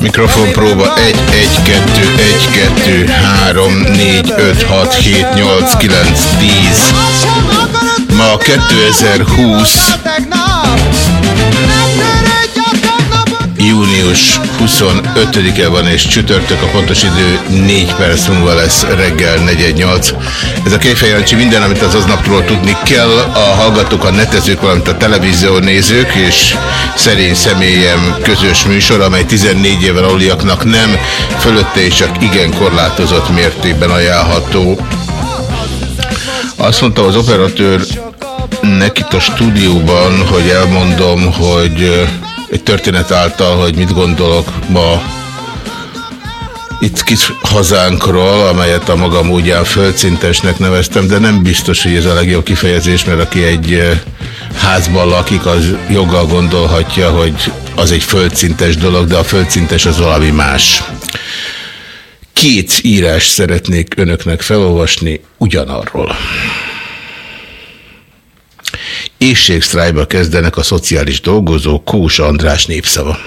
Mikrofon próba 1, 1, 2, 1, 2, 3, 4, 5, 6, 7, 8, 9, 10. Ma 2020. Június 25-e van és csütörtök, a pontos idő 4 perc múlva lesz reggel 418. Ez a Kéfej Jancsi minden, amit az aznapról tudni kell, a hallgatók, a netezők, valamint a televízió nézők és szerény személyem közös műsor, amely 14 éven aluliaknak nem, fölötte és csak igen korlátozott mértékben ajánlható. Azt mondta az operatőr nek itt a stúdióban, hogy elmondom, hogy egy történet által, hogy mit gondolok ma itt kis hazánkról, amelyet a maga módján földszintesnek neveztem, de nem biztos, hogy ez a legjobb kifejezés, mert aki egy házban lakik, az joggal gondolhatja, hogy az egy földszintes dolog, de a földszintes az valami más. Két írás szeretnék önöknek felolvasni ugyanarról. Éjségsztrájba kezdenek a szociális dolgozók, Kós András népszava.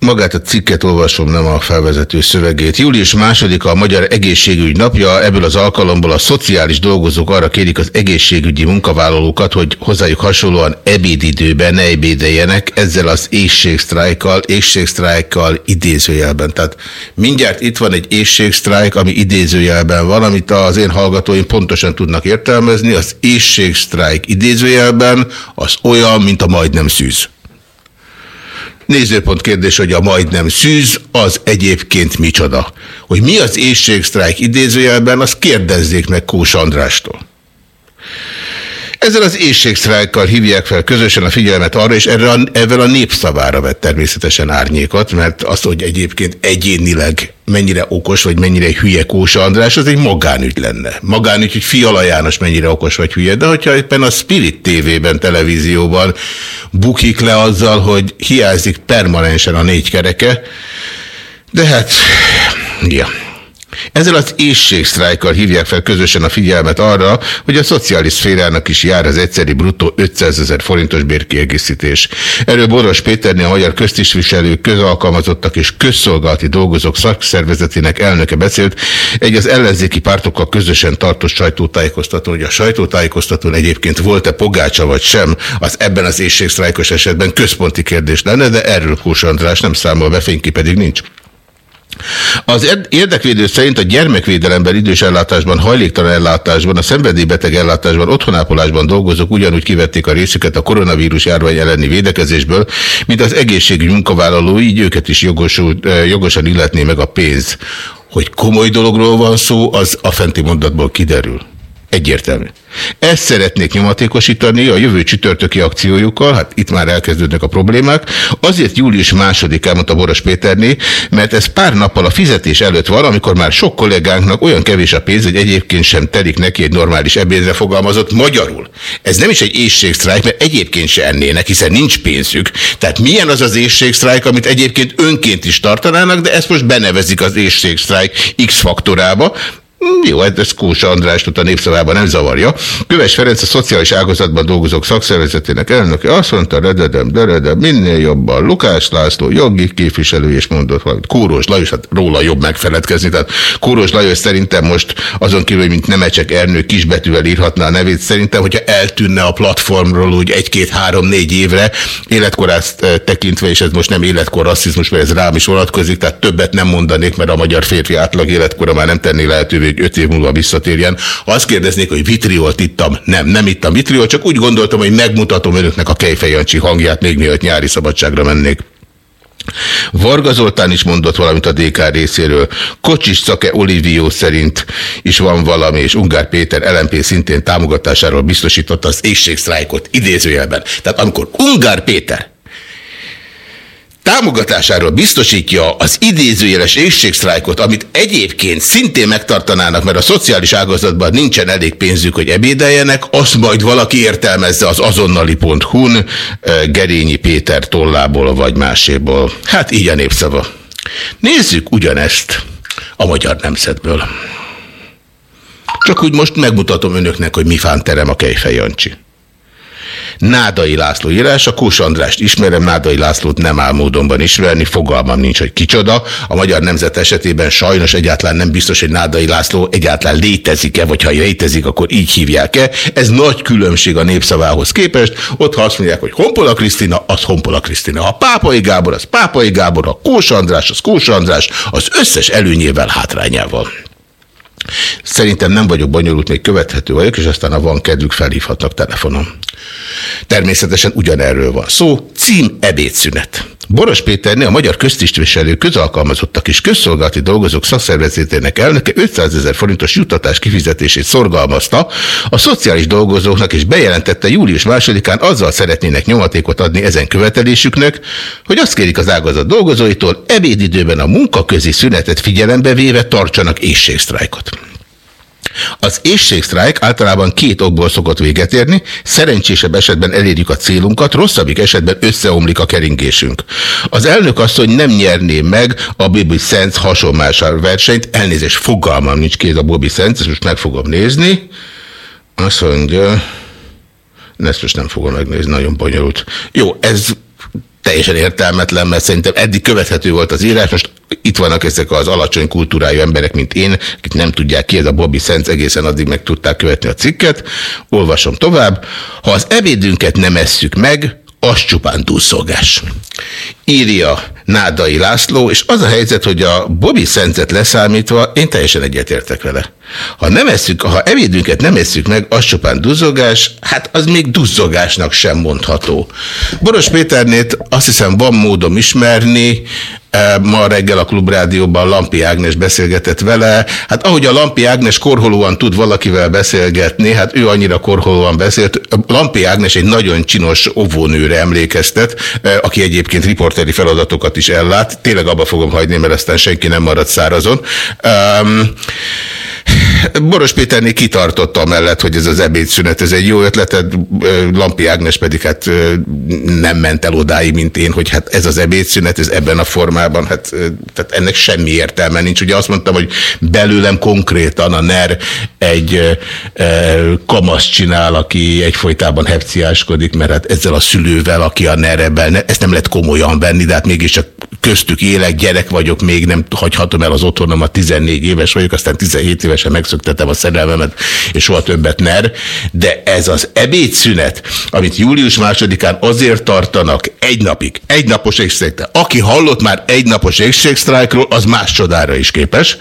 Magát a cikket olvasom, nem a felvezető szövegét. Július másodika a Magyar Egészségügy napja. Ebből az alkalomból a szociális dolgozók arra kérik az egészségügyi munkavállalókat, hogy hozzájuk hasonlóan ebédidőben ne ebédeljenek ezzel az éjségsztrájkkal, éjségsztrájkkal idézőjelben. Tehát mindjárt itt van egy éjségsztrájk, ami idézőjelben van, amit az én hallgatóim pontosan tudnak értelmezni. Az éjségsztrájk idézőjelben az olyan, mint a majdnem szűz. Nézőpont kérdés, hogy a majdnem szűz, az egyébként micsoda. Hogy mi az éjségsztrájk idézőjelben, azt kérdezzék meg Kós Andrástól. Ezzel az éjségsztrájkkal hívják fel közösen a figyelmet arra, és erre a, ezzel a népszavára vett természetesen árnyékot, mert az, hogy egyébként egyénileg mennyire okos, vagy mennyire hülye Kósa András, az egy magánügy lenne. Magánügy, hogy Fiala János mennyire okos vagy hülye, de hogyha éppen a Spirit TV-ben, televízióban bukik le azzal, hogy hiányzik permanensen a négy kereke, de hát, ja. Ezzel az éjségsztrájkkal hívják fel közösen a figyelmet arra, hogy a szociális szférának is jár az egyszeri bruttó 500 ezer forintos bérkiegészítés. Erről Boros Péterné a magyar köztisviselők, közalkalmazottak és közszolgálati dolgozók szakszervezetének elnöke beszélt, egy az ellenzéki pártokkal közösen tartott sajtótájékoztató, hogy a sajtótájékoztatón egyébként volt-e pogácsa vagy sem, az ebben az éjségsztrájkos esetben központi kérdés lenne, de erről Kós András nem számol be, fényki pedig nincs. Az érdekvédő szerint a gyermekvédelemben, idős ellátásban, hajléktalan ellátásban, a szenvedélybeteg ellátásban, otthonápolásban dolgozók ugyanúgy kivették a részüket a koronavírus járvány elleni védekezésből, mint az egészségügy munkavállalói, így őket is jogosul, jogosan illetné meg a pénz. Hogy komoly dologról van szó, az a fenti mondatból kiderül. Egyértelmű. Ezt szeretnék nyomatékosítani a jövő csütörtöki akciójukkal, hát itt már elkezdődnek a problémák. Azért július másodikán, mondta Boros Péterné, mert ez pár nappal a fizetés előtt van, amikor már sok kollégánknak olyan kevés a pénz, hogy egyébként sem telik neki egy normális ebédre fogalmazott magyarul. Ez nem is egy éjségsztrájk, mert egyébként se ennének, hiszen nincs pénzük. Tehát milyen az az éjségsztrájk, amit egyébként önként is tartanának, de ezt most benevezik az éjségsztrájk X faktorába, Jó, hát ez Kósa András a népszavában nem zavarja. Köves Ferenc a szociális ágazatban dolgozók szakszervezetének elnöke azt mondta, rededem, deredem, minél jobban. Lukás László, jogi képviselő, és mondott valamit. Kóros Lajos, hát róla jobb megfeledkezni. Tehát Kóros Lajos szerintem most azon kívül, hogy mint Nemecsek Ernő kisbetűvel írhatná a nevét, szerintem, hogyha eltűnne a platformról úgy egy-két-három-négy évre, életkorát eh, tekintve, és ez most nem életkor rasszizmus, mert ez rám is vonatkozik, tehát többet nem mondanék, mert a magyar férfi átlag életkora már nem tenné lehetővé, hogy öt év múlva visszatérjen. Ha azt kérdeznék, hogy vitriolt ittam, nem, nem ittam vitriolt, csak úgy gondoltam, hogy megmutatom önöknek a Kejfej Jancsi hangját, még mielőtt nyári szabadságra mennék. Varga Zoltán is mondott valamit a DK részéről. Kocsis Szake Olivió szerint is van valami, és Ungár Péter LMP szintén támogatásáról biztosította az éjségsztrájkot idézőjelben. Tehát amikor Ungár Péter támogatásáról biztosítja az idézőjeles éjségsztrájkot, amit egyébként szintén megtartanának, mert a szociális ágazatban nincsen elég pénzük, hogy ebédeljenek, azt majd valaki értelmezze az azonnali.hu-n Gerényi Péter tollából vagy máséból. Hát így a népszava. Nézzük ugyanezt a magyar nemzetből. Csak úgy most megmutatom önöknek, hogy mi fánterem a Kejfej Jancsi. Nádai László írása, Kós Andrást ismerem, Nádai Lászlót nem áll módonban ismerni, fogalmam nincs, hogy kicsoda. A magyar nemzet esetében sajnos egyáltalán nem biztos, hogy Nádai László egyáltalán létezik-e, vagy ha létezik, akkor így hívják-e. Ez nagy különbség a népszavához képest. Ott, ha azt mondják, hogy Honpola Krisztina, az Honpola Krisztina. A Pápai Gábor, az Pápai Gábor, a Kós András, az Kós András, az összes előnyével, hátrányával. Szerintem nem vagyok bonyolult, még követhető vagyok, és aztán ha van kedvük, felhívhatnak telefonon. Természetesen ugyanerről van szó, cím ebédszünet. Boros Péterné, a Magyar Köztisztviselő Közalkalmazottak és Közszolgálati Dolgozók Szakszervezetének elnöke 500 ezer forintos juttatás kifizetését szorgalmazta a szociális dolgozóknak, és bejelentette július másodikán azzal szeretnének nyomatékot adni ezen követelésüknek, hogy azt kérik az ágazat dolgozóitól, ebédidőben a munkaközi szünetet figyelembe véve tartsanak éjségsztrájkot. Az éjségsztrájk általában két okból szokott véget érni, szerencsésebb esetben elérjük a célunkat, rosszabbik esetben összeomlik a keringésünk. Az elnök asszony nem nyerné meg a Bobby Sands hasonlásár versenyt, elnézést fogalmam nincs kéz a Bobby Sands, ezt most meg fogom nézni. Azt mondja, ezt most nem fogom megnézni, nagyon bonyolult. Jó, ez teljesen értelmetlen, mert szerintem eddig követhető volt az írás, most itt vannak ezek az alacsony kultúrájú emberek, mint én, akik nem tudják ki, ez a Bobby Sands egészen addig meg tudták követni a cikket. Olvasom tovább. Ha az ebédünket nem esszük meg, az csupán túlszolgás. Írja Nádai László, és az a helyzet, hogy a Bobby Szenzet leszámítva én teljesen egyetértek vele. Ha nem eszük, ha evédünket nem eszük meg, az csupán duzzogás, hát az még duzzogásnak sem mondható. Boros Péternét azt hiszem van módom ismerni, Ma reggel a Klubrádióban Lampi Ágnes beszélgetett vele. Hát ahogy a Lampi Ágnes korholóan tud valakivel beszélgetni, hát ő annyira korholóan beszélt. Lampi Ágnes egy nagyon csinos óvónőre emlékeztet, aki egyébként riporteri feladatokat is ellát. Tényleg abba fogom hagyni, mert aztán senki nem marad szárazon. Um, Boros Péterné kitartotta mellett, hogy ez az ebédszünet, ez egy jó ötlet, Lampi Ágnes pedig hát nem ment el odáig, mint én, hogy hát ez az ebédszünet, ez ebben a formában, hát tehát ennek semmi értelme nincs. Ugye azt mondtam, hogy belőlem konkrétan a NER egy e, kamasz csinál, aki egyfolytában hepciáskodik, mert hát ezzel a szülővel, aki a NER-ebben, ezt nem lehet komolyan venni, de hát mégiscsak köztük élek, gyerek vagyok, még nem hagyhatom el az otthonomat, 14 éves vagyok, aztán 17 évesen megszöktetem a szerelmemet, és soha többet ner, de ez az ebédszünet, amit július másodikán azért tartanak egy napig, egy napos égsztrájkra. Aki hallott már egy napos égségsztrájkról, az más csodára is képes,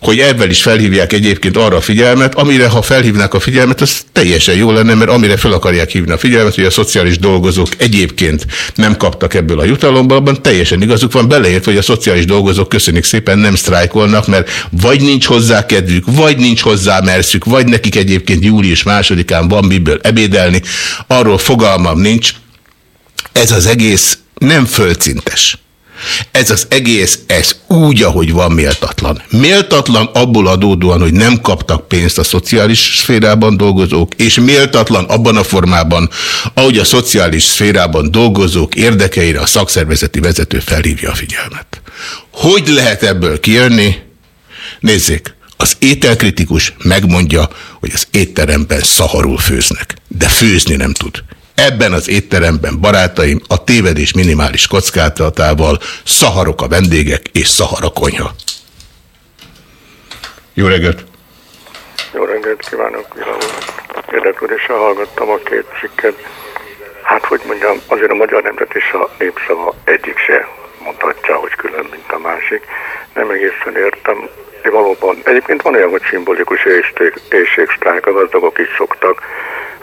hogy ebben is felhívják egyébként arra a figyelmet, amire ha felhívnák a figyelmet, az teljesen jó lenne, mert amire fel akarják hívni a figyelmet, hogy a szociális dolgozók egyébként nem kaptak ebből a jutalomból, abban teljesen igazuk van, beleért, hogy a szociális dolgozók köszönik szépen nem sztrájkolnak, mert vagy nincs hozzá kedvük, vagy nincs hozzá merszük, vagy nekik egyébként július másodikán van miből ebédelni, arról fogalmam nincs. Ez az egész nem földszintes. Ez az egész, ez úgy, ahogy van méltatlan. Méltatlan abból adódóan, hogy nem kaptak pénzt a szociális szférában dolgozók, és méltatlan abban a formában, ahogy a szociális szférában dolgozók érdekeire a szakszervezeti vezető felhívja a figyelmet. Hogy lehet ebből kijönni? Nézzék, Az ételkritikus megmondja, hogy az étteremben szaharul főznek, de főzni nem tud. Ebben az étteremben, barátaim, a tévedés minimális kockázatával szaharok a vendégek és szahar a konyha. Jó reggelt! Jó reggelt kívánok, Érdeklődéssel hallgattam a két cikket. Hát, hogy mondjam, azért a magyar nemzet és a népszava egyik se mondhatja, hogy külön, mint a másik. Nem egészen értem. De valóban, egyébként van olyan, hogy szimbolikus éjségsztrájk, a gazdagok is szoktak,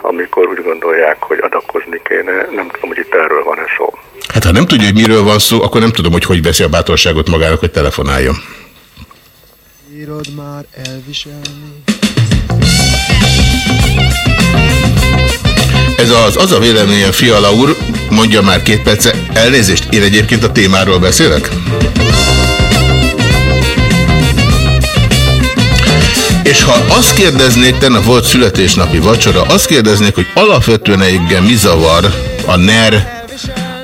amikor úgy gondolják, hogy adakozni kéne. Nem tudom, hogy itt erről van-e szó. Hát ha nem tudja, hogy miről van szó, akkor nem tudom, hogy hogy veszi a bátorságot magának, hogy telefonáljon. Írod már elviselni. Ez az, az a véleményem, Fiala úr, mondja már két perce, elnézést, én egyébként a témáról beszélek? És ha azt kérdeznék, tenne volt születésnapi vacsora, azt kérdeznék, hogy alapvetően engem mi zavar a NER,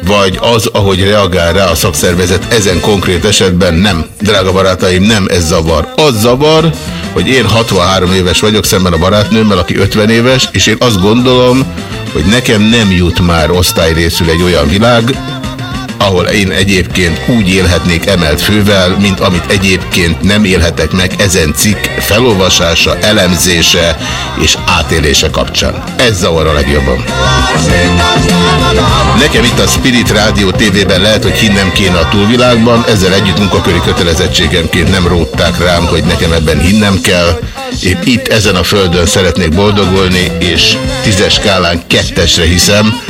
vagy az, ahogy reagál rá a szakszervezet ezen konkrét esetben nem. Drága barátaim, nem ez zavar. Az zavar, hogy én 63 éves vagyok szemben a barátnőmmel, aki 50 éves, és én azt gondolom, hogy nekem nem jut már osztályrészül egy olyan világ, ahol én egyébként úgy élhetnék emelt fővel, mint amit egyébként nem élhetek meg ezen cikk felolvasása, elemzése és átélése kapcsán. Ez zavar a legjobban. Nekem itt a Spirit Rádió TV-ben lehet, hogy hinnem kéne a túlvilágban, ezzel együtt munkaköri kötelezettségemként nem rótták rám, hogy nekem ebben hinnem kell. Én itt ezen a földön szeretnék boldogulni, és tízes skálán kettesre hiszem,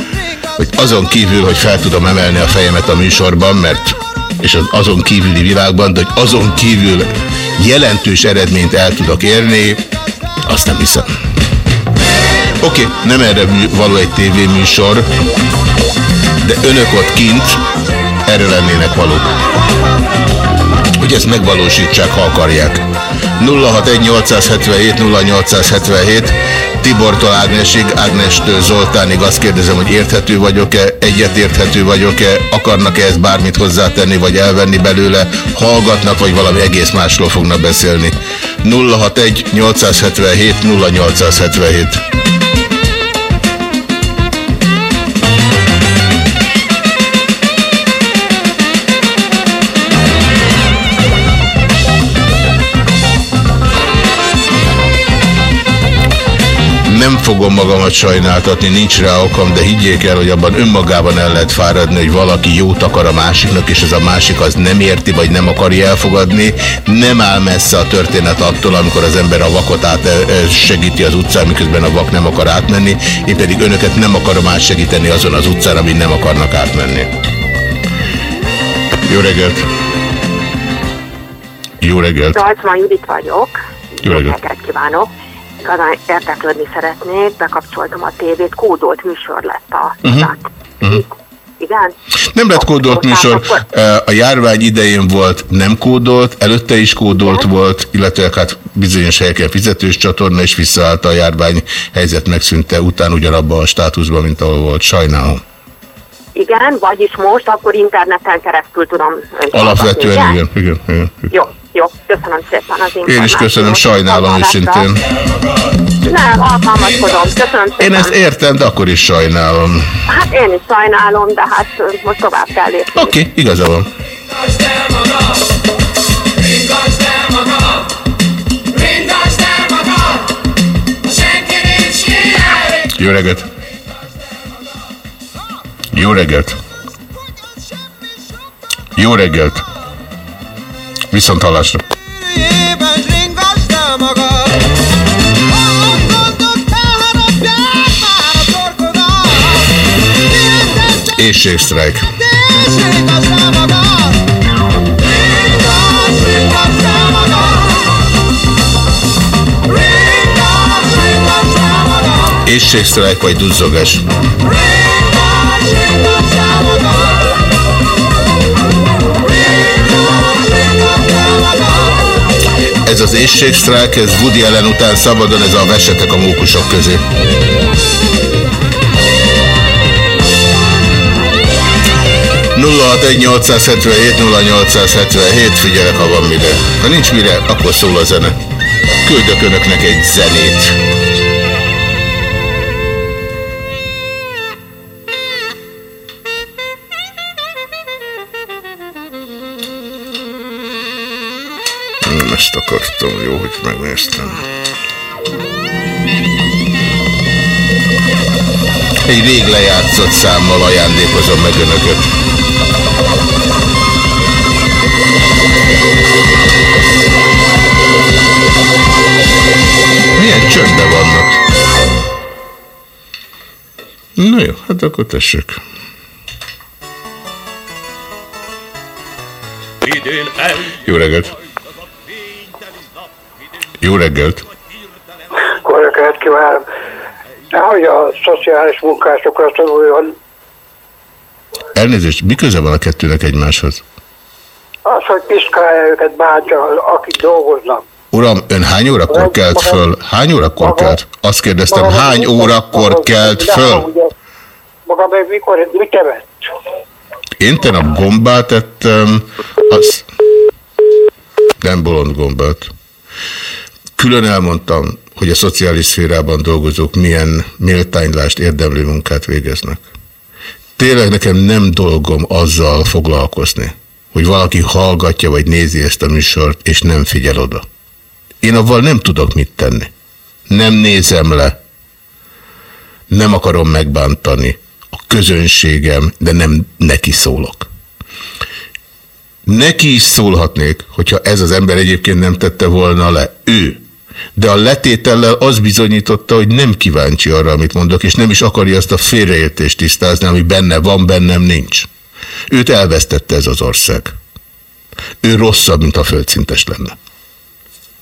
hogy azon kívül, hogy fel tudom emelni a fejemet a műsorban, mert és az azon kívüli világban, de hogy azon kívül jelentős eredményt el tudok érni, azt nem hiszem. Oké, okay, nem erre való egy tévéműsor, de önök ott kint erre lennének valók. Hogy ezt megvalósítsák, ha akarják. 061 0877 Tibortól Ágnesig, Ágnestől Zoltánig azt kérdezem, hogy érthető vagyok-e, egyetérthető vagyok-e, akarnak-e ezt bármit hozzátenni, vagy elvenni belőle, hallgatnak, vagy valami egész másról fognak beszélni. 061 877 0877 nem fogom magamat sajnáltatni, nincs rá okam, de higgyék el, hogy abban önmagában el lehet fáradni, hogy valaki jót akar a másiknak, és ez a másik az nem érti, vagy nem akarja elfogadni. Nem áll messze a történet attól, amikor az ember a vakot át segíti az utcán, miközben a vak nem akar átmenni. Én pedig önöket nem akarom átsegíteni azon az utcán, amin nem akarnak átmenni. Jó reggelt! Jó reggelt! Dalcman Judit vagyok. Jó reggelt! kívánok! Igazán érdeklődni szeretnék, bekapcsoltam a tévét, kódolt műsor lett a uh -huh. uh -huh. Igen? Nem lett kódolt műsor. A járvány idején volt nem kódolt, előtte is kódolt Igen? volt, illetve hát bizonyos helyeken fizetős csatorna, és visszaállt a járvány helyzet megszűnte után ugyanabban a státuszban, mint ahol volt. Sajnálom. Igen, vagyis most akkor interneten keresztül tudom. Alapvetően igen, igen, igen. igen. Jó. Jó, köszönöm szépen az információt. Én is köszönöm, sajnálom őszintén. Nem, alkalmazkodom, köszönöm szépen. Én ezt értem, de akkor is sajnálom. Hát én is sajnálom, de hát most tovább kell lépni. Oké, okay, igaza van. Jó reggelt! Jó reggelt! Jó reggelt! Viszont hallásra. Éjségsztrájk. Éjségsztrájk vagy duzzogás. Ez az éjségsztrák, ez Woody Allen után szabadon, ez a vesetek a mókusok közé. egy 0877 0877, figyelek, ha van mire. Ha nincs mire, akkor szól a zene. Küldök önöknek egy zenét. Ezt akartam, jó, hogy megnéztem. Egy rég lejátszott számmal ajándékozom meg önöket. Milyen csöndben vannak. Na jó, hát akkor tessék. Jó reggelt! Jó reggelt! Korreket kívánom. Hogy a szociális munkásokra szóljon, Elnézést, mi köze van a kettőnek egymáshoz? az, hogy piszkálja őket bátran, akik dolgoznak. Uram, ön hány órakor kelt föl? Hány órakor kelt? Azt kérdeztem, hány órakor kelt föl? Maga meg mikor, mit evett? Én tegnap gombát ettem, az nem bolond gombát. Külön elmondtam, hogy a szociális szférában dolgozók milyen méltánylást érdemlő munkát végeznek. Tényleg nekem nem dolgom azzal foglalkozni, hogy valaki hallgatja vagy nézi ezt a műsort, és nem figyel oda. Én avval nem tudok mit tenni. Nem nézem le. Nem akarom megbántani a közönségem, de nem neki szólok. Neki is szólhatnék, hogyha ez az ember egyébként nem tette volna le. Ő. De a letétellel az bizonyította, hogy nem kíváncsi arra, amit mondok, és nem is akarja azt a félreértést tisztázni, ami benne van, bennem nincs. Őt elvesztette ez az ország. Ő rosszabb, mint a földszintes lenne.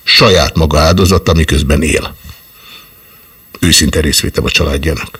Saját maga áldozata, miközben él. Őszinte részvétem a családjának.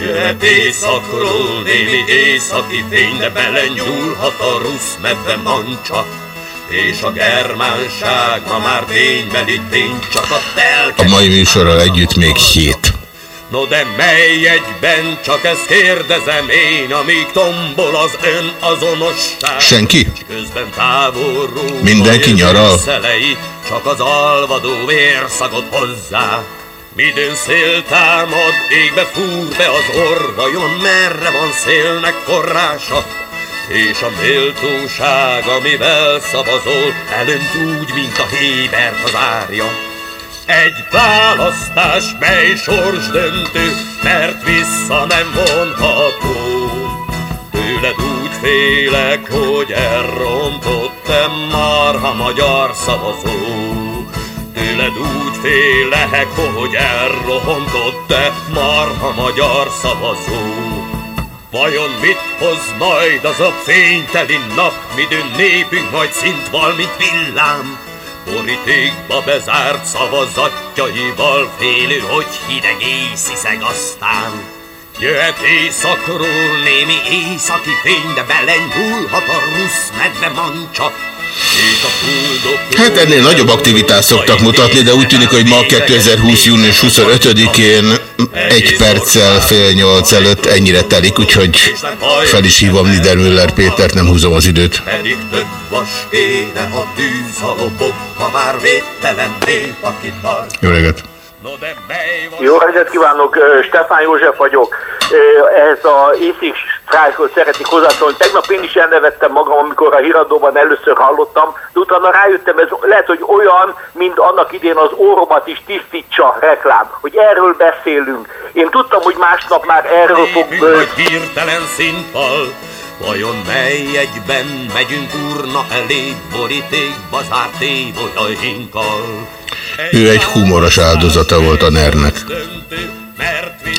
Jöhet éjszakról némi északi fény, de belenyúlhat a rusz medve mancsa. És a germánság ma már ténybeli tény, csak a telke... A mai műsorral együtt még hét. No de mely egyben, csak ezt kérdezem én, amíg tombol az ön azonosság. Senki? Közben távolról Mindenki nyaral? Szelei, csak az alvadó vérszagot hozzá. Midőn szél támad, égbe fúr be az orr, vajon merre van szélnek forrása? És a méltóság, amivel szavazol, elönt úgy, mint a hébert az árja. Egy választás, mely sors döntő, mert vissza nem vonható. Tőled úgy félek, hogy elrontottam marha magyar szavazó. Tőled úgy félek, hogy elrohontott te marha magyar szavazó. Vajon mit hoz majd az a fényteli nap, midőn népünk majd szint val, mint villám? Borítékba bezárt szavazatjaival félő, hogy hideg észiszeg aztán. Jöhet éjszakról némi északi fény, de belenyúlhat a rusz medve mancsa, Hát ennél nagyobb aktivitást szoktak mutatni, de úgy tűnik, hogy ma 2020. június 25-én egy perccel fél nyolc előtt ennyire telik, úgyhogy fel is hívom Niedermüller Pétert, nem húzom az időt. Pedig több vas kéne a tűz a lobog, ha már védtelen nép, aki tart. Jó reggelt! Jó reggelt kívánok, Stefán József vagyok. Ez a éjszik sztrájkról szeretnék hozzászólni. Tegnap én is elnevettem magam, amikor a híradóban először hallottam, de utána rájöttem, ez lehet, hogy olyan, mint annak idén az óromat is tisztítsa reklám, hogy erről beszélünk. Én tudtam, hogy másnap már erről fog... Nagy hirtelen színfal, Vajon mely egyben megyünk urna elé, borítékba zárt évolyainkkal? Ő egy humoros áldozata volt a nernek.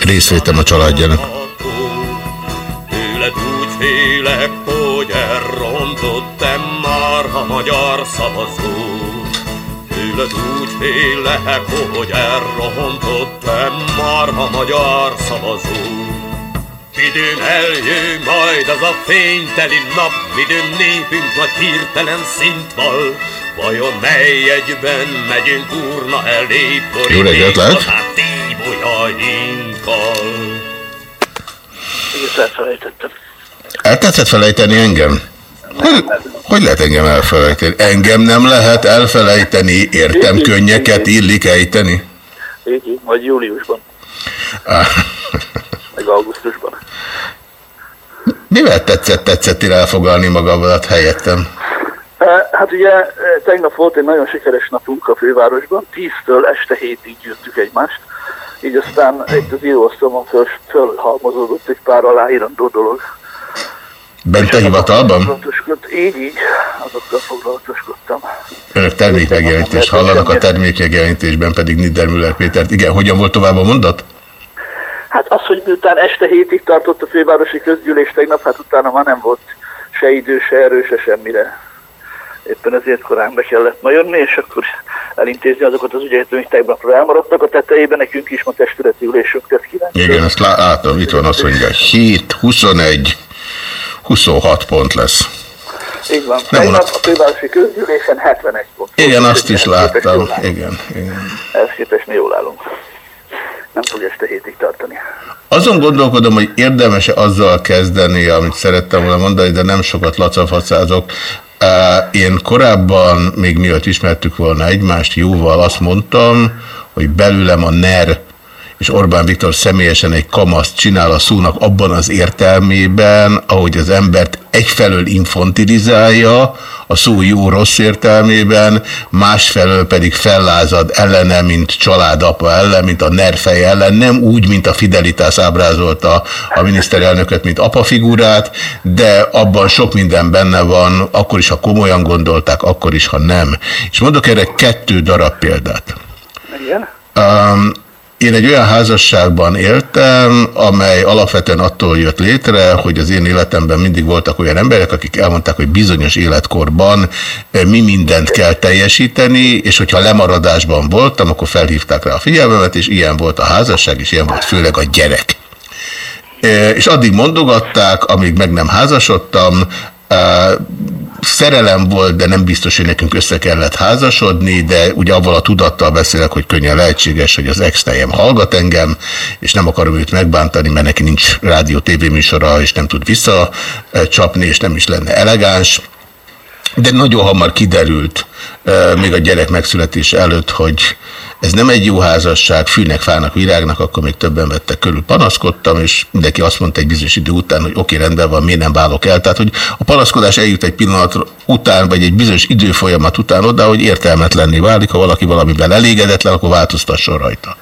Részvétem a családjának. Tőled úgy félek, hogy elrontottam már a magyar szavazó. tőled úgy félek, hogy elrohontottam már a magyar szavazó. Midőn eljön majd az a fényteli nap, midőn népünk nagy hirtelen szint val, Vajon mely egyben megyünk úrna elé, Jó reggelt lehet! tíbolyainkkal. Egész elfelejtettem. El tetszett felejteni engem? Hogy, hogy lehet engem elfelejteni? Engem nem lehet elfelejteni, értem könnyeket illik ejteni. Így, így, majd júliusban, Ah, meg augusztusban. Mivel tetszett tetszettél elfogalni magadat helyettem? Hát ugye eh, tegnap volt egy nagyon sikeres napunk a fővárosban, 10-től este 7-ig gyűjtük egymást, így aztán itt az íróasztalon föl, fölhalmozódott egy pár aláírandó dolog. Bent a hivatalban? Foglalatoskodott- Így, így, azokkal foglalatoskodtam. Önök termékmegjelentést hallanak, a termékmegjelenítésben pedig Niedermüller Pétert. Igen, hogyan volt tovább a mondat? Hát az, hogy miután este hétig tartott a fővárosi közgyűlés tegnap, hát utána már nem volt se idő, se erő, se semmire. Éppen ezért korán be kellett ma jönni, és akkor elintézni azokat az ügyeket, amik tegnapra elmaradtak a tetejében, nekünk is ma testületi ülésünk kilenc. Igen, ezt lá- látom, itt van azt mondja, 7, 21, 26 pont lesz. Így van. Nem Tegnap a fővárosi közgyűlésen 71 pont. Igen, azt is láttam. Igen, igen. Ehhez képest mi jól állunk. Nem fog este hétig tartani. Azon gondolkodom, hogy érdemes-e azzal kezdeni, amit szerettem volna mondani, de nem sokat lacafacázok. Én korábban, még miatt ismertük volna egymást, jóval azt mondtam, hogy belőlem a NER és Orbán Viktor személyesen egy kamaszt csinál a szónak abban az értelmében, ahogy az embert egyfelől infantilizálja, a szó jó-rossz értelmében, másfelől pedig fellázad ellene, mint családapa ellen, mint a nerfej ellen, nem úgy, mint a Fidelitás ábrázolta a miniszterelnököt, mint apafigurát, de abban sok minden benne van, akkor is, ha komolyan gondolták, akkor is, ha nem. És mondok erre kettő darab példát. Igen? Um, én egy olyan házasságban éltem, amely alapvetően attól jött létre, hogy az én életemben mindig voltak olyan emberek, akik elmondták, hogy bizonyos életkorban eh, mi mindent kell teljesíteni, és hogyha lemaradásban voltam, akkor felhívták rá a figyelmemet, és ilyen volt a házasság, és ilyen volt főleg a gyerek. Eh, És addig mondogatták, amíg meg nem házasodtam, szerelem volt, de nem biztos, hogy nekünk össze kellett házasodni, de ugye avval a tudattal beszélek, hogy könnyen lehetséges, hogy az ex-tejem hallgat engem, és nem akarom őt megbántani, mert neki nincs rádió tévéműsora, és nem tud visszacsapni, és nem is lenne elegáns. De nagyon hamar kiderült, még a gyerek megszületése előtt, hogy ez nem egy jó házasság, fűnek, fának, virágnak, akkor még többen vettek körül, panaszkodtam, és mindenki azt mondta egy bizonyos idő után, hogy oké, rendben van, miért nem válok el. Tehát, hogy a panaszkodás eljut egy pillanat után, vagy egy bizonyos időfolyamat után oda, hogy értelmetlenné válik, ha valaki valamiben elégedetlen, akkor változtasson rajta.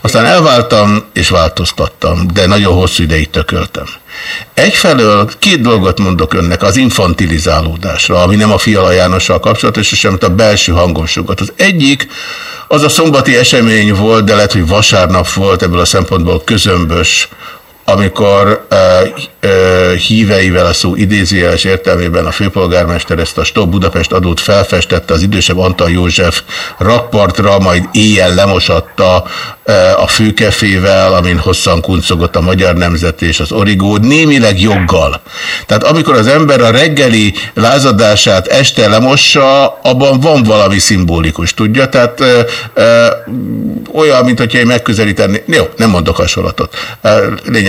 Aztán elváltam, és változtattam, de nagyon hosszú ideig tököltem. Egyfelől két dolgot mondok önnek az infantilizálódásra, ami nem a Fiala Jánossal kapcsolatos, és amit a belső hangosokat. Az egyik, az a szombati esemény volt, de lehet, hogy vasárnap volt ebből a szempontból közömbös, amikor uh, uh, híveivel a szó idézőjeles értelmében a főpolgármester ezt a Stop Budapest adót felfestette az idősebb Antal József rakpartra, majd éjjel lemosatta uh, a főkefével, amin hosszan kuncogott a Magyar Nemzet és az Origó, némileg joggal. Tehát amikor az ember a reggeli lázadását este lemossa, abban van valami szimbolikus, tudja? Tehát uh, uh, olyan, mint hogyha én megközelíteni. Jó, nem mondok hasonlatot. Uh,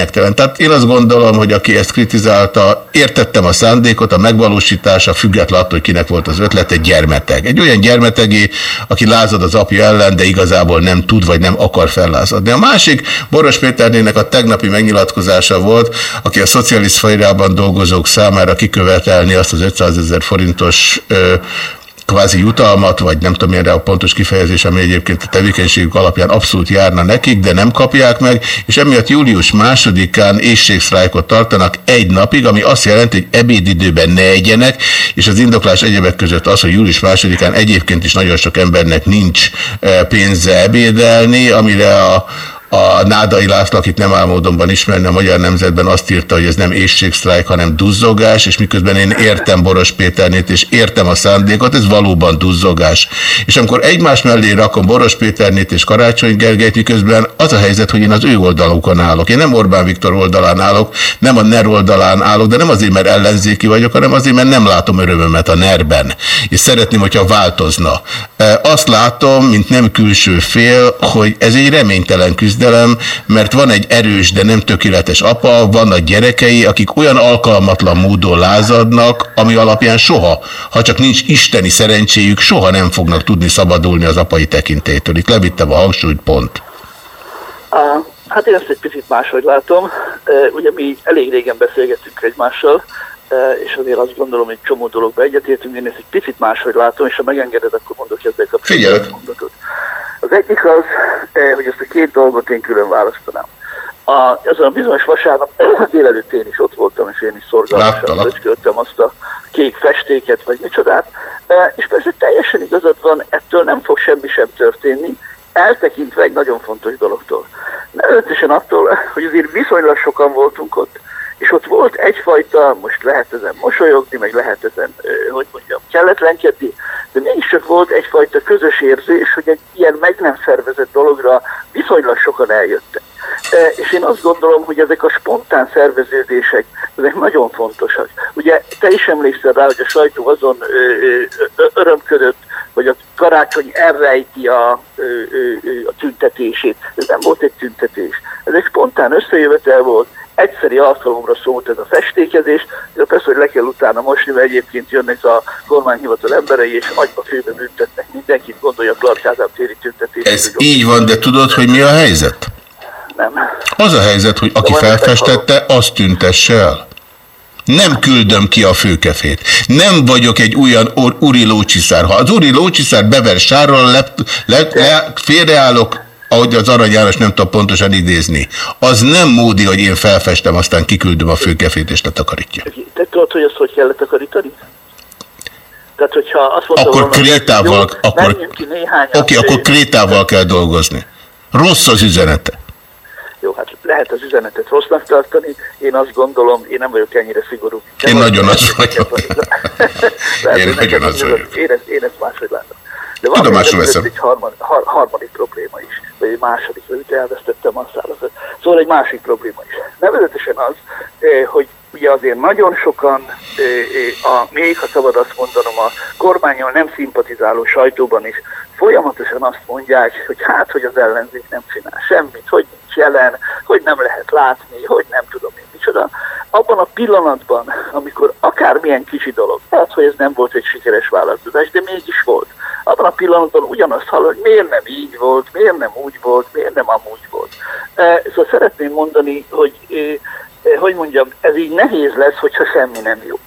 lényegtelen. Tehát én azt gondolom, hogy aki ezt kritizálta, értettem a szándékot, a megvalósítása független attól, hogy kinek volt az ötlete, gyermeteg. Egy olyan gyermetegé, aki lázad az apja ellen, de igazából nem tud, vagy nem akar fellázadni. A másik Boros Péternének a tegnapi megnyilatkozása volt, aki a szocialist fajrában dolgozók számára kikövetelni azt az 500 ezer forintos ö, kvázi jutalmat, vagy nem tudom erre a pontos kifejezés, ami egyébként a tevékenységük alapján abszolút járna nekik, de nem kapják meg, és emiatt július másodikán éjségsztrájkot tartanak egy napig, ami azt jelenti, hogy ebédidőben ne egyenek, és az indoklás egyebek között az, hogy július másodikán egyébként is nagyon sok embernek nincs eh, pénze ebédelni, amire a A Nádai László, akit nem álmodomban ismerni, a Magyar Nemzetben azt írta, hogy ez nem éjségsztrájk, hanem duzzogás, és miközben én értem Boros Péternét, és értem a szándékot, ez valóban duzzogás. És amikor egymás mellé rakom Boros Péternét és Karácsony Gergelyt, miközben az a helyzet, hogy én az ő oldalukon állok. Én nem Orbán Viktor oldalán állok, nem a NER oldalán állok, de nem azért, mert ellenzéki vagyok, hanem azért, mert nem látom örömömet a NER-ben. És szeretném, hogyha változna. Azt látom, mint nem külső fél, hogy ez egy reménytelen küzdelem, mert van egy erős, de nem tökéletes apa, vannak gyerekei, akik olyan alkalmatlan módon lázadnak, ami alapján soha, ha csak nincs isteni szerencséjük, soha nem fognak tudni szabadulni az apai tekintélytől. Itt levittem a hangsúlyt, pont. Hát én ezt egy picit máshogy látom. Ugye mi elég régen beszélgettünk egymással, és azért azt gondolom, hogy csomó dologba egyetértünk, én ezt egy picit máshogy látom, és ha megengeded, akkor mondok ezzel kapcsolatban mondatot. Az egyik az, hogy ezt a két dolgot én külön választanám. A, azon a bizonyos vasárnap délelőtt én is ott voltam, és én is szorgalmasan löcsköltem azt a kék festéket, vagy micsodát, és persze teljesen igazad van, ettől nem fog semmi sem történni, eltekintve egy nagyon fontos dologtól. Nevezetesen attól, hogy azért viszonylag sokan voltunk ott, és ott volt egyfajta, most lehet ezen mosolyogni, meg lehet ezen, hogy mondjam, kelletlenkedni, de mégiscsak volt egyfajta közös érzés, hogy egy ilyen meg nem szervezett dologra viszonylag sokan eljöttek. És én azt gondolom, hogy ezek a spontán szerveződések, ezek nagyon fontosak. Ugye te is emlékszel rá, hogy a sajtó azon örömködött, hogy a karácsony elrejti a, a tüntetését. Ez nem volt egy tüntetés. Ez egy spontán összejövetel volt, egyszeri alkalomra szólt ez a festékezés, de persze, hogy le kell utána mosni, mert egyébként jönnek a kormányhivatal emberei, és agyba főbe büntetnek mindenkit, gondolja Clark Ádám téri tüntetés. Ez így van, de tudod, hogy mi a helyzet? Nem. Az a helyzet, hogy aki felfestette, azt tüntesse el. Nem küldöm ki a főkefét. Nem vagyok egy olyan uri lócsiszár. Ha az uri lócsiszár bever sárral, le, le, le, félreállok, ahogy az Arany János nem tudom pontosan idézni, az nem módi, hogy én felfestem, aztán kiküldöm a főkefét és letakarítja. Te tudod, hogy ezt hogy kell letakarítani? Tehát, hogyha azt mondta akkor volna, krétával, hogy jó, akkor, ki néhányan, oké, akkor krétával kell dolgozni. Rossz az üzenete. Jó, hát lehet az üzenetet rossznak tartani, én azt gondolom, én nem vagyok ennyire szigorú. Én nagyon az vagyok. Én nagyon az vagyok. Én ezt máshogy látom. De van Tudomásul még veszem. egy harmad, har, harmadik probléma is, vagy egy második, mert elvesztettem a szállazat. Szóval egy másik probléma is. Nevezetesen az, eh, hogy ugye azért nagyon sokan, eh, eh, a, még ha szabad azt mondanom, a kormányjal nem szimpatizáló sajtóban is folyamatosan azt mondják, hogy hát, hogy az ellenzék nem csinál semmit, hogy nincs jelen, hogy nem lehet látni, hogy nem tudom én micsoda. Abban a pillanatban, amikor akármilyen kicsi dolog, tehát, hogy ez nem volt egy sikeres választás, de mégis volt, abban a pillanatban ugyanazt hall, hogy miért nem így volt, miért nem úgy volt, miért nem amúgy volt. E, szóval szeretném mondani, hogy e, e, hogy mondjam, ez így nehéz lesz, hogyha semmi nem jó.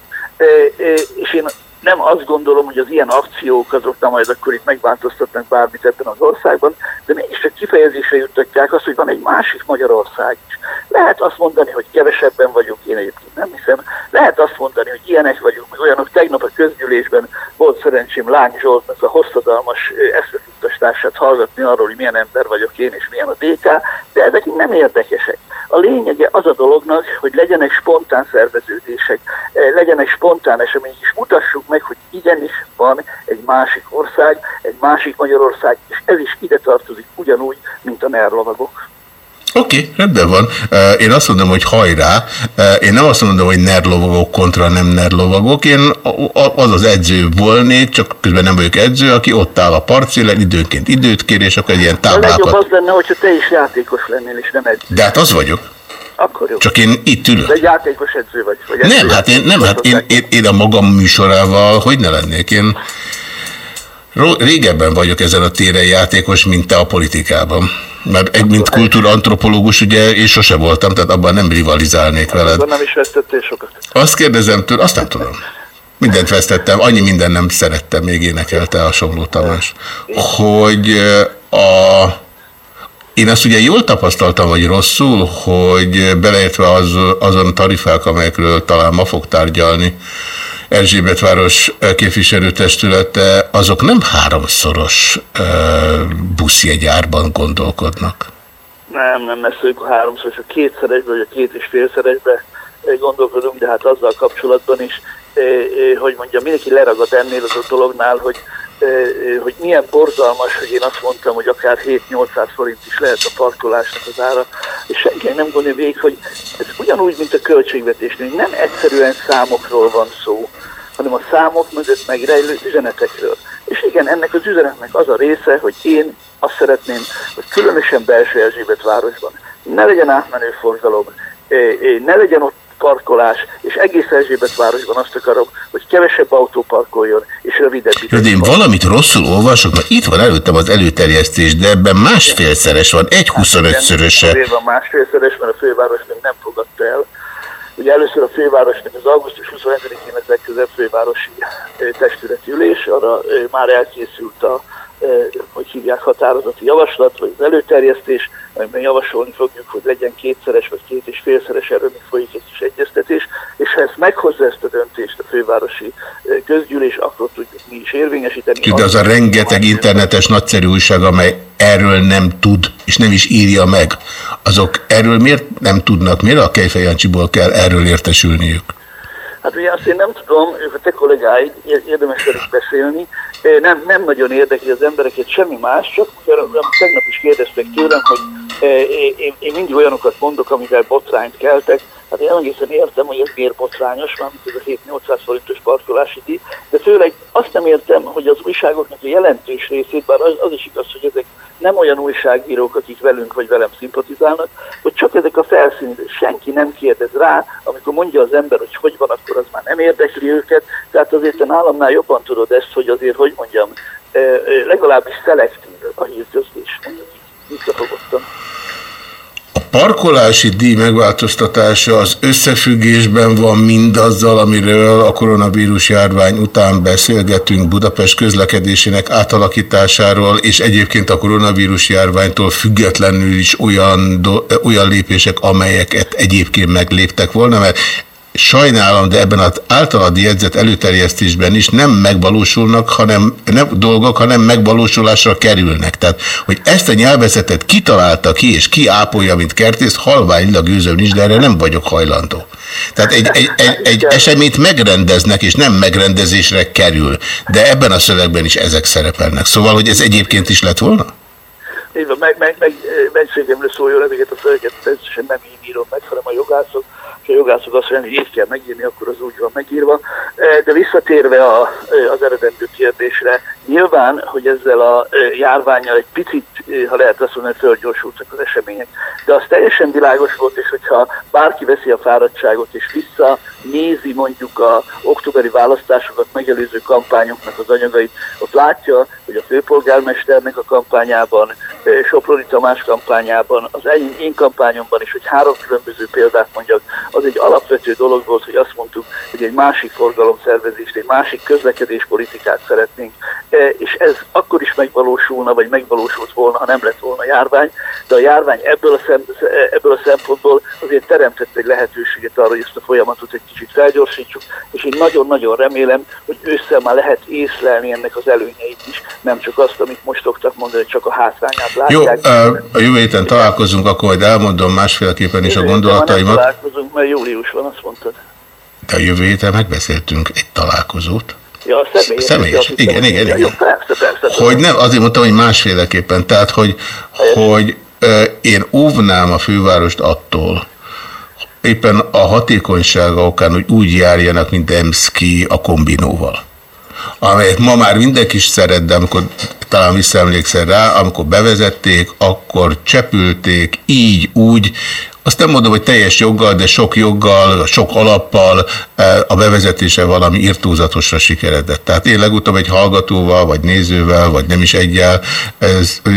És én nem azt gondolom, hogy az ilyen akciók azok nem majd akkor itt megváltoztatnak bármit ebben az országban, de mégiscsak kifejezésre juttatják azt, hogy van egy másik Magyarország is. Lehet azt mondani, hogy kevesebben vagyunk, én egyébként nem hiszem. Lehet azt mondani, hogy ilyenek vagyunk, meg olyanok. Tegnap a közgyűlésben volt szerencsém Lány Zsoltnak a hosszadalmas eszefuttastársát hallgatni arról, hogy milyen ember vagyok én és milyen a DK, de ezek nem érdekesek. A lényege az a dolognak, hogy legyenek spontán szerveződések, legyenek spontán események, és mutassuk meg, hogy igenis van egy másik ország, egy másik Magyarország, és ez is ide tartozik ugyanúgy, mint a nerlovagok. Oké, okay, rendben van. Én azt mondom, hogy hajrá. Én nem azt mondom, hogy nerlovagok kontra nem nerlovagok. Én az az edző volnék, csak közben nem vagyok edző, aki ott áll a parcélen, időnként időt kér, és akkor egy ilyen A legjobb táblákat. az lenne, hogyha te is játékos lennél, és nem edző. De hát az vagyok. Akkor jó. Csak én itt ülök. De egy játékos edző vagy. vagy edző Nem, hát én, nem, hát én, én, én a magam műsorával, hogy ne lennék én. Régebben vagyok ezen a téren játékos, mint te a politikában. Mert egy, mint kultúrantropológus, ugye én sose voltam, tehát abban nem rivalizálnék veled. Abban nem is vesztettél sokat. Azt kérdezem tőle, azt nem tudom. Mindent vesztettem, annyi minden nem szerettem, még énekelte a Somló Tamás, hogy a én azt ugye jól tapasztaltam, vagy rosszul, hogy beleértve az, azon tarifák, amelyekről talán ma fog tárgyalni Erzsébetváros képviselőtestülete, azok nem háromszoros uh, buszjegyárban gondolkodnak. Nem, nem messzük a háromszoros, a kétszeresbe, vagy a két és félszeresbe eh, gondolkodunk, de hát azzal kapcsolatban is, eh, eh, hogy mondjam, mindenki leragad ennél az a dolognál, hogy, hogy milyen borzalmas, hogy én azt mondtam, hogy akár 7-800 forint is lehet a parkolásnak az ára, és senki nem gondolja végig, hogy ez ugyanúgy, mint a költségvetésnél, nem egyszerűen számokról van szó, hanem a számok mögött megrejlő üzenetekről. És igen, ennek az üzenetnek az a része, hogy én azt szeretném, hogy különösen belső Erzsébet városban ne legyen átmenő forgalom, ne legyen ott parkolás, és egész Erzsébet városban azt akarom, hogy kevesebb autó parkoljon, és rövidebb idő. De én valamit rosszul olvasok, mert itt van előttem az előterjesztés, de ebben másfélszeres van, egy 25-szöröse. Azért van másfélszeres, mert a főváros még nem fogadta el. Ugye először a fővárosnak az augusztus 27-én ez legközelebb fővárosi testületi ülés, arra már elkészült a hogy hívják határozati javaslat, vagy az előterjesztés, amiben javasolni fogjuk, hogy legyen kétszeres vagy két és félszeres, erről még folyik egy kis egyeztetés, és ha ezt meghozza ezt a döntést a fővárosi közgyűlés, akkor tudjuk mi is érvényesíteni. De az a rengeteg internetes nagyszerű újság, amely erről nem tud, és nem is írja meg, azok erről miért nem tudnak? Miért a Kejfejancsiból kell erről értesülniük? Hát ugye azt én nem tudom, a te kollégáid, érdemes velük beszélni, nem, nem nagyon érdekli az embereket semmi más, csak tegnap is kérdeztek tőlem, hogy én, én mindig olyanokat mondok, amivel botrányt keltek, Hát én egészen értem, hogy ez miért botrányos, mint ez a 7-800 forintos parkolási díj, de főleg azt nem értem, hogy az újságoknak a jelentős részét, bár az, az is igaz, hogy ezek nem olyan újságírók, akik velünk vagy velem szimpatizálnak, hogy csak ezek a felszínek, senki nem kérdez rá, amikor mondja az ember, hogy hogy van, akkor az már nem érdekli őket, tehát azért te nálamnál jobban tudod ezt, hogy azért, hogy mondjam, legalábbis szelektív a hírközlés, visszafogottan parkolási díj megváltoztatása az összefüggésben van mindazzal, amiről a koronavírus járvány után beszélgetünk Budapest közlekedésének átalakításáról, és egyébként a koronavírus járványtól függetlenül is olyan, olyan lépések, amelyeket egyébként megléptek volna, mert sajnálom, de ebben az általad jegyzett előterjesztésben is nem megvalósulnak, hanem nem dolgok, hanem megvalósulásra kerülnek. Tehát, hogy ezt a nyelvezetet kitalálta ki, és ki ápolja, mint kertész, halványilag gőzöm nincs, de erre nem vagyok hajlandó. Tehát egy, egy, egy, egy eseményt megrendeznek, és nem megrendezésre kerül. De ebben a szövegben is ezek szerepelnek. Szóval, hogy ez egyébként is lett volna? Így van, meg, meg, meg, meg szóljon, ezeket a szöveget természetesen nem én írom meg, hanem a jogászok, a jogászok azt mondják, hogy így kell megírni, akkor az úgy van megírva. E, de visszatérve a, e, az eredendő kérdésre, nyilván, hogy ezzel a e, járványjal egy picit, ha lehet azt mondani, fölgyorsultak az események. De az teljesen világos volt, és hogyha bárki veszi a fáradtságot, és visszanézi mondjuk a októberi választásokat megelőző kampányoknak az anyagait, ott látja, hogy a főpolgármesternek a kampányában, Soproni Tamás kampányában, az én, én kampányomban is, hogy három különböző példát mondjak, az egy alapvető dolog volt, hogy azt mondtuk, hogy egy másik forgalomszervezést, egy másik közlekedéspolitikát szeretnénk, e, és ez akkor is megvalósulna, vagy megvalósult volna, ha nem lett volna járvány, de a járvány ebből a, szem, ebből a szempontból azért teremtett egy lehetőséget arra, hogy ezt a folyamatot egy kicsit felgyorsítsuk, és én nagyon-nagyon remélem, hogy ősszel már lehet észlelni ennek az előnyeit is, nem csak azt, amit most szoktak mondani, hogy csak a hátrányát látják. Jó, a jövő héten találkozunk, akkor majd elmondom másféleképpen is a gondolataimat. Találkozunk, mert július van, azt mondtad. De a jövő héten megbeszéltünk egy találkozót. Ja, személyes. Személyes, igen, igen, igen. Jó, persze, persze. Hogy nem, azért mondtam, hogy másféleképpen. Tehát, hogy, hogy ö, én óvnám a fővárost attól, éppen a hatékonysága okán, hogy úgy járjanak, mint Emszki a kombinóval amelyet ma már mindenki is szeret, de amikor talán visszaemlékszel rá, amikor bevezették, akkor csepülték, így, úgy, azt nem mondom, hogy teljes joggal, de sok joggal, sok alappal eh, a bevezetése valami irtózatosra sikeredett. Tehát én legutóbb egy hallgatóval, vagy nézővel, vagy nem is egyel, ez, ö,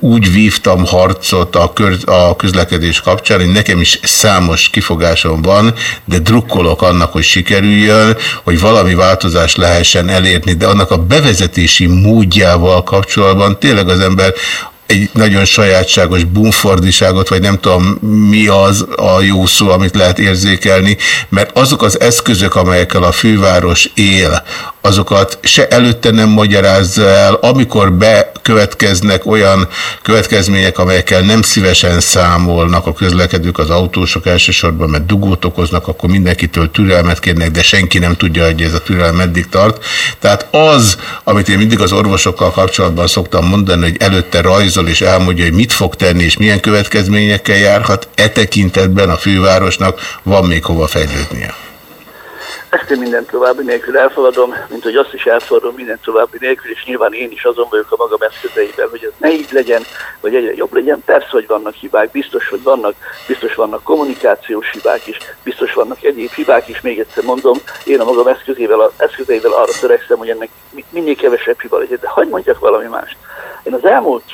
úgy vívtam harcot a, köz, a közlekedés kapcsán, hogy nekem is számos kifogásom van, de drukkolok annak, hogy sikerüljön, hogy valami változást lehessen elérni, de annak a bevezetési módjával kapcsolatban. Tényleg az ember egy nagyon sajátságos bumfordiságot, vagy nem tudom mi az a jó szó, amit lehet érzékelni, mert azok az eszközök, amelyekkel a főváros él, azokat se előtte nem magyarázza el, amikor bekövetkeznek olyan következmények, amelyekkel nem szívesen számolnak a közlekedők, az autósok elsősorban, mert dugót okoznak, akkor mindenkitől türelmet kérnek, de senki nem tudja, hogy ez a türelem meddig tart. Tehát az, amit én mindig az orvosokkal kapcsolatban szoktam mondani, hogy előtte rajzol és elmondja, hogy mit fog tenni és milyen következményekkel járhat, e tekintetben a fővárosnak van még hova fejlődnie. Ezt én minden további nélkül elfogadom, mint hogy azt is elfogadom minden további nélkül, és nyilván én is azon vagyok a magam eszközeiben, hogy ez ne így legyen, vagy egyre jobb legyen. Persze, hogy vannak hibák, biztos, hogy vannak, biztos vannak kommunikációs hibák is, biztos vannak egyéb hibák is, még egyszer mondom, én a magam eszközével, eszközeivel arra törekszem, hogy ennek minél kevesebb hiba legyen. De hagyd mondjak valami mást. Én az elmúlt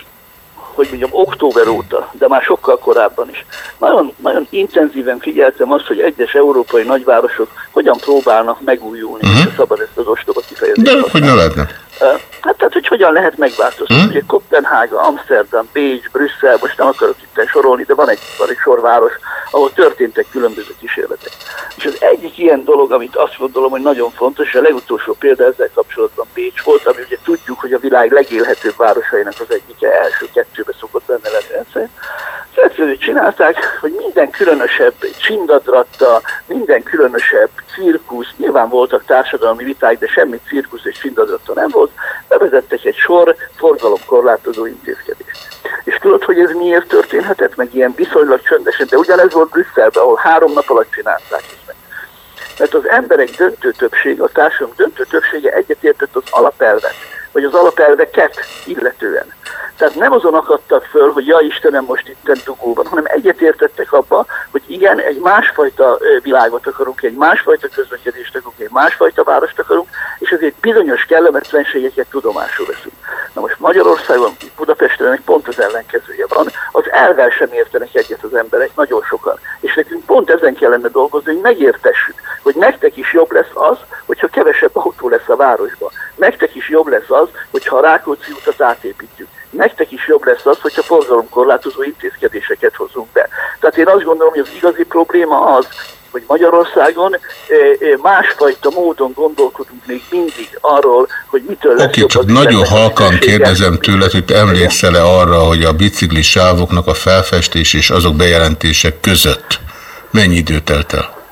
hogy mondjam, október óta, de már sokkal korábban is. Nagyon, nagyon intenzíven figyeltem azt, hogy egyes európai nagyvárosok hogyan próbálnak megújulni, uh-huh. és szabad ezt az ostoba kifejezést. De hogy ne lehetne? Hát tehát, hogy hogyan lehet megváltoztatni. Hmm? Ugye Kopenhága, Amsterdam, Bécs, Brüsszel, most nem akarok itt sorolni, de van egy, van egy sorváros, ahol történtek különböző kísérletek. És az egyik ilyen dolog, amit azt gondolom, hogy nagyon fontos, és a legutolsó példa ezzel kapcsolatban Bécs volt, ami ugye tudjuk, hogy a világ legélhetőbb városainak az egyike első kettőbe szokott benne lenni. Következőt csinálták, hogy minden különösebb csindadratta, minden különösebb cirkusz, nyilván voltak társadalmi viták, de semmi cirkusz és csindadratta nem volt, bevezettek egy sor forgalomkorlátozó intézkedést. És tudod, hogy ez miért történhetett, meg ilyen viszonylag csöndesen, de ugyanez volt Brüsszelben, ahol három nap alatt csinálták ezt meg. Mert az emberek döntő többsége, a társadalom döntő többsége egyetértett az alapelvet, vagy az alapelveket illetően. Tehát nem azon akadtak föl, hogy ja Istenem most itt dugóban, hanem egyetértettek abba, hogy igen, egy másfajta világot akarunk, egy másfajta közlekedést akarunk, egy másfajta várost akarunk, és ezért bizonyos kellemetlenségeket tudomásul veszünk. Na most Magyarországon, Budapesten egy pont az ellenkezője van, az elvel sem értenek egyet az emberek, nagyon sokan. És nekünk pont ezen kellene dolgozni, hogy megértessük, hogy nektek is jobb lesz az, hogyha kevesebb autó lesz a városban. Nektek is jobb lesz az, hogyha a Rákóczi utat átépítjük nektek is jobb lesz az, hogyha forgalomkorlátozó intézkedéseket hozunk be. Tehát én azt gondolom, hogy az igazi probléma az, hogy Magyarországon másfajta módon gondolkodunk még mindig arról, hogy mitől lesz Oké, okay, csak nagyon halkan kérdezem tőled, hogy emlékszel-e arra, hogy a bicikli sávoknak a felfestés és azok bejelentések között mennyi idő telt el?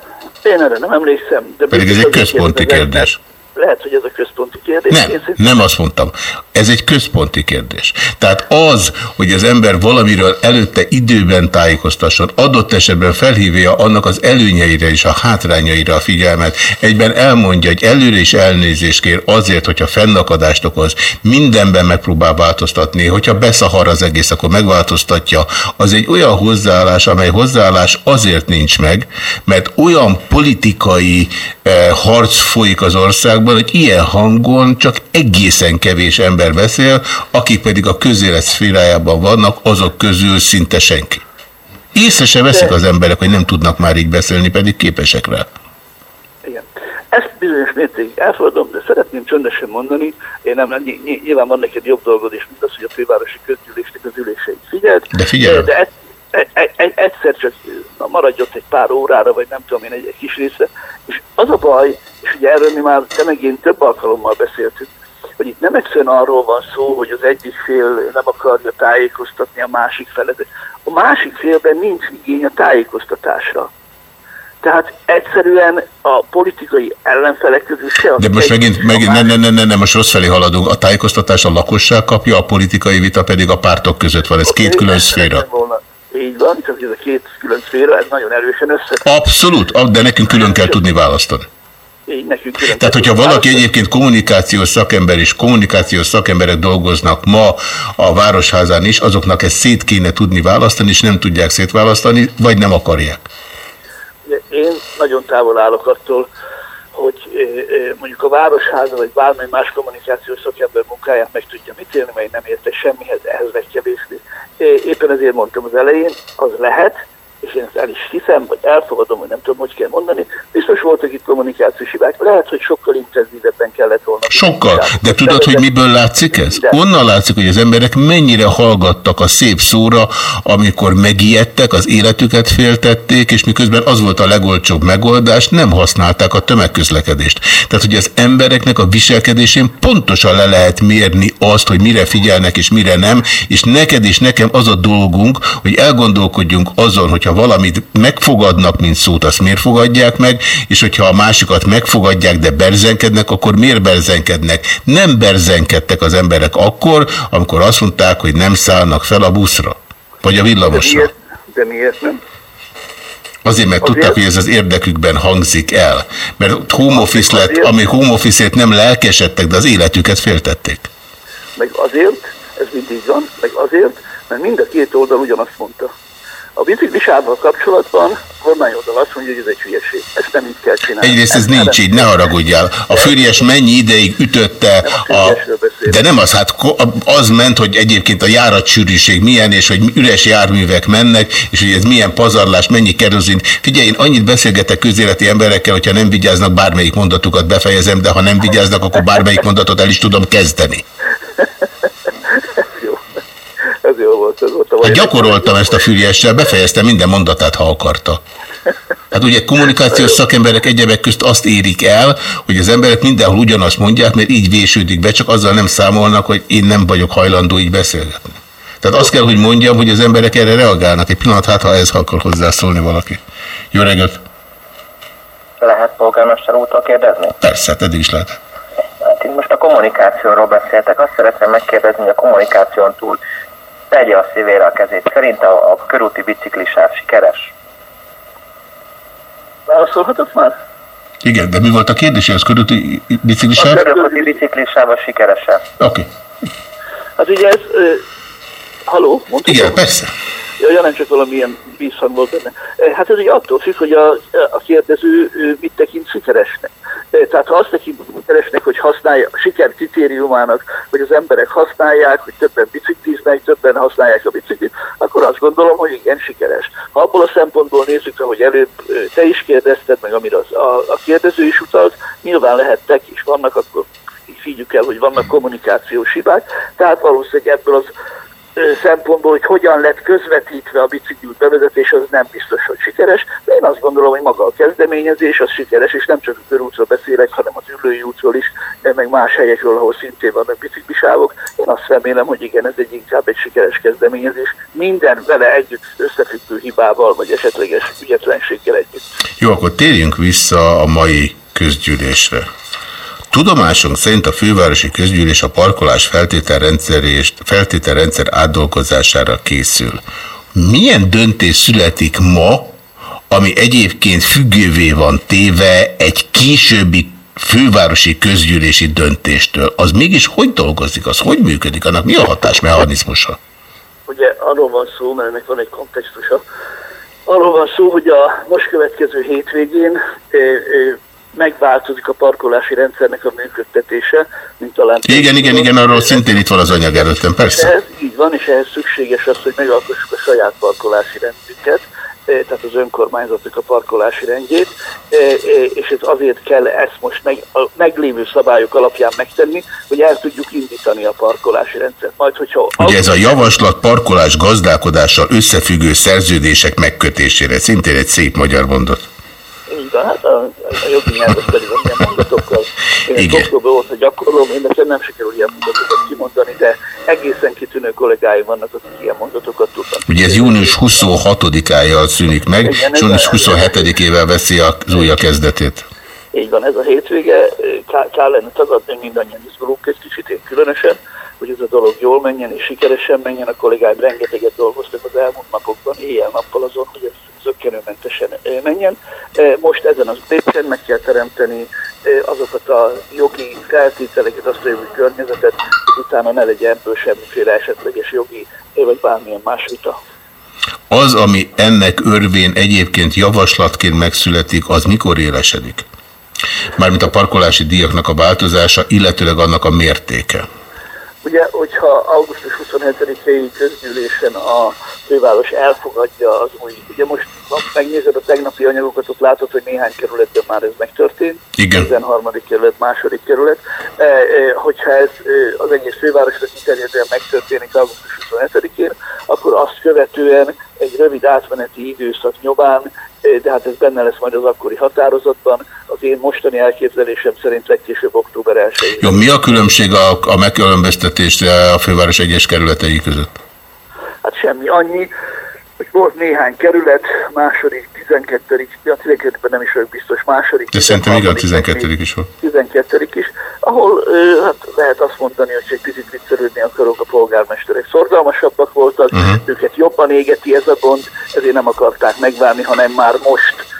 Én erre nem emlékszem. De Pedig ez egy központi kérdés. Lehet, hogy ez a központi kérdés. Nem, nem azt mondtam. Ez egy központi kérdés. Tehát az, hogy az ember valamiről előtte időben tájékoztasson, adott esetben felhívja annak az előnyeire és a hátrányaira a figyelmet, egyben elmondja, hogy előre is elnézést kér azért, hogyha fennakadást okoz, mindenben megpróbál változtatni, hogyha beszahar az egész, akkor megváltoztatja, az egy olyan hozzáállás, amely hozzáállás azért nincs meg, mert olyan politikai eh, harc folyik az országban, hogy ilyen hangon csak egészen kevés ember beszél, akik pedig a közélet szférájában vannak, azok közül szinte senki. Észre se veszik az emberek, hogy nem tudnak már így beszélni, pedig képesek rá. Igen. Ezt bizonyos mértékig elfogadom, de szeretném csöndesen mondani, én nem, nyilván van neked jobb dolgod is, mint az, hogy a fővárosi közgyűlésnek az üléseit figyeld. De figyelem. De, de egy, egy, egyszer csak na, maradj ott egy pár órára, vagy nem tudom én, egy, egy kis részre, és az a baj, és ugye erről mi már te meg én több alkalommal beszéltünk, hogy itt nem egyszerűen arról van szó, hogy az egyik fél nem akarja tájékoztatni a másik felet. A másik félben nincs igény a tájékoztatásra. Tehát egyszerűen a politikai ellenfelek közül se... De most megint, megint ne, ne, ne, ne, ne, most rossz felé haladunk. A tájékoztatás a lakosság kapja, a politikai vita pedig a pártok között van. Ez okay, két külön szféra. Így van, csak ez a két külön szféra, ez nagyon erősen össze. Abszolút, de nekünk külön kell tudni választani. Így nekünk külön Tehát, hogyha valaki egyébként kommunikációs szakember és kommunikációs szakemberek dolgoznak ma a Városházán is, azoknak ezt szét kéne tudni választani, és nem tudják szétválasztani, vagy nem akarják. Én nagyon távol állok attól, hogy mondjuk a Városháza vagy bármely más kommunikációs szakember munkáját meg tudja mit élni, mert én nem értek semmihez, ehhez vagy kevésbé. Éppen ezért mondtam az elején, az lehet, és én ezt el is hiszem, vagy elfogadom, hogy nem tudom, hogy kell mondani, biztos voltak itt kommunikációs hibák, lehet, hogy sokkal intenzívebben kellett volna. Sokkal, de tudod, hogy miből látszik ez? Onnan látszik, hogy az emberek mennyire hallgattak a szép szóra, amikor megijedtek, az életüket féltették, és miközben az volt a legolcsóbb megoldás, nem használták a tömegközlekedést. Tehát, hogy az embereknek a viselkedésén pontosan le lehet mérni azt, hogy mire figyelnek és mire nem, és neked és nekem az a dolgunk, hogy elgondolkodjunk azon, hogyha valamit megfogadnak, mint szót, azt miért fogadják meg, és hogyha a másikat megfogadják, de berzenkednek, akkor miért berzenkednek? Nem berzenkedtek az emberek akkor, amikor azt mondták, hogy nem szállnak fel a buszra, vagy a villamosra. De miért, de miért nem? Azért, mert azért? tudták, hogy ez az érdekükben hangzik el. Mert home office lett, ami home office nem lelkesedtek, de az életüket féltették. Meg azért, ez mindig van, meg azért, mert mind a két oldal ugyanazt mondta. A biciklisával kapcsolatban kormányoldal azt mondja, hogy ez egy hülyeség. Ezt nem így kell csinálni. Egyrészt ez nincs így, ne haragudjál. A Fűries mennyi ideig ütötte nem a... a de nem az, hát az ment, hogy egyébként a járatsűrűség milyen, és hogy üres járművek mennek, és hogy ez milyen pazarlás, mennyi kerozin. Figyelj, én annyit beszélgetek közéleti emberekkel, hogyha nem vigyáznak, bármelyik mondatukat befejezem, de ha nem vigyáznak, akkor bármelyik mondatot el is tudom kezdeni. a hát gyakoroltam ezt a Füriessel, befejeztem minden mondatát, ha akarta. Hát ugye kommunikációs szakemberek egyebek közt azt érik el, hogy az emberek mindenhol ugyanazt mondják, mert így vésődik be, csak azzal nem számolnak, hogy én nem vagyok hajlandó így beszélgetni. Tehát azt kell, hogy mondjam, hogy az emberek erre reagálnak. Egy pillanat, hát ha ez akar hozzászólni valaki. Jó reggelt! Lehet polgármester úrtól kérdezni? Persze, hát eddig is lehet. Hát itt most a kommunikációról beszéltek. Azt szeretném megkérdezni, hogy a kommunikáción túl tegye a szívére a kezét. Szerint a, a körúti biciklisár sikeres? Válaszolhatok már? Igen, de mi volt a kérdés, az körúti biciklisáv? A körúti biciklisáv a sikeresen. Oké. Okay. Hát ugye ez... Uh, haló? Igen, persze. Csak valamilyen vízhang volt benne. Hát ez ugye attól függ, hogy a, a kérdező mit tekint sikeresnek. Tehát ha azt tekint sikeresnek, hogy használja a siker kritériumának, hogy az emberek használják, hogy többen bicikliznek, többen használják a biciklit, akkor azt gondolom, hogy igen, sikeres. Ha abból a szempontból nézzük, ahogy előbb te is kérdezted, meg amire az, a, a kérdező is utalt, nyilván lehettek és vannak, akkor így el, hogy vannak kommunikációs hibák, tehát valószínűleg ebből az szempontból, hogy hogyan lett közvetítve a bicikliút bevezetés, az nem biztos, hogy sikeres, de én azt gondolom, hogy maga a kezdeményezés az sikeres, és nem csak a körútról beszélek, hanem az ülői útról is, meg más helyekről, ahol szintén vannak biciklisávok. Én azt remélem, hogy igen, ez egy inkább egy sikeres kezdeményezés, minden vele együtt összefüggő hibával, vagy esetleges ügyetlenséggel együtt. Jó, akkor térjünk vissza a mai közgyűlésre. Tudomásunk szerint a fővárosi közgyűlés a parkolás feltételrendszer és feltételrendszer átdolgozására készül. Milyen döntés születik ma, ami egyébként függővé van téve egy későbbi fővárosi közgyűlési döntéstől, az mégis hogy dolgozik, az hogy működik, annak mi a hatásmechanizmusa? Ugye arról van szó, mert ennek van egy kontextusa, arról van szó, hogy a most következő hétvégén megváltozik a parkolási rendszernek a működtetése, mint talán... Igen, igen, igen, arról szintén itt van az anyag előttem, persze. Ez így van, és ehhez szükséges az, hogy megalkossuk a saját parkolási rendünket, eh, tehát az önkormányzatok a parkolási rendjét, eh, eh, és ez azért kell ezt most meg, a meglévő szabályok alapján megtenni, hogy el tudjuk indítani a parkolási rendszert. Majd, hogyha Ugye ez a javaslat parkolás gazdálkodással összefüggő szerződések megkötésére, szintén egy szép magyar mondat. Így van, hát a, a jogi nyelvet pedig a ilyen mondatokkal. Én egy doktorban hogy gyakorlom, én nekem nem sikerül ilyen mondatokat kimondani, de egészen kitűnő kollégáim vannak, akik ilyen mondatokat tudnak. Ugye ez június 26-ájjal szűnik meg, és június 27-ével veszi az újja kezdetét. Így van, ez a hétvége, kell lenne tagadni, mindannyian izgulunk egy kicsit, én különösen, hogy ez a dolog jól menjen és sikeresen menjen. A kollégáim rengeteget dolgoztak az elmúlt napokban, éjjel-nappal azon, hogy ez zöggenőmentesen menjen. Most ezen az lépcsőn meg kell teremteni azokat a jogi feltételeket, azt a jogi környezetet, hogy utána ne legyen ebből semmiféle esetleges jogi vagy bármilyen más vita. Az, ami ennek örvén egyébként javaslatként megszületik, az mikor élesedik? Mármint a parkolási díjaknak a változása, illetőleg annak a mértéke. Ugye, hogyha augusztus 27-i közgyűlésen a főváros elfogadja az új. Ugye most ha megnézed a tegnapi anyagokat, ott látod, hogy néhány kerületben már ez megtörtént. Igen. 13. kerület, második kerület. E, e, hogyha ez e, az egész fővárosra kiterjedően megtörténik augusztus 27-én, akkor azt követően egy rövid átmeneti időszak nyomán, de hát ez benne lesz majd az akkori határozatban, az én mostani elképzelésem szerint legkésőbb október 1 Jó, mi a különbség a, a megkülönböztetés a főváros egyes kerületei között? Hát semmi, annyi, hogy volt néhány kerület, második, 12 a 12 nem is vagyok biztos, második. De szerintem igen, 12 is volt. 12 is, ahol hát lehet azt mondani, hogy egy picit viccelődni akarok a polgármesterek. Szorgalmasabbak voltak, uh-huh. őket jobban égeti ez a gond, ezért nem akarták megvárni, hanem már most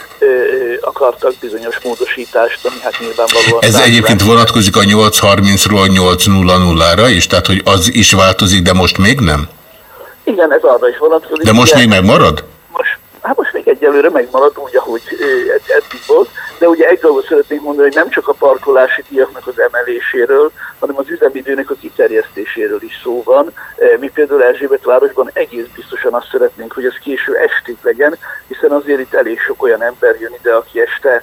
akartak bizonyos módosítást, ami hát nyilvánvalóan... Ez egyébként vonatkozik a 8.30-ról 8.00-ra is, tehát hogy az is változik, de most még nem? Igen, ez arra is vonatkozik. De most még megmarad? Most, hát most még egyelőre megmarad úgy, ahogy eddig volt, de ugye egy dolgot szeretnék mondani, hogy nem csak a parkolási díjaknak az emeléséről, hanem az üzemidőnek a kiterjesztéséről is szó van. Mi például Erzsébet városban egész biztosan azt szeretnénk, hogy ez késő estig legyen, hiszen azért itt elég sok olyan ember jön ide, aki este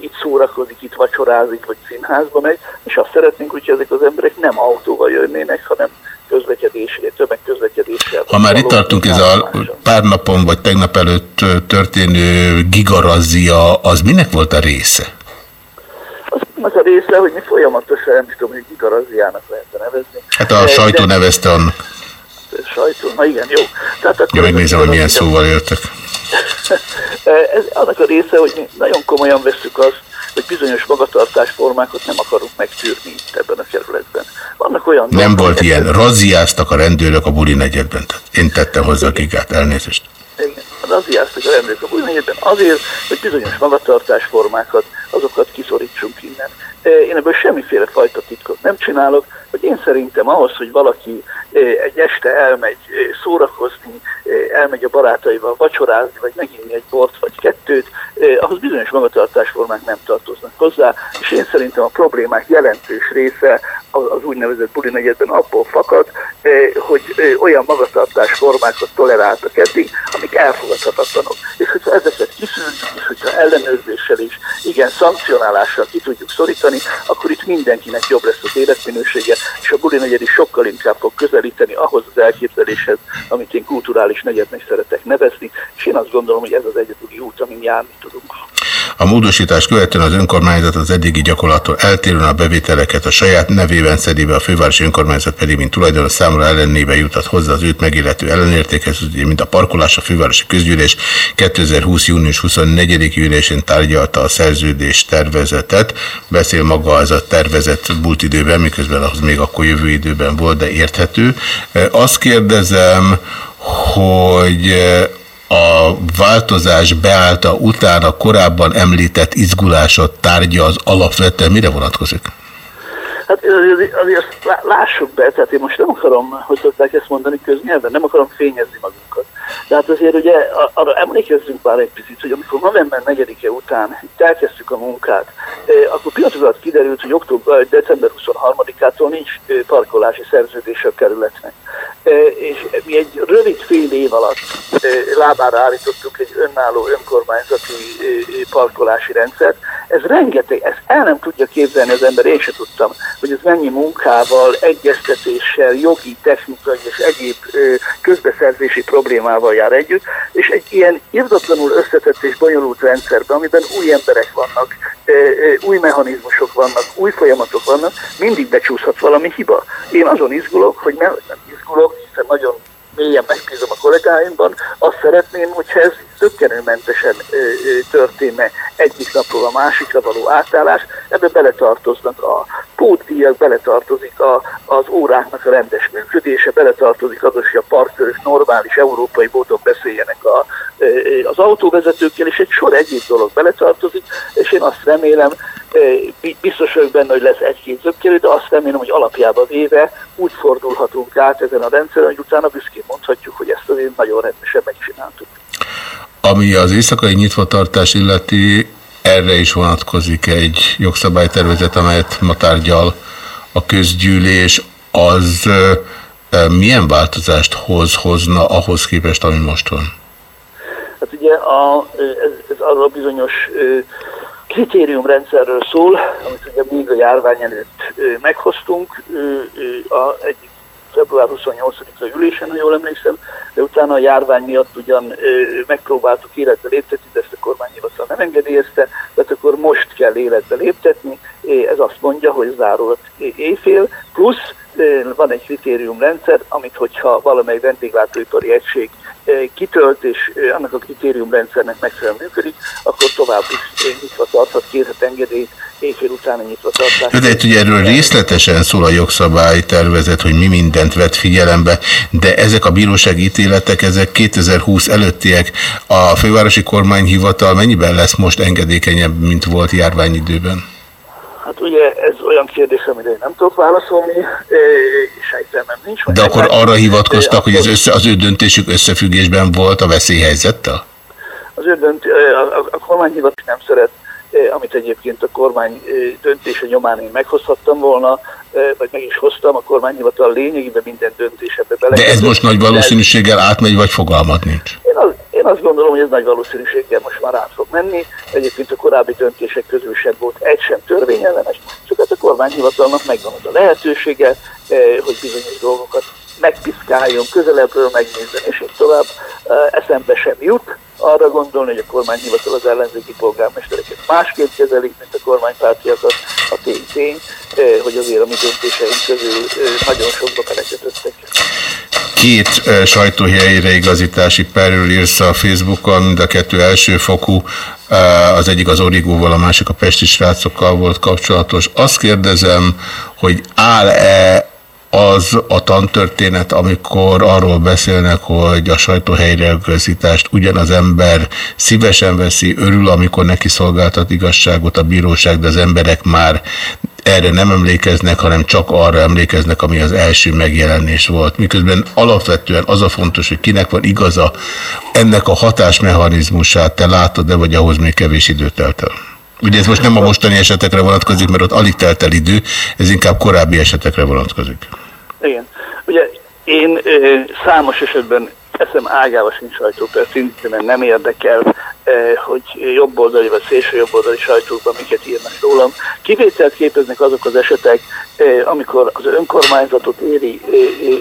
itt szórakozik, itt vacsorázik, vagy színházba megy, és azt szeretnénk, hogy ezek az emberek nem autóval jönnének, hanem közlekedés, tömegközlekedéssel. Ha már itt tartunk, ez a pár napon vagy tegnap előtt történő gigarazia, az minek volt a része? Az, az a része, hogy mi folyamatosan, nem tudom, hogy gigaraziának lehetne nevezni. Hát a sajtó De, nevezte annak. Sajtó, na igen, jó. Tehát akkor ja, megnézem, hogy milyen szóval jöttek. ez annak a része, hogy mi nagyon komolyan veszük azt, hogy bizonyos magatartásformákat nem akarunk megtűrni itt ebben a kerületben. Vannak olyan... Nem volt ilyen. Razziáztak a rendőrök a buli negyedben. Én tettem hozzá a gigát. Elnézést. Igen, razziáztak a rendőrök a buli negyedben azért, hogy bizonyos magatartásformákat, azokat kiszorítsunk innen. Én ebből semmiféle fajta titkot nem csinálok, hogy én szerintem ahhoz, hogy valaki egy este elmegy szórakozni, elmegy a barátaival vacsorázni, vagy meginni egy bort vagy kettőt, ahhoz bizonyos magatartásformák nem tartoznak hozzá, és én szerintem a problémák jelentős része az úgynevezett buli negyedben abból fakad, hogy olyan magatartásformákat toleráltak eddig, amik elfogadhatatlanok. És hogyha ezeket kiszűrjük, és hogyha ellenőrzéssel is, igen, szankcionálással ki tudjuk szorítani, akkor itt mindenkinek jobb lesz az életminősége, és a buli negyed is sokkal inkább fog közelíteni ahhoz az elképzeléshez, amit én kulturális negyednek szeretek nevezni, és én azt gondolom, hogy ez az egyedüli út, amin járni tudunk. A módosítás követően az önkormányzat az eddigi gyakorlattól eltérően a bevételeket a saját nevében szedi be, a fővárosi önkormányzat pedig, mint tulajdonos számra ellenébe jutat hozzá az őt megillető ellenértékhez, mint a parkolás, a fővárosi közgyűlés 2020. június 24. ülésén tárgyalta a szerződés tervezetet. Beszél maga az a tervezet múlt időben, miközben az még akkor jövő időben volt, de érthető. Azt kérdezem, hogy a változás beállta utána korábban említett izgulásot tárgya az alapvetően mire vonatkozik? Hát azért, azért lássuk be, tehát én most nem akarom, hogy szokták ezt mondani köznyelven, nem akarom fényezni magunkat. De hát azért ugye arra emlékezzünk már egy picit, hogy amikor november 4-e után itt elkezdtük a munkát, akkor pillanat alatt kiderült, hogy október, december 23-ától nincs parkolási szerződés a kerületnek. És mi egy rövid fél év alatt lábára állítottuk egy önálló önkormányzati parkolási rendszert. Ez rengeteg, ezt el nem tudja képzelni az ember, én sem tudtam, hogy ez mennyi munkával, egyeztetéssel, jogi, technikai és egyéb közbeszerzési problémával jár együtt, és egy ilyen irdatlanul összetett és bonyolult rendszerben, amiben új emberek vannak, új mechanizmusok vannak, új folyamatok vannak, mindig becsúszhat valami hiba. Én azon izgulok, hogy nem, nem izgulok, hiszen nagyon mélyen megbízom a kollégáimban, azt szeretném, hogyha ez tökkenőmentesen történne egyik napról a másikra való átállás, ebbe beletartoznak a pótdíjak, beletartozik a, az óráknak a rendes működése, beletartozik az, hogy a parkörök normális európai módon beszéljenek a, az autóvezetőkkel, és egy sor egyéb dolog beletartozik, és én azt remélem, biztos vagyok benne, hogy lesz egy-két zöggelő, de azt remélem, hogy alapjában véve úgy fordulhatunk át ezen a rendszeren, hogy utána büszkén mondhatjuk, hogy ezt azért nagyon rendesen megcsináltuk. Ami az éjszakai nyitvatartás illeti, erre is vonatkozik egy jogszabálytervezet, amelyet ma tárgyal a közgyűlés, az milyen változást hoz, hozna ahhoz képest, ami most van? Hát ugye a, ez, ez arról a bizonyos kritériumrendszerről szól, amit ugye még a járvány előtt meghoztunk. A egyik február 28-a ülésen, ha jól emlékszem, de utána a járvány miatt ugyan megpróbáltuk életbe léptetni, de ezt a kormányhivatal nem engedélyezte, tehát akkor most kell életbe léptetni. Ez azt mondja, hogy zárolt éjfél, plusz van egy kritériumrendszer, amit hogyha valamely vendéglátóipari egység kitölt, és annak a kritériumrendszernek megfelelően működik, akkor tovább is nyitva tarthat, kérhet engedélyt, éjfél utána nyitva tartás. De ugye erről részletesen szól a jogszabály tervezet, hogy mi mindent vett figyelembe, de ezek a bírósági ítéletek, ezek 2020 előttiek. A fővárosi kormányhivatal mennyiben lesz most engedékenyebb, mint volt járványidőben? Hát ugye ez olyan kérdés, amire én nem tudok válaszolni, sejtelmem nincs. De akkor arra hivatkoztak, hogy ez össze, az ő döntésük összefüggésben volt a veszélyhelyzettel? Az ő dönt, a, a, a kormányhivatal nem szeret amit egyébként a kormány döntése nyomán én meghozhattam volna, vagy meg is hoztam, a kormányhivatal lényegében minden döntésebe bele. De ez most nagy valószínűséggel átmegy, vagy fogalmat nincs? Én, az, én azt gondolom, hogy ez nagy valószínűséggel most már át fog menni. Egyébként a korábbi döntések közül sem volt egy sem törvényellenes, csak hát a kormányhivatalnak megvan az a lehetősége, hogy bizonyos dolgokat megpiszkáljon, közelebbről megnézzen, és így tovább eszembe sem jut arra gondolni, hogy a kormányhivatal az ellenzéki polgármestereket másképp kezelik, mint a kormánypártiakat. A tény tény, hogy azért a mi döntéseink közül nagyon sokba belekötöttek. Két sajtóhelyre igazítási perről írsz a Facebookon, mind a kettő elsőfokú, az egyik az Origóval, a másik a Pesti srácokkal volt kapcsolatos. Azt kérdezem, hogy áll-e az a tantörténet, amikor arról beszélnek, hogy a sajtóhelyreigazítást ugyanaz ember szívesen veszi, örül, amikor neki szolgáltat igazságot a bíróság, de az emberek már erre nem emlékeznek, hanem csak arra emlékeznek, ami az első megjelenés volt. Miközben alapvetően az a fontos, hogy kinek van igaza, ennek a hatásmechanizmusát te látod, de vagy ahhoz még kevés időt telt el. Ugye ez most nem a mostani esetekre vonatkozik, mert ott alig telt el idő, ez inkább korábbi esetekre vonatkozik. Igen. Ugye én számos esetben eszem ágával sincs sajtóperc indítani, mert nem érdekel, hogy jobboldali vagy szélső jobboldali sajtókban miket írnak rólam. Kivételt képeznek azok az esetek, amikor az önkormányzatot éri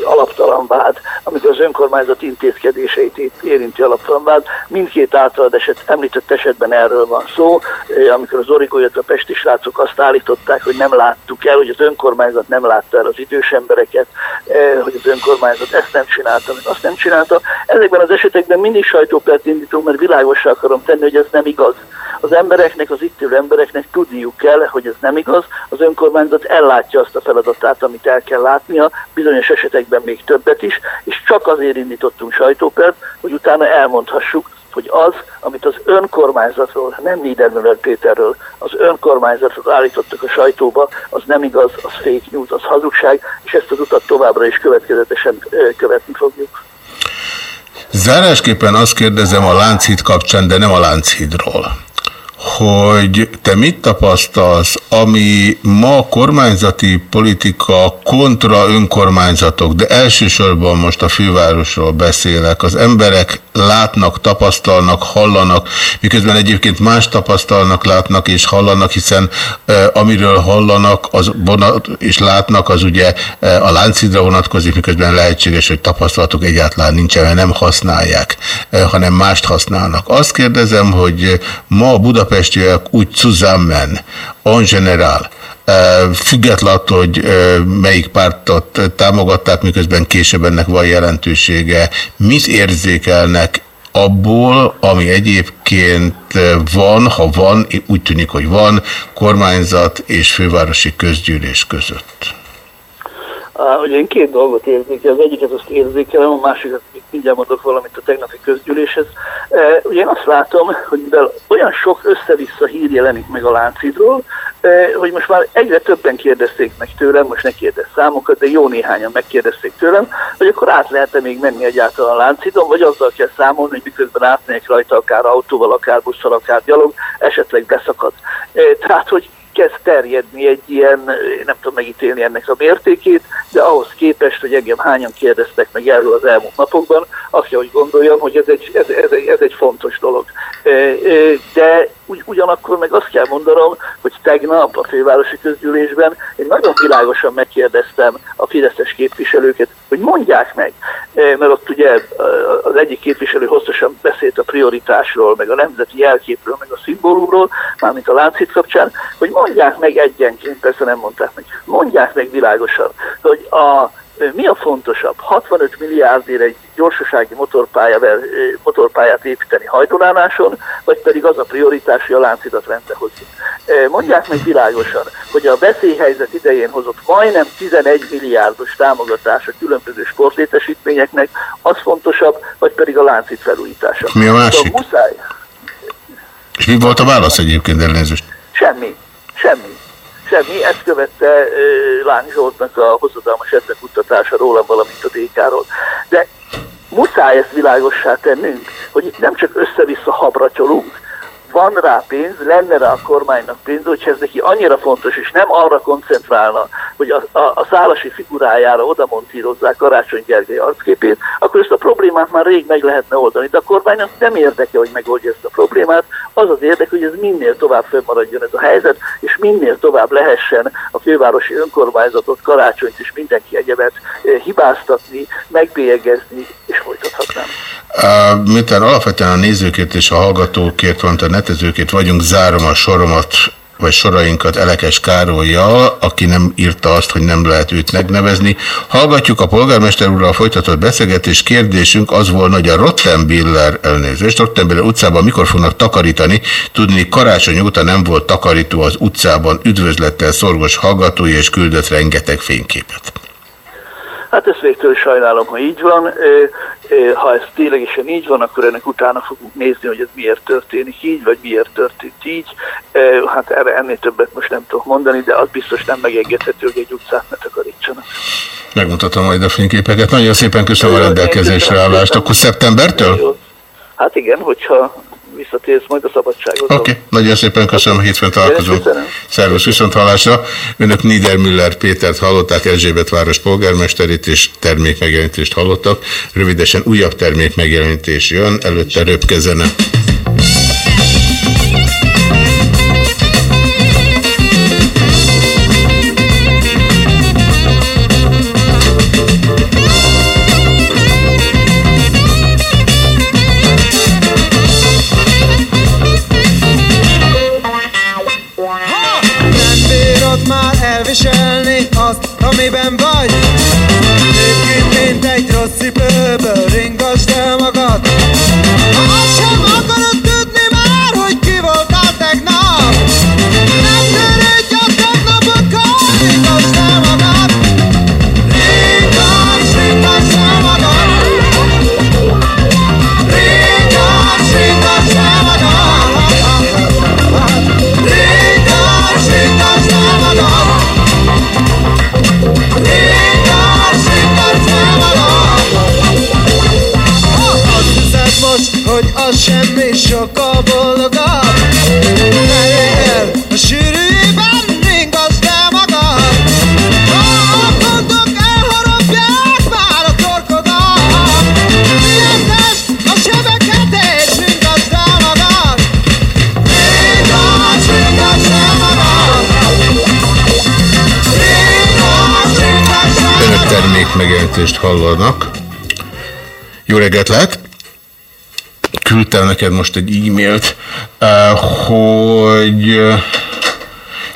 alaptalan vád, amikor az önkormányzat intézkedéseit érinti alaptalan vád. Mindkét általad eset, említett esetben erről van szó, amikor az Origó, a Pesti srácok azt állították, hogy nem láttuk el, hogy az önkormányzat nem látta el az idős embereket, hogy az önkormányzat ezt nem csinálta, meg azt nem csinálta. Ezekben az esetekben mindig sajtópert indítunk, mert világosra akarom tenni, hogy ez nem igaz. Az embereknek, az itt ülő embereknek tudniuk kell, hogy ez nem igaz. Az önkormányzat ellátja azt a feladatát, amit el kell látnia, bizonyos esetekben még többet is, és csak azért indítottunk sajtópert, hogy utána elmondhassuk, hogy az, amit az önkormányzatról, nem Niedermüller Péterről, az önkormányzatról állítottak a sajtóba, az nem igaz, az fake news, az hazugság, és ezt az utat továbbra is következetesen követni fogjuk. Zárásképpen azt kérdezem a Lánchíd kapcsán, de nem a Lánchídról hogy te mit tapasztalsz, ami ma kormányzati politika kontra önkormányzatok, de elsősorban most a fővárosról beszélek. Az emberek látnak, tapasztalnak, hallanak, miközben egyébként más tapasztalnak, látnak és hallanak, hiszen eh, amiről hallanak az vonat, és látnak, az ugye eh, a láncidra vonatkozik, miközben lehetséges, hogy tapasztalatok egyáltalán nincsen, mert nem használják, eh, hanem mást használnak. Azt kérdezem, hogy ma a Budapest budapestiek úgy zusammen, en general, független attól, hogy melyik pártot támogatták, miközben később ennek van jelentősége. Mit érzékelnek abból, ami egyébként van, ha van, úgy tűnik, hogy van, kormányzat és fővárosi közgyűlés között? Ugye én két dolgot érzékelem, az egyiket azt érzékelem, a másikat mindjárt mondok valamit a tegnapi közgyűléshez. Ugye én azt látom, hogy olyan sok össze-vissza hír jelenik meg a Láncidról, hogy most már egyre többen kérdezték meg tőlem, most ne kérdez számokat, de jó néhányan megkérdezték tőlem, hogy akkor át lehet-e még menni egyáltalán a Láncidon, vagy azzal kell számolni, hogy miközben átmegyek rajta akár autóval, akár busszal, akár gyalog, esetleg beszakad. Tehát, hogy kezd terjedni egy ilyen, nem tudom megítélni ennek a mértékét, de ahhoz képest, hogy engem hányan kérdeztek meg erről az elmúlt napokban, azt kell, hogy gondoljam, hogy ez egy, ez, ez, egy, ez egy fontos dolog. De ugy, ugyanakkor meg azt kell mondanom, hogy tegnap a fővárosi közgyűlésben én nagyon világosan megkérdeztem a fideszes képviselőket, hogy mondják meg, mert ott ugye az egyik képviselő hosszasan beszélt a prioritásról, meg a nemzeti jelképről, meg a szimbólumról, mármint a láncít kapcsán, hogy mondják meg egyenként, persze nem mondták meg, mondják meg világosan, hogy a mi a fontosabb? 65 milliárdért egy gyorsasági motorpálya, motorpályát építeni hajdolánáson, vagy pedig az a prioritás, hogy a láncidat rendbe hozzuk. Mondják meg világosan, hogy a veszélyhelyzet idején hozott majdnem 11 milliárdos támogatás a különböző sportlétesítményeknek, az fontosabb, vagy pedig a láncit felújítása. Mi a másik? Szóval muszáj. És mi volt a válasz egyébként elnézést? Semmi. Semmi. Semmi. Ezt követte uh, Lány Zsoltnak a hozadalmas kutatása rólam, valamint a DK-ról. De muszáj ezt világossá tennünk, hogy itt nem csak össze-vissza habratyolunk, van rá pénz, lenne rá a kormánynak pénz, hogyha ez neki annyira fontos, és nem arra koncentrálna, hogy a, a, a szálasi figurájára oda montírozzák Karácsony Gergely arcképét, akkor ezt a problémát már rég meg lehetne oldani. De a kormánynak nem érdeke, hogy megoldja ezt a problémát, az az érdeke, hogy ez minél tovább fönnmaradjon ez a helyzet, és minél tovább lehessen a fővárosi önkormányzatot, Karácsonyt és mindenki egyebet eh, hibáztatni, megbélyegezni, és folytathatnám. Miután alapvetően a nézőkért és a hallgatókért, valamint a netezőkért vagyunk, zárom a soromat vagy sorainkat Elekes Károlyjal, aki nem írta azt, hogy nem lehet őt megnevezni. Hallgatjuk a polgármester úrral folytatott beszélgetés. Kérdésünk az volna, hogy a Rottenbiller elnézést, Rottenbiller utcában mikor fognak takarítani. Tudni, karácsony óta nem volt takarító az utcában, üdvözlettel szorgos hallgatói és küldött rengeteg fényképet. Hát ezt végtől sajnálom, ha így van. Ha ez ténylegesen így van, akkor ennek utána fogunk nézni, hogy ez miért történik így, vagy miért történt így. Hát erre ennél többet most nem tudok mondani, de az biztos nem megengedhető, hogy egy utcát ne takarítsanak. Megmutatom majd a fényképeket. Nagyon szépen köszönöm a rendelkezésre állást. Akkor szeptembertől? Hát igen, hogyha visszatérsz majd a szabadságot. Oké, okay. nagyon szépen köszönöm, hétfőn találkozunk. Szervusz, viszont hallásra. Önök Niedermüller Pétert hallották, Erzsébet város polgármesterét és termékmegjelenítést hallottak. Rövidesen újabb termékmegjelenítés jön, előtte röpkezene. Boldogabb Merjél el a sűrűjében, ringazd el magad Ha a gondok elharapják már a torkodat. Milyen test a sebeket és ringazd el magad. Ringazd, ringazd el magad. Ringazd, ringazd el magad. Önök termék megjelentést hallanak. Jó reggelt lehet! Küldtem neked most egy e-mailt, uh, hogy uh,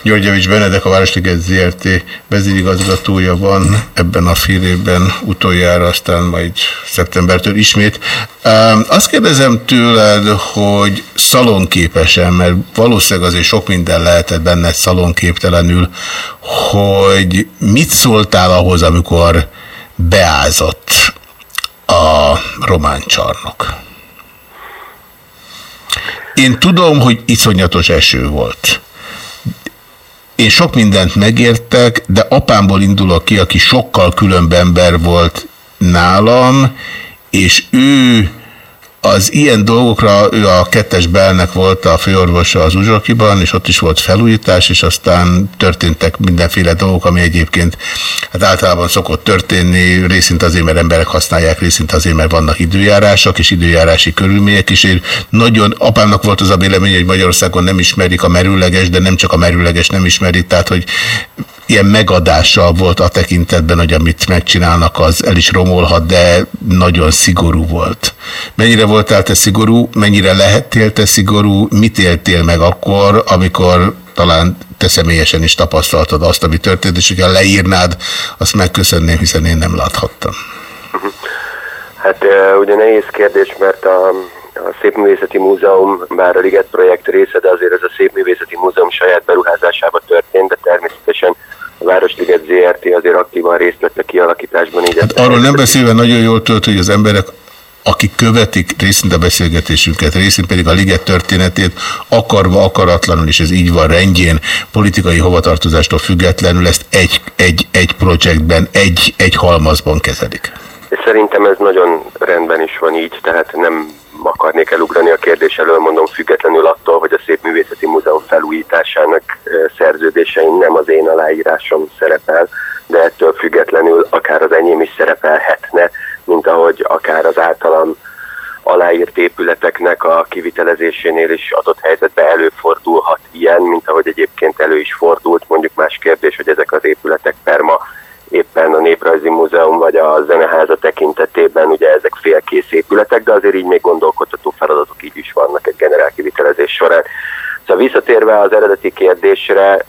Györgyevics Benedek, a Városliget ZRT vezérigazgatója van ebben a fél évben utoljára, aztán majd szeptembertől ismét. Uh, azt kérdezem tőled, hogy szalonképesen, mert valószínűleg azért sok minden lehetett benne szalonképtelenül, hogy mit szóltál ahhoz, amikor beázott a román csarnok? Én tudom, hogy iszonyatos eső volt. Én sok mindent megértek, de apámból indulok ki, aki sokkal különb ember volt nálam, és ő az ilyen dolgokra ő a kettes belnek volt a főorvosa az Uzsokiban, és ott is volt felújítás, és aztán történtek mindenféle dolgok, ami egyébként hát általában szokott történni, részint azért, mert emberek használják, részint azért, mert vannak időjárások és időjárási körülmények is. Én nagyon, apámnak volt az a vélemény, hogy Magyarországon nem ismerik a merőleges, de nem csak a merőleges nem ismerik, tehát hogy ilyen megadással volt a tekintetben, hogy amit megcsinálnak, az el is romolhat, de nagyon szigorú volt. Mennyire voltál te szigorú, mennyire lehettél te szigorú, mit éltél meg akkor, amikor talán te személyesen is tapasztaltad azt, ami történt, és hogyha leírnád, azt megköszönném, hiszen én nem láthattam. Hát ugye nehéz kérdés, mert a, a Szépművészeti Múzeum, bár a Liget projekt része, de azért ez a Szépművészeti Múzeum saját beruházásába történt, de természetesen a Városliget ZRT azért aktívan részt vett a kialakításban. Így hát arról nem beszélve nagyon jól tölt, hogy az emberek akik követik részint a beszélgetésünket, részint pedig a liget történetét, akarva, akaratlanul, és ez így van rendjén, politikai hovatartozástól függetlenül ezt egy, egy, egy projektben, egy, egy halmazban kezelik. Szerintem ez nagyon rendben is van így, tehát nem akarnék elugrani a kérdés elől, mondom függetlenül attól, hogy a Szépművészeti Múzeum felújításának szerződésein nem az én aláírásom szerepel, de ettől függetlenül akár az enyém is szerepelhetne, mint ahogy akár az általam aláírt épületeknek a kivitelezésénél is adott helyzetben előfordulhat ilyen, mint ahogy egyébként elő is fordult. Mondjuk más kérdés, hogy ezek az épületek perma éppen a Néprajzi Múzeum vagy a Zeneháza tekintetében ugye ezek félkész épületek, de azért így még gondolkodható feladatok így is vannak egy generál kivitelezés során. Szóval visszatérve az eredeti kérdésre,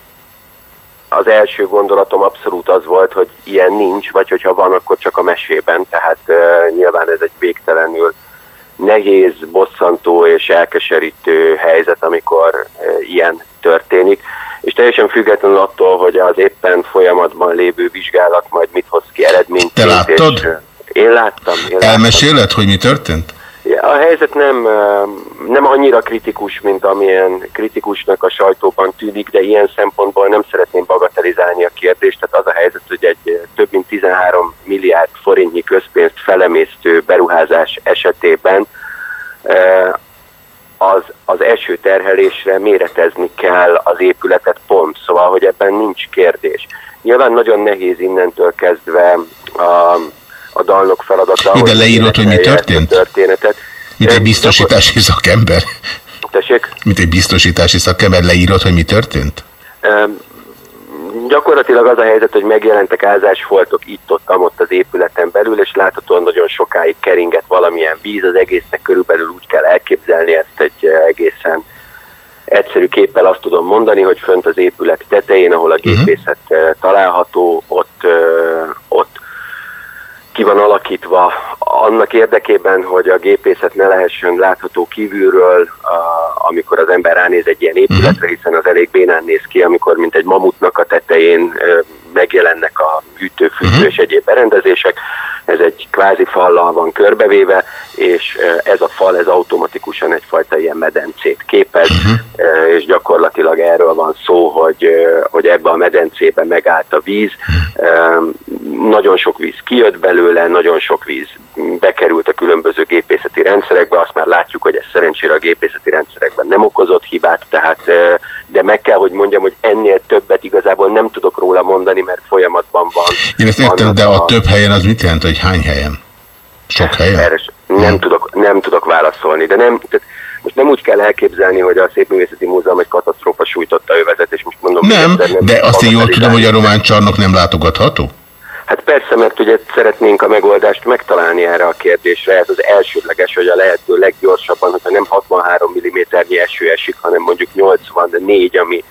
az első gondolatom abszolút az volt, hogy ilyen nincs, vagy hogyha van, akkor csak a mesében, tehát uh, nyilván ez egy végtelenül nehéz, bosszantó és elkeserítő helyzet, amikor uh, ilyen történik, és teljesen függetlenül attól, hogy az éppen folyamatban lévő vizsgálat majd mit hoz ki eredményt. Te láttad? És, uh, én láttam. Én Elmeséled, hogy mi történt? A helyzet nem, nem annyira kritikus, mint amilyen kritikusnak a sajtóban tűnik, de ilyen szempontból nem szeretném bagatelizálni a kérdést. Tehát az a helyzet, hogy egy több mint 13 milliárd forintnyi közpénzt felemésztő beruházás esetében az, az első terhelésre méretezni kell az épületet pont, szóval, hogy ebben nincs kérdés. Nyilván nagyon nehéz innentől kezdve a a dalnok feladata. De leírod, hogy mi történt? Történetet. Mint egy biztosítási szakember? Tessék? Mint egy biztosítási szakember leírod, hogy mi történt? Um, gyakorlatilag az a helyzet, hogy megjelentek ázásfoltok itt-ott, ott az épületen belül, és láthatóan nagyon sokáig keringett valamilyen víz, az egésznek körülbelül úgy kell elképzelni ezt egy egészen egyszerű képpel azt tudom mondani, hogy fönt az épület tetején, ahol a mhm. gépészet uh-huh. található, ott, ott ki van alakítva annak érdekében, hogy a gépészet ne lehessen látható kívülről, amikor az ember ránéz egy ilyen épületre, mhm. hiszen az elég bénán néz ki, amikor mint egy mamutnak a tetején megjelennek a hűtőfűtő uh-huh. és egyéb berendezések. Ez egy kvázi fallal van körbevéve, és ez a fal ez automatikusan egyfajta ilyen medencét képez, uh-huh. és gyakorlatilag erről van szó, hogy, hogy ebbe a medencébe megállt a víz. Uh-huh. Nagyon sok víz kijött belőle, nagyon sok víz bekerült a különböző gépészeti rendszerekbe, azt már látjuk, hogy ez szerencsére a gépészeti rendszerekben nem okozott hibát, tehát de meg kell, hogy mondjam, hogy ennél többet igazából nem tudok róla mondani, mert folyamatban van. Én ezt értem, de a, a több helyen az mit jelent, hogy hány helyen? Sok helyen? Erre nem, tudok, nem tudok válaszolni, de nem, tehát most nem úgy kell elképzelni, hogy a Szépművészeti Múzeum egy katasztrófa sújtotta övezet, és most mondom... Nem, nem de azt én jól tudom, hogy a román csarnok nem látogatható? Hát persze, mert ugye szeretnénk a megoldást megtalálni erre a kérdésre. Ez az elsődleges, hogy a lehető leggyorsabban, hogyha nem 63 mm eső esik, hanem mondjuk 84, ami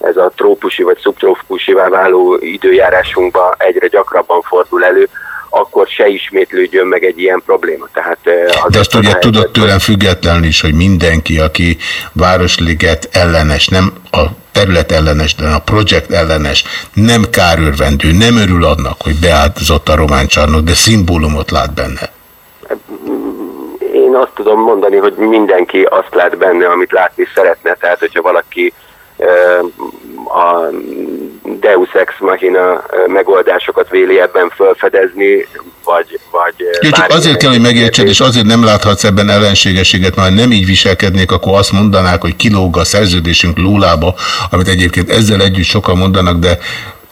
ez a trópusi vagy szubtrópusivá váló időjárásunkban egyre gyakrabban fordul elő, akkor se ismétlődjön meg egy ilyen probléma. Tehát, az De azt ugye tudod tőlem függetlenül is, hogy mindenki, aki Városliget ellenes, nem a terület ellenes, de a projekt ellenes, nem kárőrvendő, nem örül annak, hogy beáldozott a román csarnok, de szimbólumot lát benne. Én azt tudom mondani, hogy mindenki azt lát benne, amit látni szeretne. Tehát, hogyha valaki a deus ex machina megoldásokat véli ebben felfedezni, vagy... vagy Jó, csak azért kell, hogy megértsed, és azért nem láthatsz ebben ellenségességet, mert ha nem így viselkednék, akkor azt mondanák, hogy kilóg a szerződésünk lólába, amit egyébként ezzel együtt sokan mondanak, de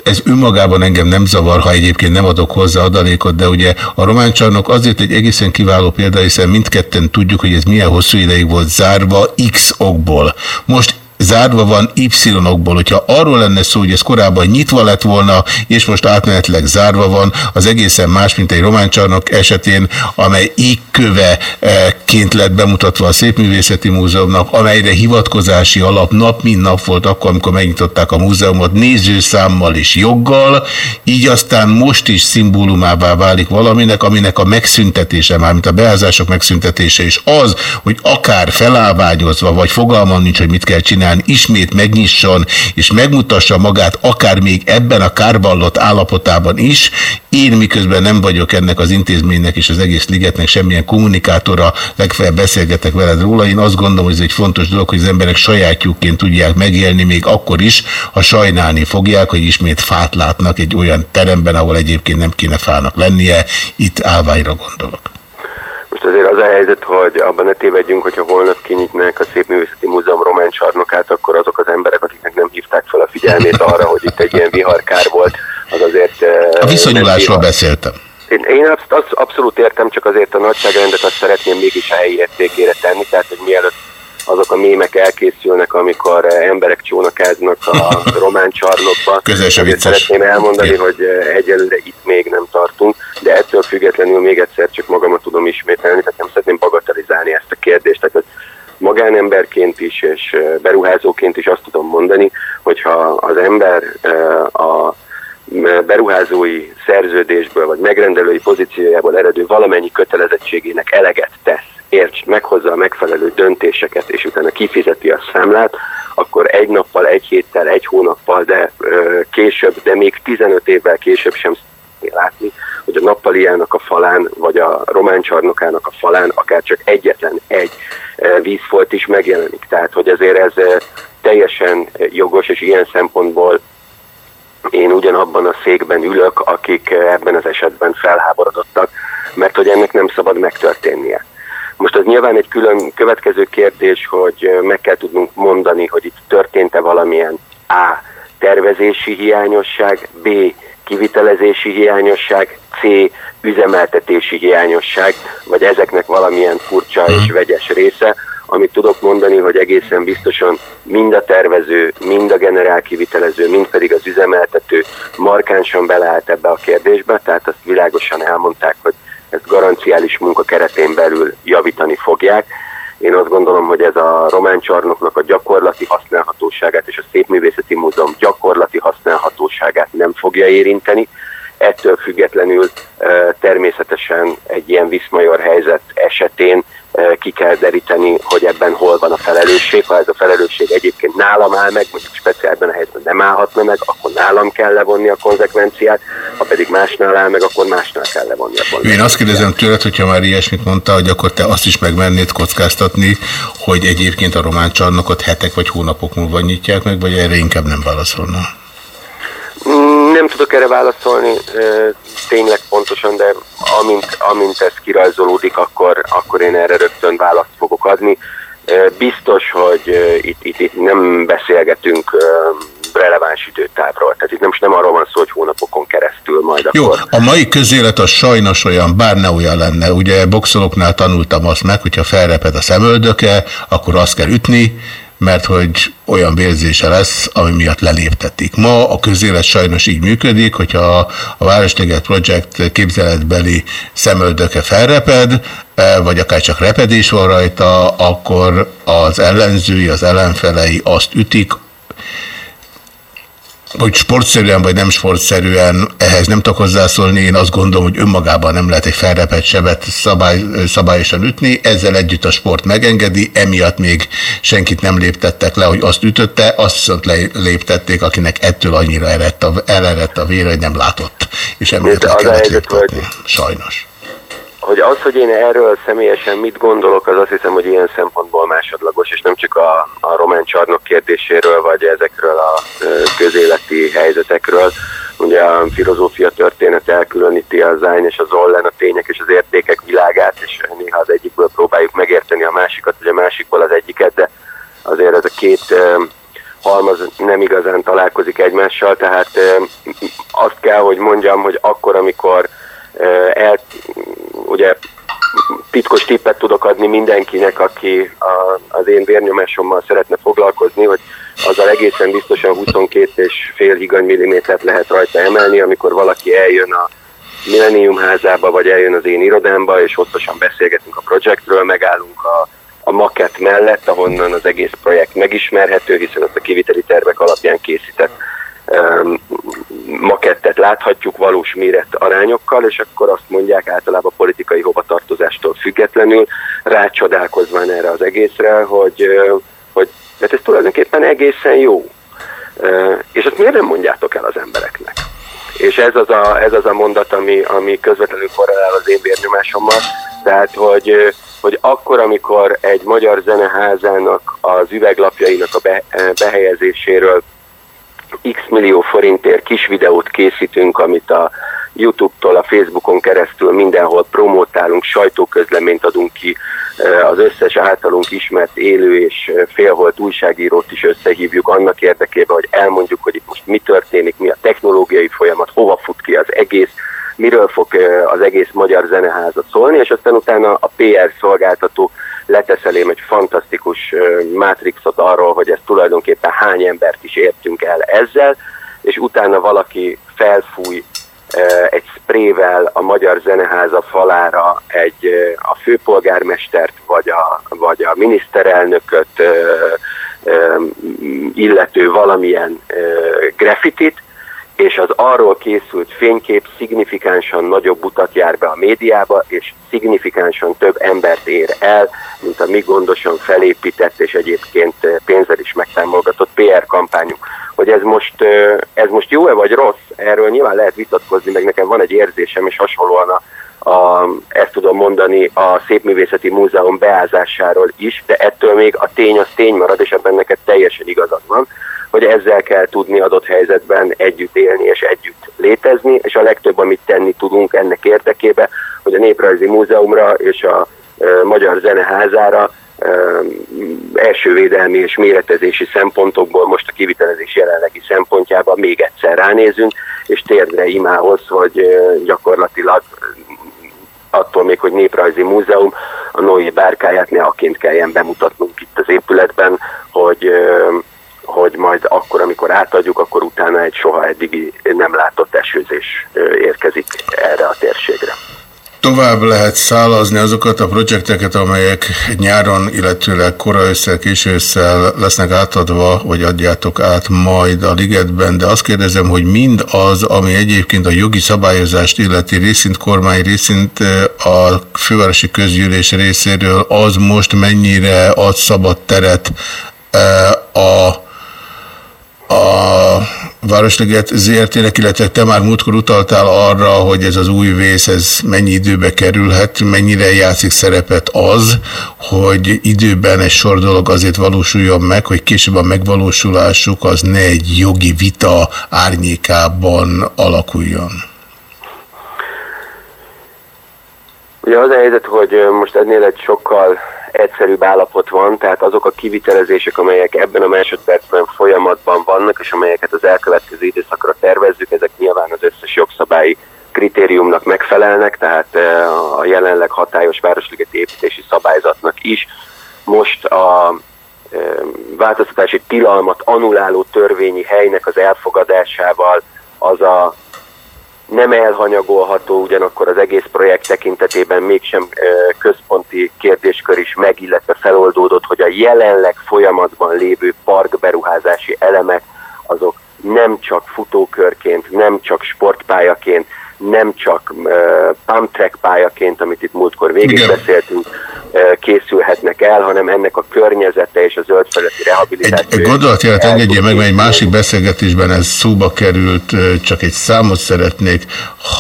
ez önmagában engem nem zavar, ha egyébként nem adok hozzá adalékot, de ugye a román csarnok azért egy egészen kiváló példa, hiszen mindketten tudjuk, hogy ez milyen hosszú ideig volt zárva X okból. Most zárva van Y-okból. Hogyha arról lenne szó, hogy ez korábban nyitva lett volna, és most átmenetileg zárva van, az egészen más, mint egy román csarnok esetén, amely égköveként lett bemutatva a Szépművészeti Múzeumnak, amelyre hivatkozási alap nap mint nap volt akkor, amikor megnyitották a múzeumot nézőszámmal és joggal, így aztán most is szimbólumává válik valaminek, aminek a megszüntetése, mármint a beázások megszüntetése is az, hogy akár felállványozva, vagy fogalmam nincs, hogy mit kell csinálni, ismét megnyisson, és megmutassa magát akár még ebben a kárvallott állapotában is. Én miközben nem vagyok ennek az intézménynek és az egész ligetnek semmilyen kommunikátora, legfeljebb beszélgetek veled róla. Én azt gondolom, hogy ez egy fontos dolog, hogy az emberek sajátjukként tudják megélni, még akkor is, ha sajnálni fogják, hogy ismét fát látnak egy olyan teremben, ahol egyébként nem kéne fának lennie. Itt állványra gondolok. Most azért az a helyzet, hogy abban ne tévedjünk, hogyha holnap kinyitnák a Szépművészeti Múzeum román csarnokát, akkor azok az emberek, akiknek nem hívták fel a figyelmét arra, hogy itt egy ilyen viharkár volt, az azért... eh, A viszonyulásról beszéltem. Én, én absz- abszolút értem, csak azért a nagyságrendet azt szeretném mégis a helyi értékére tenni, tehát hogy mielőtt azok a mémek elkészülnek, amikor eh, emberek csónakáznak a román csarnokba. Se Azért vicces. Szeretném elmondani, hogy eh, egyelőre itt még nem tartunk, de ettől függetlenül még egyszer csak magamat tudom ismételni, tehát nem szeretném bagatelizálni ezt a kérdést. Tehát magánemberként is és eh, beruházóként is azt tudom mondani, hogyha az ember a beruházói szerződésből vagy megrendelői pozíciójából eredő valamennyi kötelezettségének eleget tesz, érts, meghozza a megfelelő döntéseket, és utána kifizeti a számlát, akkor egy nappal, egy héttel, egy hónappal, de ö, később, de még 15 évvel később sem látni, hogy a nappaliának a falán, vagy a román csarnokának a falán akár csak egyetlen egy vízfolt is megjelenik. Tehát, hogy ezért ez teljesen jogos, és ilyen szempontból én ugyanabban a székben ülök, akik ebben az esetben felháborodottak, mert hogy ennek nem szabad megtörténnie. Most az nyilván egy külön következő kérdés, hogy meg kell tudnunk mondani, hogy itt történt-e valamilyen A. tervezési hiányosság, B. kivitelezési hiányosság, C. üzemeltetési hiányosság, vagy ezeknek valamilyen furcsa és vegyes része, amit tudok mondani, hogy egészen biztosan mind a tervező, mind a generál kivitelező, mind pedig az üzemeltető markánsan beleállt ebbe a kérdésbe, tehát azt világosan elmondták, hogy ezt garanciális munka keretén belül javítani fogják. Én azt gondolom, hogy ez a román csarnoknak a gyakorlati használhatóságát és a Szépművészeti Múzeum gyakorlati használhatóságát nem fogja érinteni. Ettől függetlenül természetesen egy ilyen viszmajor helyzet esetén ki kell deríteni, hogy ebben hol van a felelősség. Ha ez a felelősség egyébként nálam áll meg, mondjuk speciálban a helyzetben nem állhatna meg, akkor nálam kell levonni a konzekvenciát, ha pedig másnál áll meg, akkor másnál kell levonni a konzekvenciát. Én azt kérdezem tőled, hogyha már ilyesmit mondta, hogy akkor te azt is megmernéd kockáztatni, hogy egyébként a román csarnokot hetek vagy hónapok múlva nyitják meg, vagy erre inkább nem válaszolna? Mm, Nem tudok erre válaszolni tényleg pontosan, de amint, amint ez kirajzolódik, akkor, akkor én erre rögtön választ fogok adni. Biztos, hogy itt, itt, itt nem beszélgetünk releváns időtávról. Tehát itt nem, nem arról van szó, hogy hónapokon keresztül majd Jó, akkor. a mai közélet az sajnos olyan, bár ne olyan lenne. Ugye boxolóknál tanultam azt meg, hogyha felreped a szemöldöke, akkor azt kell ütni, mert hogy olyan vérzése lesz, ami miatt leléptetik. Ma a közélet sajnos így működik, hogyha a Városliget Project képzeletbeli szemöldöke felreped, eh, vagy akár csak repedés van rajta, akkor az ellenzői, az ellenfelei azt ütik, hogy sportszerűen vagy nem sportszerűen, ehhez nem tudok hozzászólni, én azt gondolom, hogy önmagában nem lehet egy felrepett sebet szabály, szabályosan ütni, ezzel együtt a sport megengedi, emiatt még senkit nem léptettek le, hogy azt ütötte, azt viszont léptették, akinek ettől annyira eredt a, elerett a vér, hogy nem látott, és emiatt le kellett léptetni. Sajnos. Hogy az, hogy én erről személyesen mit gondolok, az azt hiszem, hogy ilyen szempontból másodlagos, és nem csak a, a román csarnok kérdéséről, vagy ezekről a közéleti helyzetekről. Ugye a filozófia történet elkülöníti az Ány és az Ollen a tények és az értékek világát, és néha az egyikből próbáljuk megérteni a másikat, vagy a másikból az egyiket, de azért ez a két halmaz nem igazán találkozik egymással, tehát azt kell, hogy mondjam, hogy akkor, amikor el, ugye titkos tippet tudok adni mindenkinek, aki a, az én vérnyomásommal szeretne foglalkozni, hogy azzal egészen biztosan 22 és fél millimétert lehet rajta emelni, amikor valaki eljön a Millennium házába, vagy eljön az én irodámba, és hosszasan beszélgetünk a projektről, megállunk a, a makett mellett, ahonnan az egész projekt megismerhető, hiszen azt a kiviteli tervek alapján készített makettet láthatjuk valós méret arányokkal, és akkor azt mondják általában politikai hovatartozástól függetlenül, rácsodálkozván erre az egészre, hogy, hogy mert ez tulajdonképpen egészen jó. És azt miért nem mondjátok el az embereknek? És ez az a, ez az a mondat, ami, ami közvetlenül korrelál az én vérnyomásommal, tehát hogy, hogy akkor, amikor egy magyar zeneházának az üveglapjainak a be, behelyezéséről x millió forintért kis videót készítünk, amit a YouTube-tól, a Facebookon keresztül mindenhol promótálunk, sajtóközleményt adunk ki, az összes általunk ismert élő és félholt újságírót is összehívjuk annak érdekében, hogy elmondjuk, hogy itt most mi történik, mi a technológiai folyamat, hova fut ki az egész, miről fog az egész magyar zeneházat szólni, és aztán utána a PR szolgáltató letesz egy fantasztikus mátrixot arról, hogy ez tulajdonképpen hány embert is értünk el ezzel, és utána valaki felfúj egy sprével a Magyar Zeneháza falára egy a főpolgármestert vagy a, vagy a miniszterelnököt illető valamilyen graffitit, és az arról készült fénykép szignifikánsan nagyobb utat jár be a médiába, és szignifikánsan több embert ér el, mint a mi gondosan felépített és egyébként pénzzel is megtámogatott PR kampányunk. Hogy ez most, ez most jó-e vagy rossz, erről nyilván lehet vitatkozni, meg nekem van egy érzésem, és hasonlóan a, a, ezt tudom mondani a Szépművészeti Múzeum beázásáról is, de ettől még a tény az tény marad, és ebben neked teljesen igazad van hogy ezzel kell tudni adott helyzetben együtt élni és együtt létezni, és a legtöbb, amit tenni tudunk ennek érdekében, hogy a Néprajzi Múzeumra és a Magyar Zeneházára elsővédelmi és méretezési szempontokból most a kivitelezés jelenlegi szempontjában még egyszer ránézünk, és térdre imához, hogy gyakorlatilag attól még, hogy Néprajzi Múzeum a Noé bárkáját ne aként kelljen bemutatnunk itt az épületben, hogy hogy majd akkor, amikor átadjuk, akkor utána egy soha eddigi nem látott esőzés érkezik erre a térségre. Tovább lehet szálazni azokat a projekteket, amelyek nyáron, illetőleg kora ősszel, késő ősszel lesznek átadva, vagy adjátok át majd a ligetben, de azt kérdezem, hogy mind az, ami egyébként a jogi szabályozást illeti részint kormány, részint a fővárosi közgyűlés részéről, az most mennyire ad szabad teret a a Városliget ZRT-nek, illetve te már múltkor utaltál arra, hogy ez az új vész, ez mennyi időbe kerülhet, mennyire játszik szerepet az, hogy időben egy sor dolog azért valósuljon meg, hogy később a megvalósulásuk az ne egy jogi vita árnyékában alakuljon. Ugye az a helyzet, hogy most ennél egy sokkal egyszerűbb állapot van, tehát azok a kivitelezések, amelyek ebben a másodpercben folyamatban vannak, és amelyeket az elkövetkező időszakra tervezzük, ezek nyilván az összes jogszabályi kritériumnak megfelelnek, tehát eh, a jelenleg hatályos városligeti építési szabályzatnak is. Most a eh, változtatási tilalmat anuláló törvényi helynek az elfogadásával az a nem elhanyagolható, ugyanakkor az egész projekt tekintetében mégsem központi kérdéskör is meg, illetve feloldódott, hogy a jelenleg folyamatban lévő parkberuházási elemek azok nem csak futókörként, nem csak sportpályaként, nem csak uh, pump track pályaként, amit itt múltkor végig beszéltünk, uh, készülhet vesznek el, hanem ennek a környezete és a zöldfelületi rehabilitáció. Egy gondolatjelet engedje meg, mert egy másik beszélgetésben ez szóba került, csak egy számot szeretnék.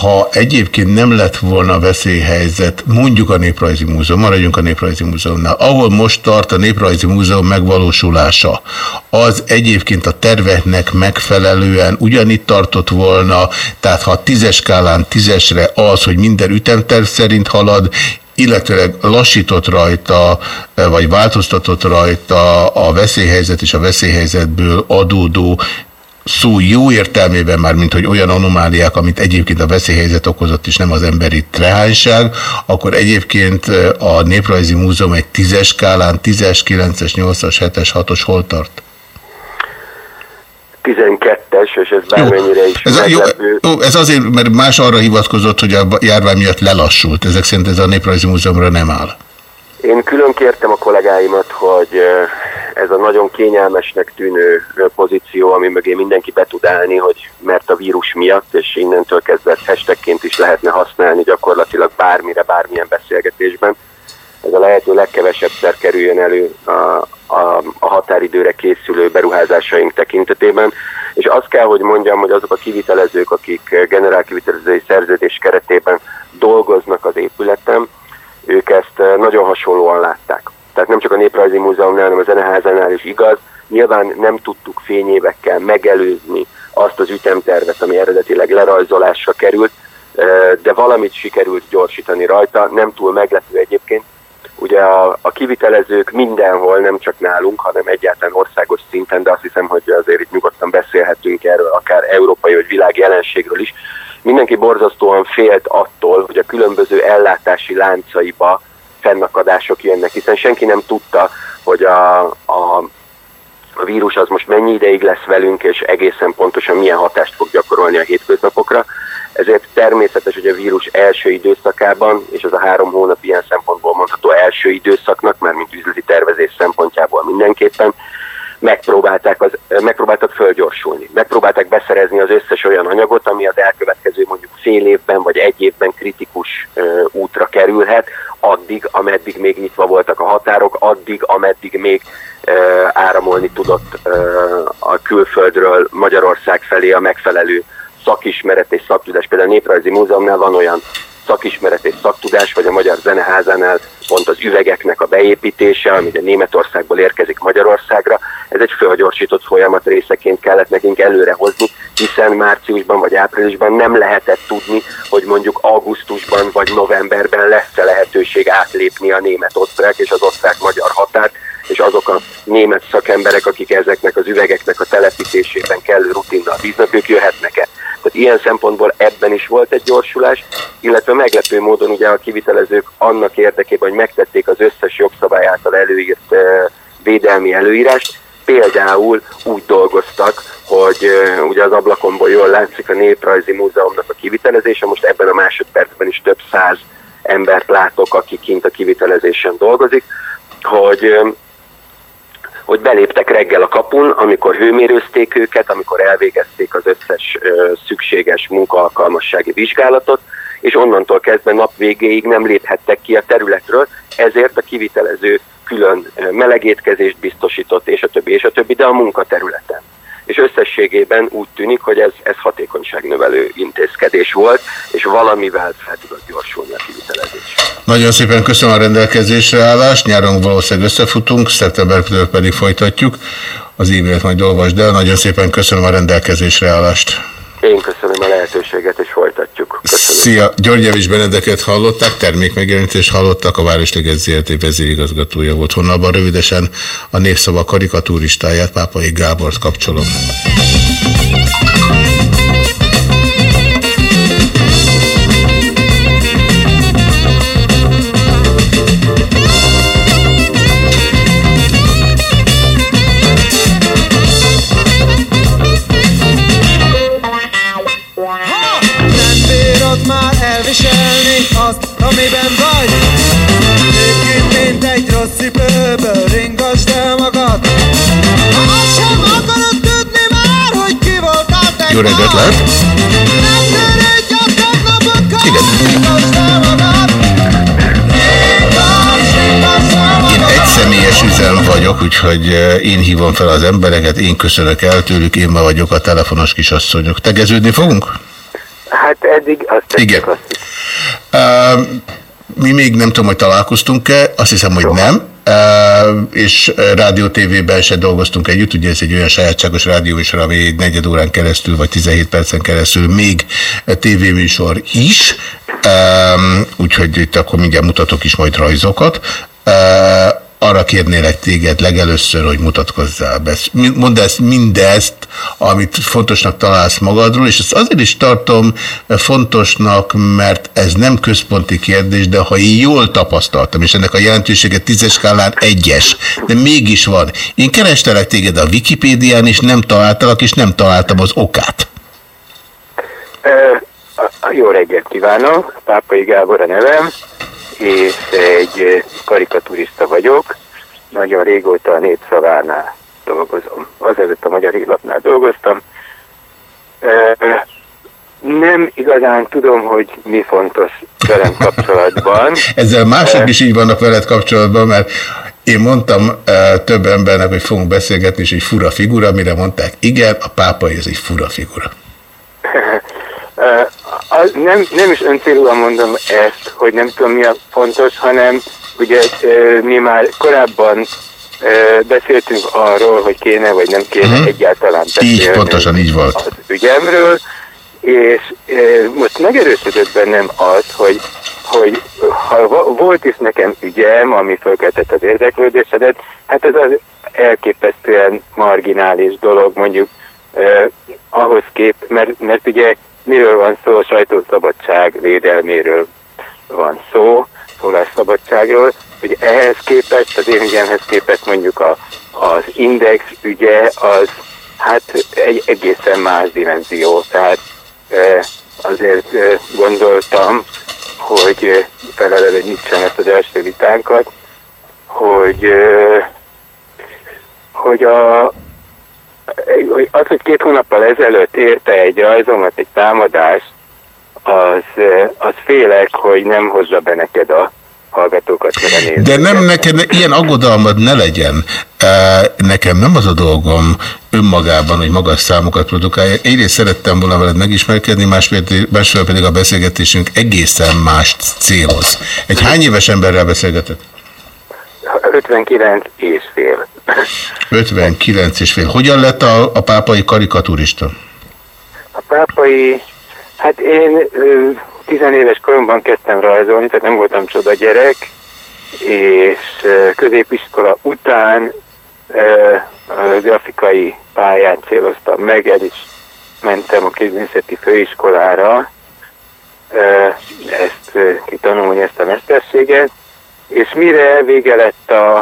Ha egyébként nem lett volna veszélyhelyzet, mondjuk a Néprajzi Múzeum, maradjunk a Néprajzi Múzeumnál, ahol most tart a Néprajzi Múzeum megvalósulása, az egyébként a terveknek megfelelően ugyanitt tartott volna, tehát ha tízes skálán tízesre az, hogy minden ütemterv szerint halad, illetőleg lassított rajta, vagy változtatott rajta a veszélyhelyzet és a veszélyhelyzetből adódó szó jó értelmében már, mint hogy olyan anomáliák, amit egyébként a veszélyhelyzet okozott, és nem az emberi trehányság, akkor egyébként a Néprajzi Múzeum egy tízes skálán, tízes, kilences, nyolcas, hetes, hatos hol tart? 12-es, és ez bármennyire is Ez, a- jó, meglepő. jó, ez azért, mert más arra hivatkozott, hogy a járvány miatt lelassult. Ezek szerint ez a Néprajzi Múzeumra nem áll. Én külön kértem a kollégáimat, hogy ez a nagyon kényelmesnek tűnő pozíció, ami mögé mindenki be tud állni, hogy mert a vírus miatt, és innentől kezdve ezt hashtagként is lehetne használni gyakorlatilag bármire, bármilyen beszélgetésben. Ez a lehető legkevesebbszer kerüljön elő a, a, a határidőre készülő beruházásaink tekintetében. És azt kell, hogy mondjam, hogy azok a kivitelezők, akik eh, generál kivitelezői szerződés keretében dolgoznak az épületen, ők ezt eh, nagyon hasonlóan látták. Tehát nem csak a Néprajzi Múzeumnál, hanem a Zeneházánál is igaz. Nyilván nem tudtuk fényévekkel megelőzni azt az ütemtervet, ami eredetileg lerajzolásra került, eh, de valamit sikerült gyorsítani rajta, nem túl meglepő egyébként. Ugye a, a kivitelezők mindenhol, nem csak nálunk, hanem egyáltalán országos szinten, de azt hiszem, hogy azért itt nyugodtan beszélhetünk erről, akár európai vagy világ jelenségről is. Mindenki borzasztóan félt attól, hogy a különböző ellátási láncaiba fennakadások jönnek, hiszen senki nem tudta, hogy a, a a vírus az most mennyi ideig lesz velünk, és egészen pontosan milyen hatást fog gyakorolni a hétköznapokra. Ezért természetes, hogy a vírus első időszakában, és az a három hónap ilyen szempontból mondható első időszaknak, már mint üzleti tervezés szempontjából mindenképpen, megpróbálták, az, megpróbáltak fölgyorsulni. Megpróbálták beszerezni az összes olyan anyagot, ami az elkövetkező mondjuk fél évben vagy egy évben kritikus ö, útra kerülhet, addig, ameddig még nyitva voltak a határok, addig, ameddig még ö, áramolni tudott ö, a külföldről Magyarország felé a megfelelő szakismeret és szaktudás. Például a Néprajzi Múzeumnál van olyan szakismeret és szaktudás, vagy a Magyar Zeneházánál pont az üvegeknek a beépítése, ami ugye Németországból érkezik Magyarországra. Ez egy fölgyorsított folyamat részeként kellett nekünk előre hozni, hiszen márciusban vagy áprilisban nem lehetett tudni, hogy mondjuk augusztusban vagy novemberben lesz-e lehetőség átlépni a német-osztrák és az osztrák-magyar határt, és azok a német szakemberek, akik ezeknek az üvegeknek a telepítésében kellő rutinnal bíznak, ők jöhetnek-e. Tehát ilyen szempontból ebben is volt egy gyorsulás, illetve meglepő módon ugye a kivitelezők annak érdekében, hogy megtették az összes jogszabály által előírt védelmi előírást, például úgy dolgoztak, hogy ugye az ablakomból jól látszik a Néprajzi Múzeumnak a kivitelezése, most ebben a másodpercben is több száz embert látok, aki kint a kivitelezésen dolgozik, hogy hogy beléptek reggel a kapun, amikor hőmérőzték őket, amikor elvégezték az összes szükséges munkaalkalmassági vizsgálatot, és onnantól kezdve nap végéig nem léphettek ki a területről, ezért a kivitelező külön melegétkezést biztosított, és a többi, és a többi, de a munkaterületen. És összességében úgy tűnik, hogy ez, ez hatékonyságnövelő intézkedés volt, és valamivel fel tudott gyorsulni a kivitelezés. Nagyon szépen köszönöm a rendelkezésre állást, nyáron valószínűleg összefutunk, szeptembertől pedig folytatjuk. Az e-mailt majd olvasd el. Nagyon szépen köszönöm a rendelkezésre állást. Én köszönöm a lehetőséget, és folytatjuk. Köszönöm. Szia! György Javis Benedeket hallották, termékmegjelenítést hallottak, a Városliget ZRT vezérigazgatója volt. Honnan rövidesen a népszava karikatúristáját, Pápai Gábort kapcsolom. Azt, amiben vagy Nőként, mint egy rossz cipőből ringasd el magad Ha azt sem akarod tudni már, hogy ki voltál tegnap Jó reggelt lehet! Nem törődj a tegnapokkal, ringasd el magad Ringasd, ringasd el magad üzem vagyok, úgyhogy eh, én hívom fel az embereket, én köszönök el tőlük, én ma vagyok a telefonos kisasszonyok. Tegeződni fogunk? Hát eddig azt Igen. Uh, mi még nem tudom, hogy találkoztunk-e, azt hiszem, hogy nem. Uh, és rádió TV-ben se dolgoztunk együtt, ugye ez egy olyan sajátságos rádióműsor, ami egy negyed órán keresztül, vagy 17 percen keresztül még tévéműsor is, um, úgyhogy itt akkor mindjárt mutatok is majd rajzokat. Uh, arra kérnélek téged legelőször, hogy mutatkozzál be. Mondd ezt mindezt, amit fontosnak találsz magadról, és ezt azért is tartom fontosnak, mert ez nem központi kérdés, de ha én jól tapasztaltam, és ennek a jelentősége tízes skálán egyes, de mégis van. Én kerestelek téged a Wikipédián, és nem találtalak, és nem találtam az okát. Jó reggelt kívánok, Pápai Gábor a nevem, és egy karikaturista vagyok. Nagyon régóta a népszavánál dolgozom. Azelőtt a Magyar Hírlapnál dolgoztam. Nem igazán tudom, hogy mi fontos velem kapcsolatban. Ezzel mások is így vannak veled kapcsolatban, mert én mondtam több embernek, hogy fogunk beszélgetni, és egy fura figura, mire mondták, igen, a pápa ez egy fura figura. Uh, az nem, nem is öncélúan mondom ezt, hogy nem tudom mi a fontos, hanem ugye uh, mi már korábban uh, beszéltünk arról, hogy kéne vagy nem kéne uh-huh. egyáltalán beszélni Így, pontosan így volt. az ügyemről, és uh, most megerősödött bennem az, hogy, hogy ha volt is nekem ügyem, ami fölkeltett az érdeklődésedet, hát ez az elképesztően marginális dolog, mondjuk uh, ahhoz kép, mert, mert ugye miről van szó, a sajtószabadság védelméről van szó, szólásszabadságról, hogy ehhez képest, az én ügyemhez képest mondjuk a, az index ügye az hát egy egészen más dimenzió, tehát azért gondoltam, hogy felelevenítsem ezt az első vitánkat, hogy, hogy a, az, hogy két hónappal ezelőtt érte egy rajzomat, egy támadás, az, az félek, hogy nem hozza be neked a hallgatókat. De nem neked, ilyen aggodalmad ne legyen. Nekem nem az a dolgom önmagában, hogy magas számokat produkálja. Egyrészt szerettem volna veled megismerkedni, másfél pedig a beszélgetésünk egészen más célhoz. Egy hány éves emberrel beszélgetett? 59 és fél. 59 és fél. Hogyan lett a, a pápai karikaturista? A pápai, hát én tizenéves koromban kezdtem rajzolni, tehát nem voltam csoda gyerek, és középiskola után a grafikai pályán céloztam meg, el is mentem a képzőművészeti főiskolára, ezt kitanulni ezt a mesterséget, és mire vége lett a,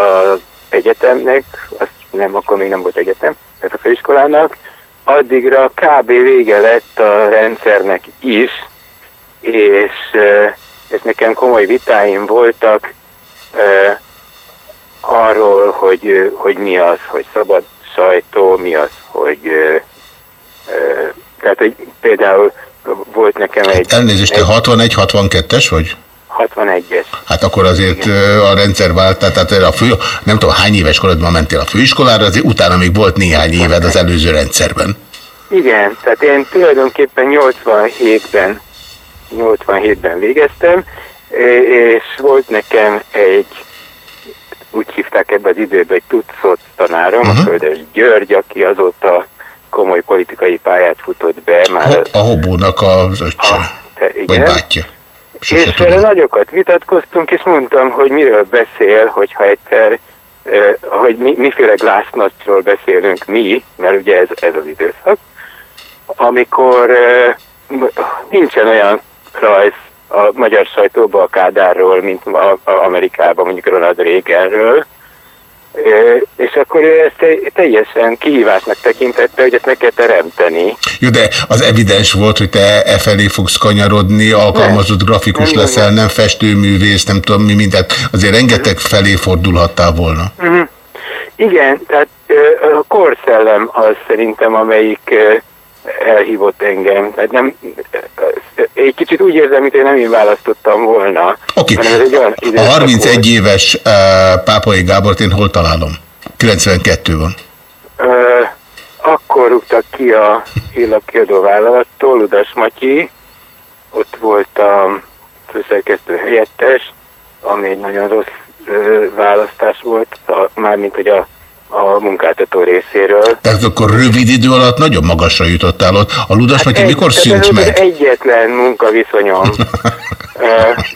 a egyetemnek, azt nem, akkor még nem volt egyetem, tehát a főiskolának, addigra kb. vége lett a rendszernek is, és, és nekem komoly vitáim voltak uh, arról, hogy, hogy mi az, hogy szabad sajtó, mi az, hogy uh, tehát, hogy például volt nekem egy... Elnézést, te 61-62-es vagy? 61-es. Hát akkor azért Igen. a rendszer vált, tehát a fő, nem tudom hány éves korodban mentél a főiskolára, azért utána még volt néhány éved az előző rendszerben. Igen, tehát én tulajdonképpen 87-ben 87-ben végeztem, és volt nekem egy, úgy hívták ebbe az időben, egy tucot tanárom, uh-huh. a mhm. Földes György, aki azóta komoly politikai pályát futott be. Már a, a Hobónak az öccse, vagy bátyja. Sose és vele nagyokat vitatkoztunk, és mondtam, hogy miről beszél, hogyha egyszer, eh, hogy mi, miféle glásznagyról beszélünk mi, mert ugye ez, ez az időszak, amikor eh, nincsen olyan rajz a magyar sajtóban a Kádárról, mint a, a Amerikában mondjuk Ronald Reaganről, és akkor ő ezt teljesen kihívásnak tekintette, hogy ezt meg kell teremteni. Jó, de az evidens volt, hogy te e felé fogsz kanyarodni, alkalmazott nem, grafikus nem, leszel, nem, festőművész, nem tudom mi mindent. Azért rengeteg felé fordulhattál volna. -huh. Igen, tehát a korszellem az szerintem, amelyik elhívott engem. Tehát nem, egy kicsit úgy érzem, mint én nem én választottam volna. Oké, olyan a időszak 31 éves uh, Pápai Gábort én hol találom? 92 van. Ö, akkor rúgtak ki a hírlapkiadó vállalattól, Udas Matyi, ott volt a főszerkesztő helyettes, ami egy nagyon rossz választás volt, mármint hogy a, a munkáltató részéről. Tehát akkor rövid idő alatt nagyon magasra jutottál ott. A Ludas hát Matyi mikor tehát szűnt meg? az egyetlen munkaviszonyom ö,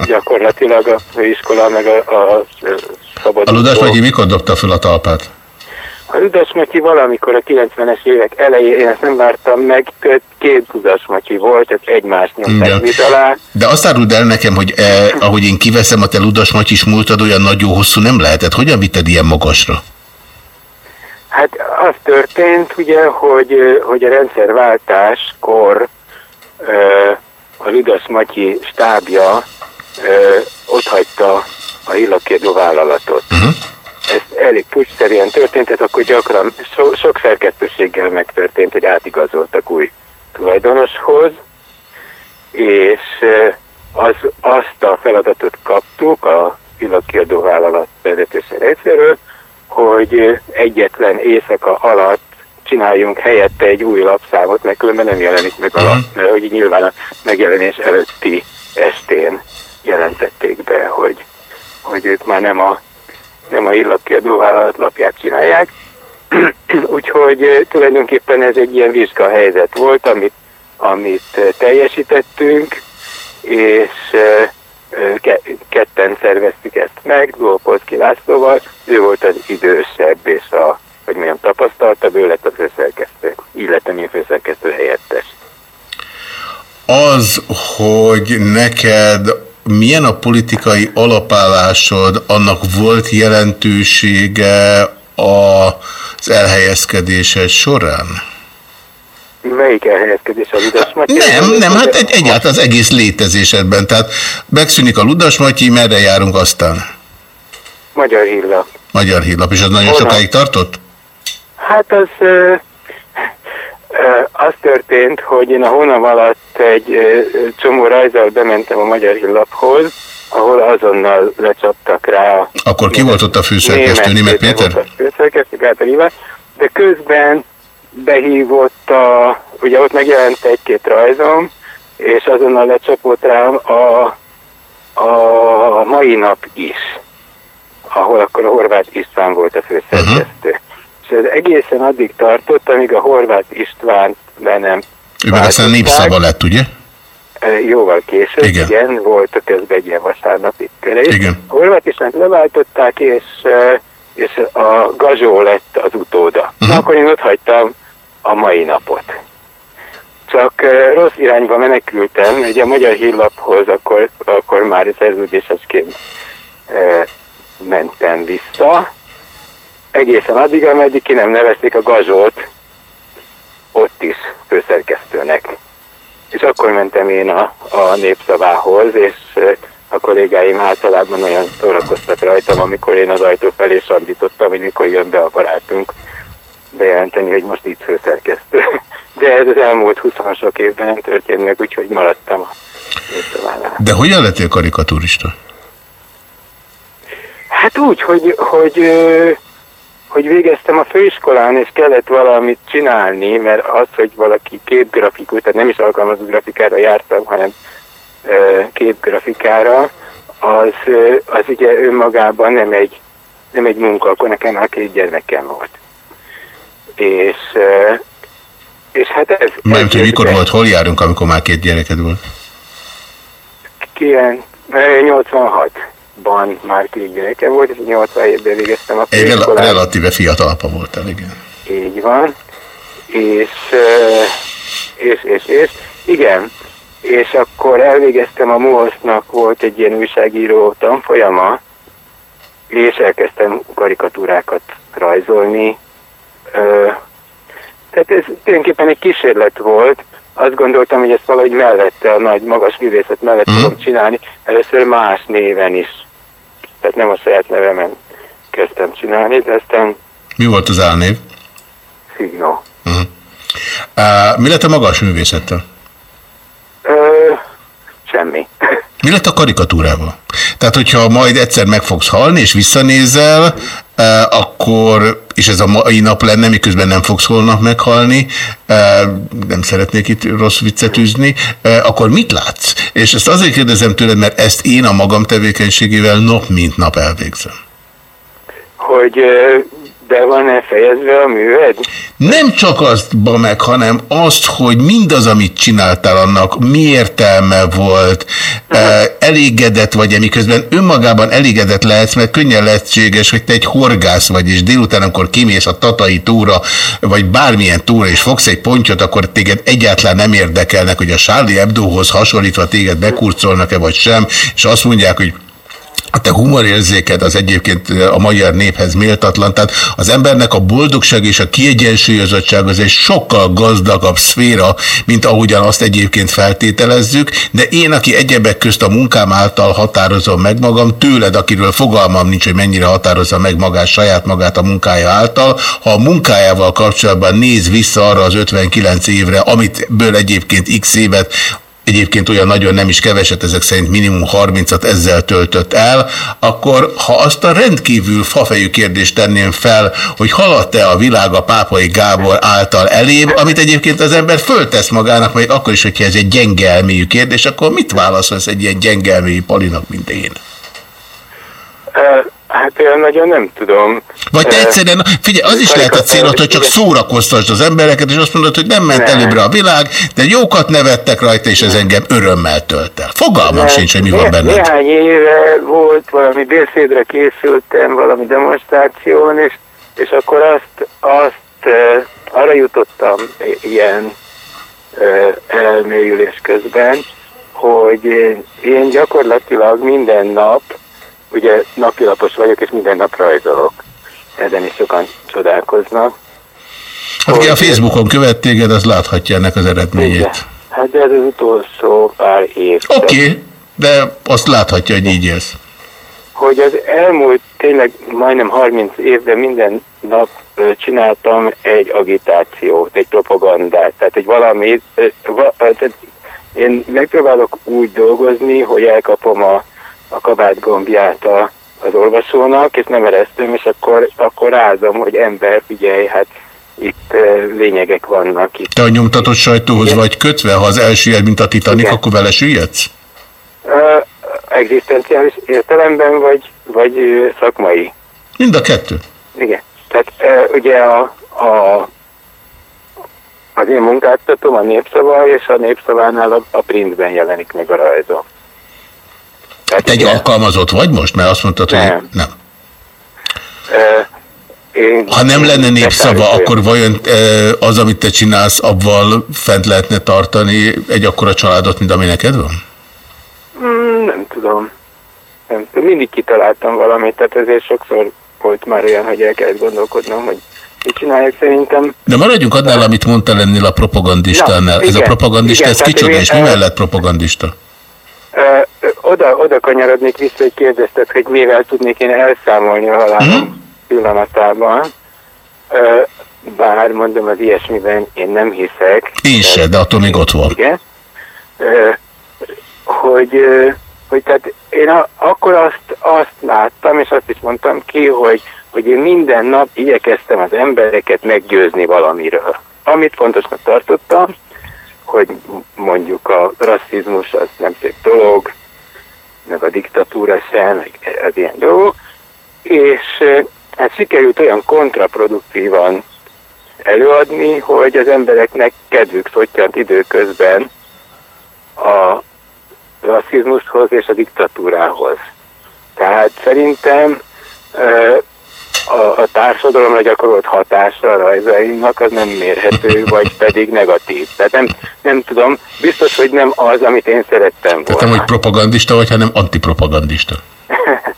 gyakorlatilag a főiskola meg a, a, a szabadító. A Ludas Matyi mikor dobta fel a talpát? A Ludas Matyi valamikor a 90-es évek elején, én ezt nem vártam meg, két- Ludas Matyi volt, csak egymást nyomták Igen. víz alá. De azt áruld el nekem, hogy eh, ahogy én kiveszem, a te Ludas Matyis múltad olyan nagyon hosszú nem lehetett. Hogyan vitted ilyen magasra? Hát az történt, ugye, hogy, hogy a rendszerváltáskor a Ludas Matyi stábja ö, ott hagyta a hillapkérdő vállalatot. Uh-huh. Ez elég pucsszerűen történt, tehát akkor gyakran so, sok szerkesztőséggel megtörtént, hogy átigazoltak új tulajdonoshoz, és az, azt a feladatot kaptuk a hillapkiadó vállalat vezetése részéről, hogy egyetlen éjszaka alatt csináljunk helyette egy új lapszámot, mert különben nem jelenik meg a lap, mert hogy nyilván a megjelenés előtti estén jelentették be, hogy, hogy ők már nem a, nem a illapkiadó vállalat lapját csinálják. Úgyhogy tulajdonképpen ez egy ilyen vizsgahelyzet volt, amit, amit teljesítettünk, és ketten szerveztük ezt meg, Dolpolszki Lászlóval, ő volt az idősebb és a, hogy mondjam, tapasztaltabb, ő lett a főszerkesztő, illetve mi főszerkesztő helyettes. Az, hogy neked milyen a politikai alapállásod, annak volt jelentősége az elhelyezkedésed során? Melyik elhelyezkedés a Ludas Matyi? Nem, nem, hát egy, egyáltalán az egész létezésedben. Tehát megszűnik a Ludas Matyi, merre járunk aztán? Magyar hírlap. Magyar hírlap, és az nagyon Honnan? sokáig tartott? Hát az, ö, ö, az történt, hogy én a hónap alatt egy ö, csomó rajzal bementem a Magyar Hírlaphoz, ahol azonnal lecsaptak rá Akkor ki volt ott a főszerkesztő, Német Péter? volt a főszerkesztő, Gátor Iván, de közben behívott a, ugye ott megjelent egy-két rajzom, és azonnal lecsapott rám a, a mai nap is, ahol akkor a Horváth István volt a főszerkesztő. Uh-huh. És ez egészen addig tartott, amíg a Horváth István be nem Ő meg aztán népszava lett, ugye? Jóval később, Igen. igen, volt a közben egy ilyen vasárnapi körés. Igen. A horvát Istvánt leváltották, és, és a Gazsó lett az utóda. Mhm. Uh-huh. Na, akkor én ott hagytam a mai napot. Csak eh, rossz irányba menekültem, ugye a Magyar Hírlaphoz akkor, akkor már szerződésesként eh, mentem vissza, egészen addig, ameddig ki nem nevezték a Gazsót ott is főszerkesztőnek. És akkor mentem én a, a népszavához, és eh, a kollégáim általában olyan szórakoztak rajtam, amikor én az ajtó felé sandítottam, hogy mikor jön be a barátunk bejelenteni, hogy most itt főszerkesztő. De ez az elmúlt 20 sok évben nem történt meg, úgyhogy maradtam a. De hogyan lettél karikaturista? Hát úgy, hogy, hogy, hogy végeztem a főiskolán, és kellett valamit csinálni, mert az, hogy valaki képgrafikus, tehát nem is alkalmazó grafikára jártam, hanem képgrafikára, az, az ugye önmagában nem egy, nem egy munka, akkor nekem már két gyermekem volt. És, és hát ez... Hogy ez mikor ugye volt, hol járunk, amikor már két gyereked volt? Kien, ö, 86-ban már két gyerekem volt, és 87-ben végeztem a Egy rel- relatíve fiatal apa voltál, igen. Így van. És, és, és, és, igen. És akkor elvégeztem a MUOSZ-nak, volt egy ilyen újságíró tanfolyama, és elkezdtem karikatúrákat rajzolni. Ö, tehát ez tulajdonképpen egy kísérlet volt. Azt gondoltam, hogy ezt valahogy mellette, a nagy magas művészet mellett Mhm. fogom csinálni. Először más néven is. Tehát nem a saját nevemen kezdtem csinálni, de aztán Mi volt az álnév? Signó. Uh-huh. Uh, mi lett a magas művészettel? Semmi. Mi lett a karikatúrával? Tehát, hogyha majd egyszer meg fogsz halni, és visszanézel, eh, akkor, és ez a mai nap lenne, miközben nem fogsz holnap meghalni, eh, nem szeretnék itt rossz viccet üzni, eh, akkor mit látsz? És ezt azért kérdezem tőled, mert ezt én a magam tevékenységével nap mint nap elvégzem. Hogy be van-e fejezve a műved? Nem csak azt meg, hanem azt, hogy mindaz, amit csináltál annak, mi értelme volt, eh, elégedett vagy-e, miközben önmagában elégedett lehetsz, mert könnyen lehetséges, hogy te egy horgász vagy, és délután, amikor kimész a tatai túra, vagy bármilyen túra, és fogsz egy pontyot, akkor téged egyáltalán nem érdekelnek, hogy a Charlie Hebdohoz hasonlítva téged bekurcolnak-e vagy sem, és azt mondják, hogy a te humorérzéked az egyébként a magyar néphez méltatlan, tehát az embernek a boldogság és a kiegyensúlyozottság az egy sokkal gazdagabb szféra, mint ahogyan azt egyébként feltételezzük, de én, aki egyebek közt a munkám által határozom meg magam, tőled, akiről fogalmam nincs, hogy mennyire határozza meg magát, saját magát a munkája által, ha a munkájával kapcsolatban néz vissza arra az 59 évre, amit ből egyébként x évet egyébként olyan nagyon nem is keveset, ezek szerint minimum 30-at ezzel töltött el, akkor ha azt a rendkívül fafejű kérdést tenném fel, hogy haladt-e a világ a Pápai Gábor által elébb, amit egyébként az ember föltesz magának, még akkor is, hogyha ez egy gyenge elmélyű kérdés, akkor mit válaszolsz egy ilyen gyenge elmélyű palinak, mint én? Hát olyan nagyon nem tudom. Vagy te egyszerűen, figyelj, az is lehet a célod, hogy csak szórakoztasd az embereket, és azt mondod, hogy nem ment Nem. előbbre a világ, de jókat nevettek rajta, és ez engem örömmel tölt el. Fogalmam sincs, hogy mi van benned. Néhány éve volt valami beszédre készültem, valami demonstráción, és, és akkor azt, azt arra jutottam ilyen elmélyülés közben, hogy én- én gyakorlatilag minden nap, ugye napilapos vagyok, és minden nap rajzolok. Ezen is sokan csodálkoznak. Hát aki a Facebookon követ téged, az láthatja ennek az eredményét. Hát de ez az utolsó pár év. Oké, okay, de azt láthatja, hogy így élsz. hogy az elmúlt tényleg majdnem 30 évben minden nap csináltam egy agitációt, egy propagandát, tehát egy valamit, tehát én megpróbálok úgy dolgozni, hogy elkapom a, a kabát gombját a, az olvasónak, és nem eresztőm, és akkor, akkor rázom, hogy ember, figyelj, hát itt ö, lényegek vannak. Itt. Te a nyomtatott sajtóhoz vagy kötve, ha az elsüllyed, mint a Titanic, Igen. akkor vele süllyedsz? Ö, egzisztenciális értelemben, vagy, vagy ö, szakmai? Mind a kettő. Igen. Tehát e, ugye a, a, az én munkáltatom a népszava, és a népszavánál a, a printben jelenik meg a rajzom. Te egy alkalmazott vagy most? Mert azt mondtad, hogy nem. Én, Ha nem lenne népszava, akkor vajon az, amit te csinálsz, abban fent lehetne tartani egy akkora családot, mint ami neked van? Mm, nem tudom. Nem tudom. Mindig kitaláltam valamit, tehát ezért sokszor volt már olyan, hogy el kellett gondolkodnom, hogy mit csinálják szerintem. De maradjunk annál, amit mondtál ennél a propagandistánál. Na, Ez a igen, propagandista, igen, ez kicsoda, és mi mellett propagandista? Oda, oda kanyarodnék vissza, hogy kérdezted, hogy mivel tudnék én elszámolni a halálom pillanatában. Ö, bár mondom, az ilyesmiben én nem hiszek. Én se, de attól még ott van. Igen. Hogy, hogy tehát én akkor azt, azt láttam, és azt is mondtam ki, hogy, hogy én minden nap igyekeztem az embereket meggyőzni valamiről. Amit fontosnak tartottam, hogy mondjuk a rasszizmus az nem szép dolog, meg a diktatúra sem, meg az ilyen dolgok, és hát sikerült olyan kontraproduktívan előadni, hogy az embereknek kedvük szottyant időközben a rasszizmushoz és a diktatúrához. Tehát szerintem a, a társadalomra gyakorolt hatása a rajzainak az nem mérhető, vagy pedig negatív. Tehát nem, nem tudom, biztos, hogy nem az, amit én szerettem Tehát nem, volna. hogy propagandista vagy, hanem antipropagandista.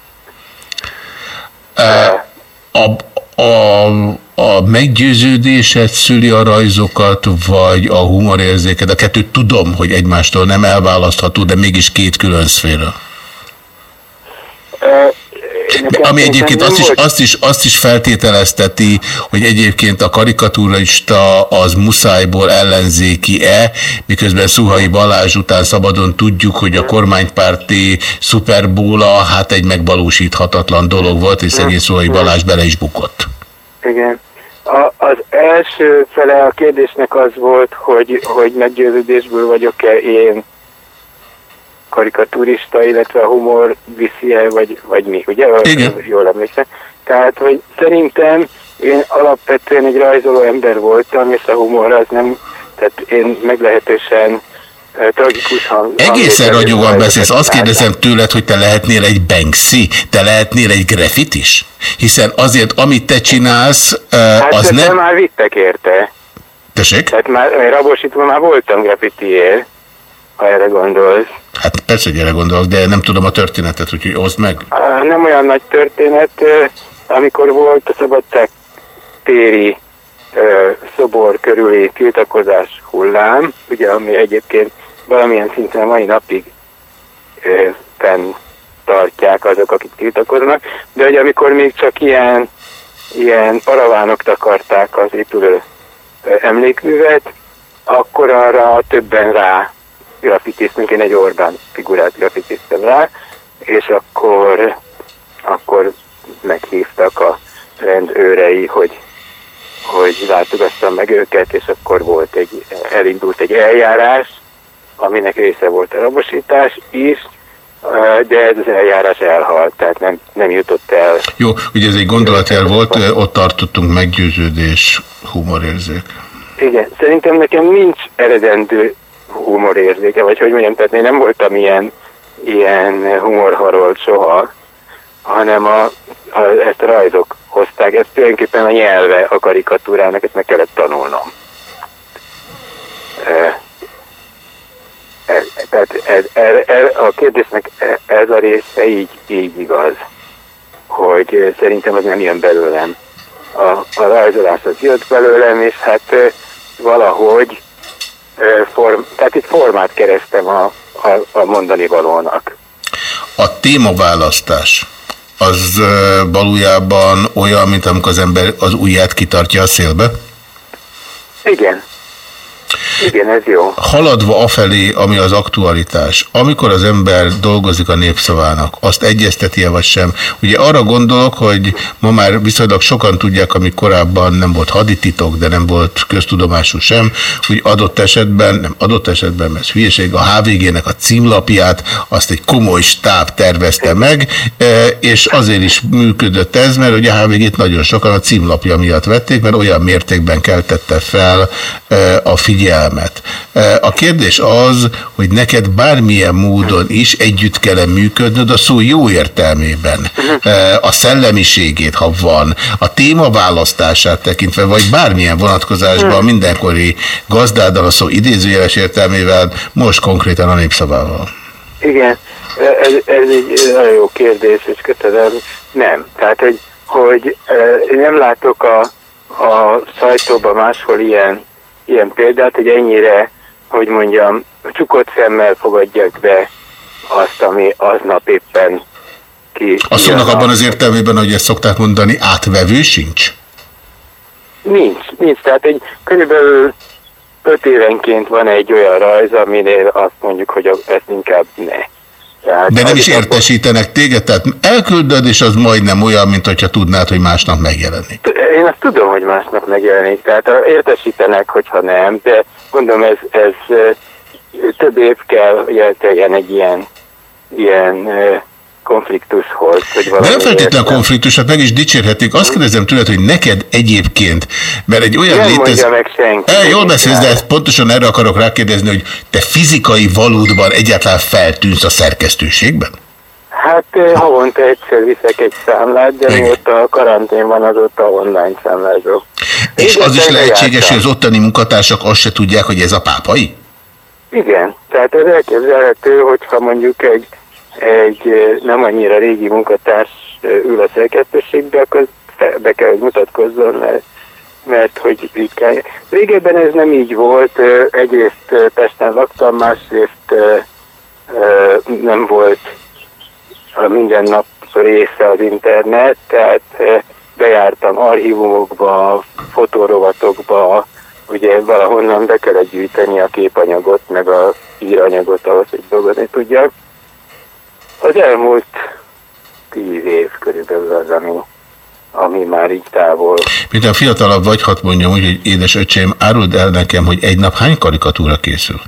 A, a, a meggyőződésed szüli a rajzokat, vagy a humorérzéked? A kettőt tudom, hogy egymástól nem elválasztható, de mégis két külön szféra. Ami egyébként azt is, azt, is, azt is feltételezteti, hogy egyébként a karikaturista az muszájból ellenzéki-e, miközben Szuhai Balázs után szabadon tudjuk, hogy a kormánypárti szuperbóla hát egy megvalósíthatatlan dolog volt, és szegény Szuhai Balázs bele is bukott. Igen. A, az első fele a kérdésnek az volt, hogy, hogy meggyőződésből vagyok-e én karikaturista, illetve a humor viszi-e, vagy, vagy mi, ugye? Igen. Jól emlékszem. Tehát, hogy szerintem én alapvetően egy rajzoló ember voltam, és a humor az nem, tehát én meglehetősen eh, tragikus hang. Egészen ragyogóan beszélsz. Azt kérdezem tőled, hogy te lehetnél egy Banksy, te lehetnél egy graffitis? Hiszen azért, amit te csinálsz, Hát az nem... már vittek érte. Tessék? Tehát már Rabosítva már voltam graffitiér, ha erre gondolsz. Hát persze, hogy erre gondolok, de nem tudom a történetet, úgyhogy oszd meg. Nem olyan nagy történet, amikor volt a szabadság téri szobor körüli tiltakozás hullám, ugye, ami egyébként valamilyen szinten mai napig fenn tartják azok, akik tiltakoznak, de hogy amikor még csak ilyen, ilyen paravánok takarták az épülő emlékművet, akkor arra többen rá grafitizmünk, én egy Orbán figurát grafitiztem rá, és akkor, akkor meghívtak a rendőrei, hogy, hogy látogassam meg őket, és akkor volt egy, elindult egy eljárás, aminek része volt a rabosítás is, de ez az eljárás elhalt, tehát nem, nem jutott el. Jó, ugye ez egy gondolatjel volt, ott tartottunk meggyőződés, humorérzék. Igen, szerintem nekem nincs eredendő humorérzéke, vagy hogy mondjam, tehát én nem voltam ilyen, ilyen humorharold soha, hanem a, a, ezt a rajzok hozták, ez tulajdonképpen a nyelve a karikatúrának, ezt meg kellett tanulnom. E, e, tehát ez, e, e, a kérdésnek ez a része így, így igaz, hogy szerintem az nem jön belőlem. A, a rajzolás az jött belőlem, és hát valahogy form, tehát itt formát kerestem a, a, a mondani valónak. A témaválasztás az valójában olyan, mint amikor az ember az ujját kitartja a szélbe? Igen. Igen, ez jó. Haladva afelé, ami az aktualitás, amikor az ember dolgozik a népszavának, azt egyezteti-e vagy sem? Ugye arra gondolok, hogy ma már viszonylag sokan tudják, ami korábban nem volt hadititok, de nem volt köztudomású sem, hogy adott esetben, nem adott esetben, mert hülyeség, a HVG-nek a címlapját azt egy komoly stáb tervezte meg, e, és azért is működött ez, mert ugye a HVG-t nagyon sokan a címlapja miatt vették, mert olyan mértékben keltette fel e, a figyelmet. E, A kérdés az, hogy neked bármilyen módon is együtt kell -e működnöd a szó jó értelmében. A szellemiségét, ha van, a témaválasztását tekintve, vagy bármilyen vonatkozásban mindenkori gazdáddal a szó idézőjeles értelmével, most konkrétan a népszavával. Igen, ez, ez egy nagyon jó kérdés, és köszönöm. Nem, tehát, hogy, hogy én nem látok a, a sajtóban máshol ilyen, ilyen példát, hogy ennyire, hogy mondjam, csukott szemmel fogadják be azt, ami aznap éppen ki. A szónak abban az értelmében, hogy ezt szokták mondani, átvevő sincs? Nincs, nincs. Tehát egy körülbelül öt évenként van egy olyan rajz, aminél azt mondjuk, hogy ezt inkább ne. Tehát De nem is értesítenek téged, tehát elküldöd, és az majdnem olyan, mint hogyha tudnád, hogy másnap megjelenik. Én azt tudom, hogy másnap megjelenik, tehát értesítenek, hogyha nem, de mondom, ez, ez több év kell, hogy elteljen egy ilyen, ilyen konfliktushoz, hogy De valami nem feltétlenül értem. konfliktusat meg is dicsérhetik. Azt kérdezem tőled, hogy neked egyébként, mert egy olyan Nem létez... mondja meg senki. E, jól beszélsz, de pontosan erre akarok rákérdezni, hogy te fizikai valódban egyáltalán feltűnsz a szerkesztőségben? Hát ö, havonta egyszer viszek egy számlát, de mióta a karantén van, azóta online számlázok. És Igen, az is lehetséges, jártam. hogy az ottani munkatársak azt se tudják, hogy ez a pápai? Igen, tehát ez elképzelhető, hogyha mondjuk egy, egy nem annyira régi munkatárs ül a szerkesztőségbe, akkor be kell, hogy mutatkozzon, mert, mert hogy ritkán. Régebben ez nem így volt, egyrészt Pesten laktam, másrészt nem volt a minden nap része az internet, tehát eh, bejártam archívumokba, fotórovatokba, ugye valahonnan be kellett gyűjteni a képanyagot, meg a íranyagot ahhoz, hogy dolgozni tudjak. Az elmúlt tíz év körülbelül az, ami, ami már így távol. Mint a fiatalabb vagy, hadd mondjam úgy, hogy édes öcsém, áruld el nekem, hogy egy nap hány karikatúra készül?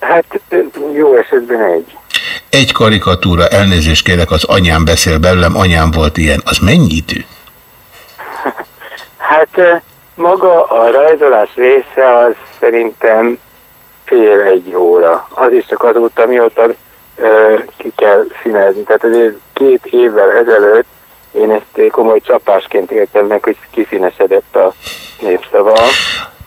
Hát jó esetben egy. Egy karikatúra, elnézést kérek, az anyám beszél belőlem, anyám volt ilyen. Az mennyi idő? Hát maga a rajzolás része az szerintem fél egy óra. Az is csak azóta, mióta ki kell színezni. Tehát azért két évvel ezelőtt én ezt komoly csapásként éltem meg, hogy kiszínesedett a népszava.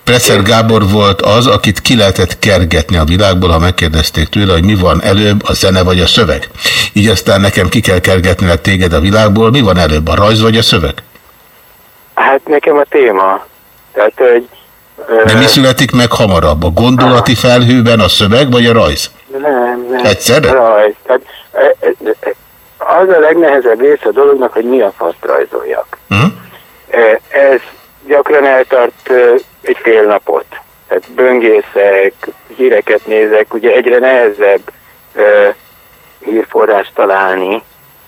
Presser Gábor volt az, akit ki lehetett kergetni a világból, ha megkérdezték tőle, hogy mi van előbb, a zene vagy a szöveg. Így aztán nekem ki kell kergetni téged a világból, mi van előbb, a rajz vagy a szöveg? Hát nekem a téma. Tehát, hogy... De mi születik meg hamarabb, a gondolati felhőben a szöveg vagy a rajz? Nem, nem. Egyszerre? Tehát, ö, ö, ö, az a legnehezebb része a dolognak, hogy mi a faszt rajzoljak. Hm? Ö, Ez gyakran eltart egy fél napot. Tehát böngészek, híreket nézek, ugye egyre nehezebb hírforrást találni.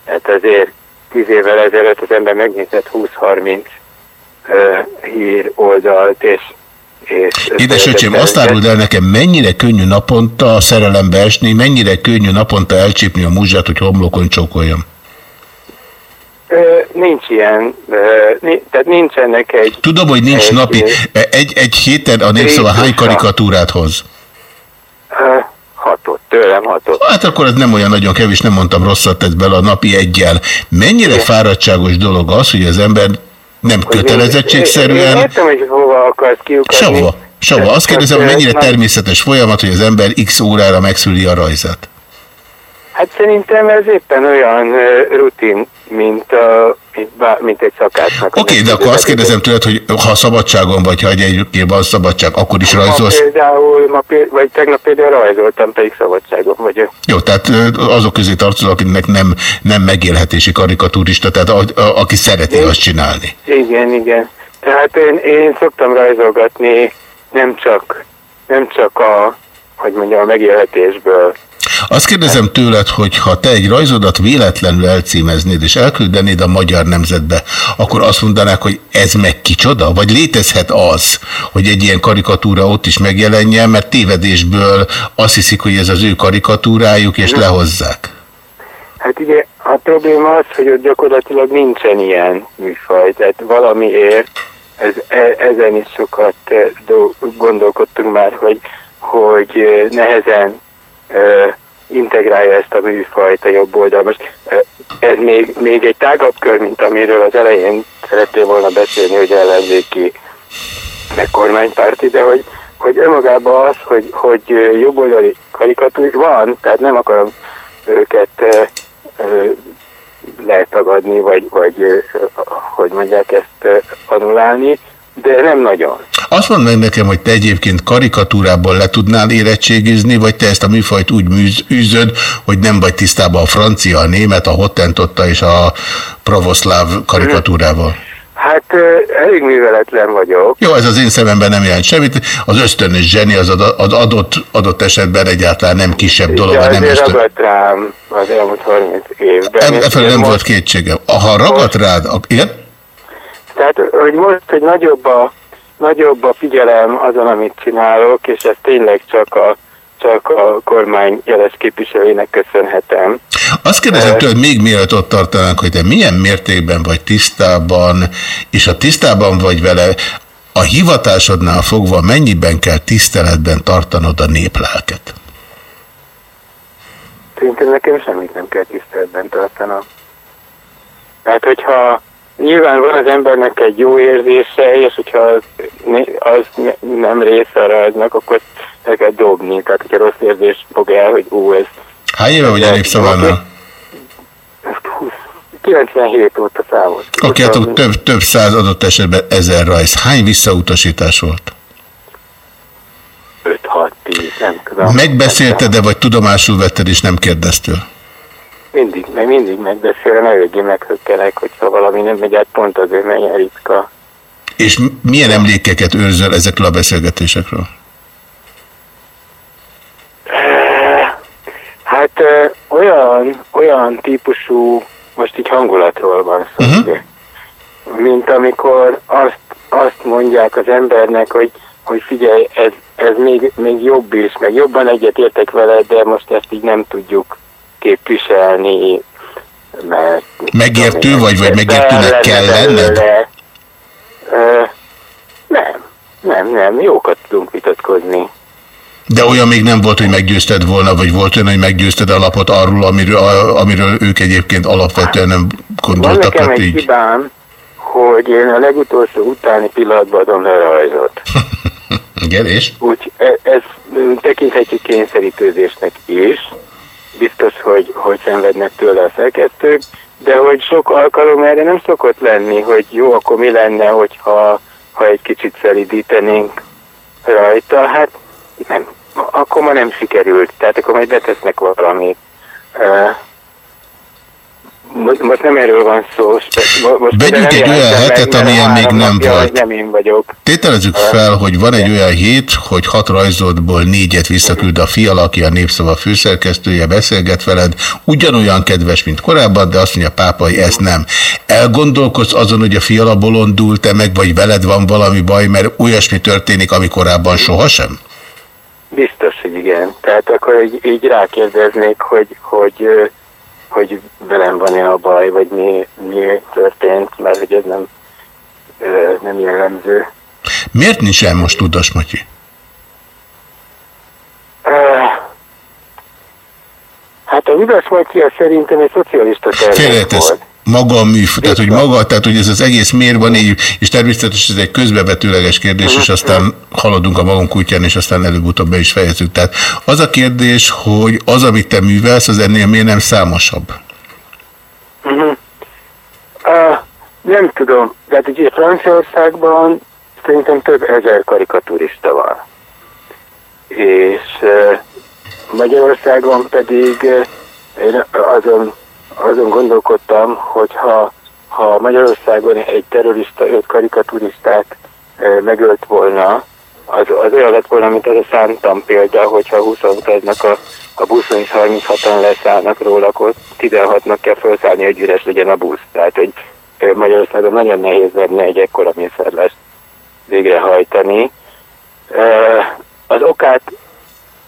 Tehát azért tíz évvel ezelőtt az ember megnézett 20-30 ö, hír oldalt, és, Édes öcsém, azt áruld el nekem, mennyire könnyű naponta a szerelembe esni, mennyire könnyű naponta elcsípni a muzsát, hogy homlokon csókoljam. Nincs ilyen, tehát nincsenek egy... Tudom, hogy nincs egy, napi, egy, egy héten a népszava hány karikatúrát hoz? Hatot, tőlem hatot. Hát akkor ez nem olyan nagyon kevés, nem mondtam rosszat, tett bele a napi egyel. Mennyire fáradtságos dolog az, hogy az ember nem Én kötelezettségszerűen, értem, hogy hova akarsz kiukadni. sehova, sehova. Azt kérdezem, hogy mennyire természetes folyamat, hogy az ember x órára megszüli a rajzát. Hát szerintem ez éppen olyan rutin, mint, a, mint, egy szakácsnak. Oké, okay, de akkor azt kérdezem tőled, hogy ha szabadságon vagy, ha egyébként van szabadság, akkor is Ma rajzolsz. például, ma péld, vagy tegnap például rajzoltam, pedig szabadságon vagyok. Jó, tehát azok közé tartozol, akinek nem, nem megélhetési karikatúrista, tehát a, a, aki szereti azt csinálni. Igen, igen. Tehát én, én szoktam rajzolgatni nem csak, nem csak a, hogy mondjam, a megélhetésből. Azt kérdezem tőled, hogy ha te egy rajzodat véletlenül elcímeznéd, és elküldenéd a magyar nemzetbe, akkor azt mondanák, hogy ez meg kicsoda? Vagy létezhet az, hogy egy ilyen karikatúra ott is megjelenjen, mert tévedésből azt hiszik, hogy ez az ő karikatúrájuk, és lehozzák? Hát ugye a probléma az, hogy ott gyakorlatilag nincsen ilyen műfaj, tehát valamiért ez, e, ezen is sokat e, do, gondolkodtunk már, hogy, hogy e, nehezen e, integrálja ezt a műfajt a jobb oldal. Most ez még, még egy tágabb kör, mint amiről az elején szerettél volna beszélni, hogy ellenzéki meg kormánypárti, de hogy, hogy önmagában az, hogy, hogy jobboldali karikatúr van, tehát nem akarom őket letagadni, vagy, vagy hogy mondják ezt ö, annulálni, de nem nagyon. Azt mondd meg nekem, hogy te egyébként karikatúrából le tudnál érettségizni, vagy te ezt a műfajt úgy műz- űzöd, hogy nem vagy tisztában a francia, a német, a hottentotta és a pravoszláv karikatúrával? Hát elég műveletlen vagyok. Jó, ez az én szememben nem jelent semmit. Az ösztönös zseni az ad- az adott, adott esetben egyáltalán nem kisebb dolog, de nem ösztön. ragadt rám az elmúlt 30 évben. E- És nem volt kétségem. Ha ragadt rád, igen? Tehát, hogy most, hogy nagyobb a, nagyobb a figyelem azon, amit csinálok, és ez tényleg csak a, csak a kormány jeles képviselőinek köszönhetem. Azt kérdezem tőled, még mielőtt ott tartanánk, hogy te milyen mértékben vagy tisztában, és ha tisztában vagy vele, a hivatásodnál fogva mennyiben kell tiszteletben tartanod a néplelket? Szerintem nekem semmit nem kell tiszteletben tartanom. Tehát, hogyha nyilván van az embernek egy jó érzése, és hogyha az, az ne- nem része a rajznak, akkor el kell dobni. Tehát, hogyha rossz érzés fog el, hogy ú, ez Hány éve vagy a népszavannál? 97 óta számolt. Oké, hát akkor több, több száz adott esetben ezer rajz. Hány visszautasítás volt? 5-6-10, nem tudom. Megbeszélted-e, vagy tudomásul vetted, és nem kérdeztél? Mindig, meg mindig megbeszélem, eléggé meghökkelek, hogyha valami nem megy át, pont azért megy ritka. És milyen emlékeket őrzel ezekről a beszélgetésekről? Hát olyan, olyan típusú, most így hangulatról van szó, Mhm. uh-huh. mint amikor azt, azt mondják az embernek, hogy, hogy figyelj, ez, ez még, még jobb is, meg jobban egyetértek veled, de most ezt így nem tudjuk képviselni, mert... Megértő vagy, vagy megértőnek kell lenned? belőle. Ö, nem, nem, nem, jókat tudunk vitatkozni. De olyan még nem volt, hogy meggyőzted volna, vagy volt olyan, hogy meggyőzted a lapot arról, amiről, amiről ők egyébként alapvetően nem Van gondoltak, nekem hogy egy így. hibám, hogy én a legutolsó utáni pillanatban adom le rajzot. Igen, és? Úgy, e- ez tekinthetjük kényszerítőzésnek is. Biztos, hogy, hogy szenvednek tőle a szerkesztők, de hogy sok alkalom erre nem szokott lenni, hogy jó, akkor mi lenne, hogyha ha egy kicsit szelidítenénk rajta. Hát nem, akkor ma nem sikerült, tehát akkor majd betesznek valamit. Most, most nem erről van szó. Most Vegyünk egy olyan meg, hetet, mert amilyen még nem napja, volt. Nem én vagyok. Tételezzük fel, hogy van egy olyan hét, hogy hat rajzodból négyet visszaküld a fiala, aki a Népszava főszerkesztője, beszélget veled, ugyanolyan kedves, mint korábban, de azt mondja pápai, ezt nem. Elgondolkodsz azon, hogy a fiala bolondult-e meg, vagy veled van valami baj, mert olyasmi történik, ami korábban sohasem? Biztos, hogy igen. Tehát akkor így, így rákérdeznék, hogy, hogy, hogy velem van-e a baj, vagy mi, mi történt, mert hogy ez nem, nem jellemző. Miért nincs el most Tudas Matyi? Hát a Vidas Matya szerintem egy szocialista termék volt. Maga a műfaj, tehát hogy maga, tehát hogy ez az egész miért van így, és természetesen ez egy közbevetőleges kérdés, és aztán haladunk a magunk útján, és aztán előbb-utóbb be is fejezzük. Tehát az a kérdés, hogy az, amit te művelsz, az ennél miért nem számosabb? Uh-huh. Uh, nem tudom, de hát ugye Franciaországban szerintem több ezer karikaturista van. És uh, Magyarországon pedig uh, én azon, azon gondolkodtam, hogy ha, ha Magyarországon egy terrorista öt karikaturistát megölt volna, az, az olyan lett volna, mint az a szántam példa, hogyha 20 utaznak a, a buszon, és 36-an leszállnak róla, akkor 16-nak kell felszállni, hogy üres legyen a busz. Tehát, hogy Magyarországon nagyon nehéz lenne egy ekkora mészárlást végrehajtani. Az okát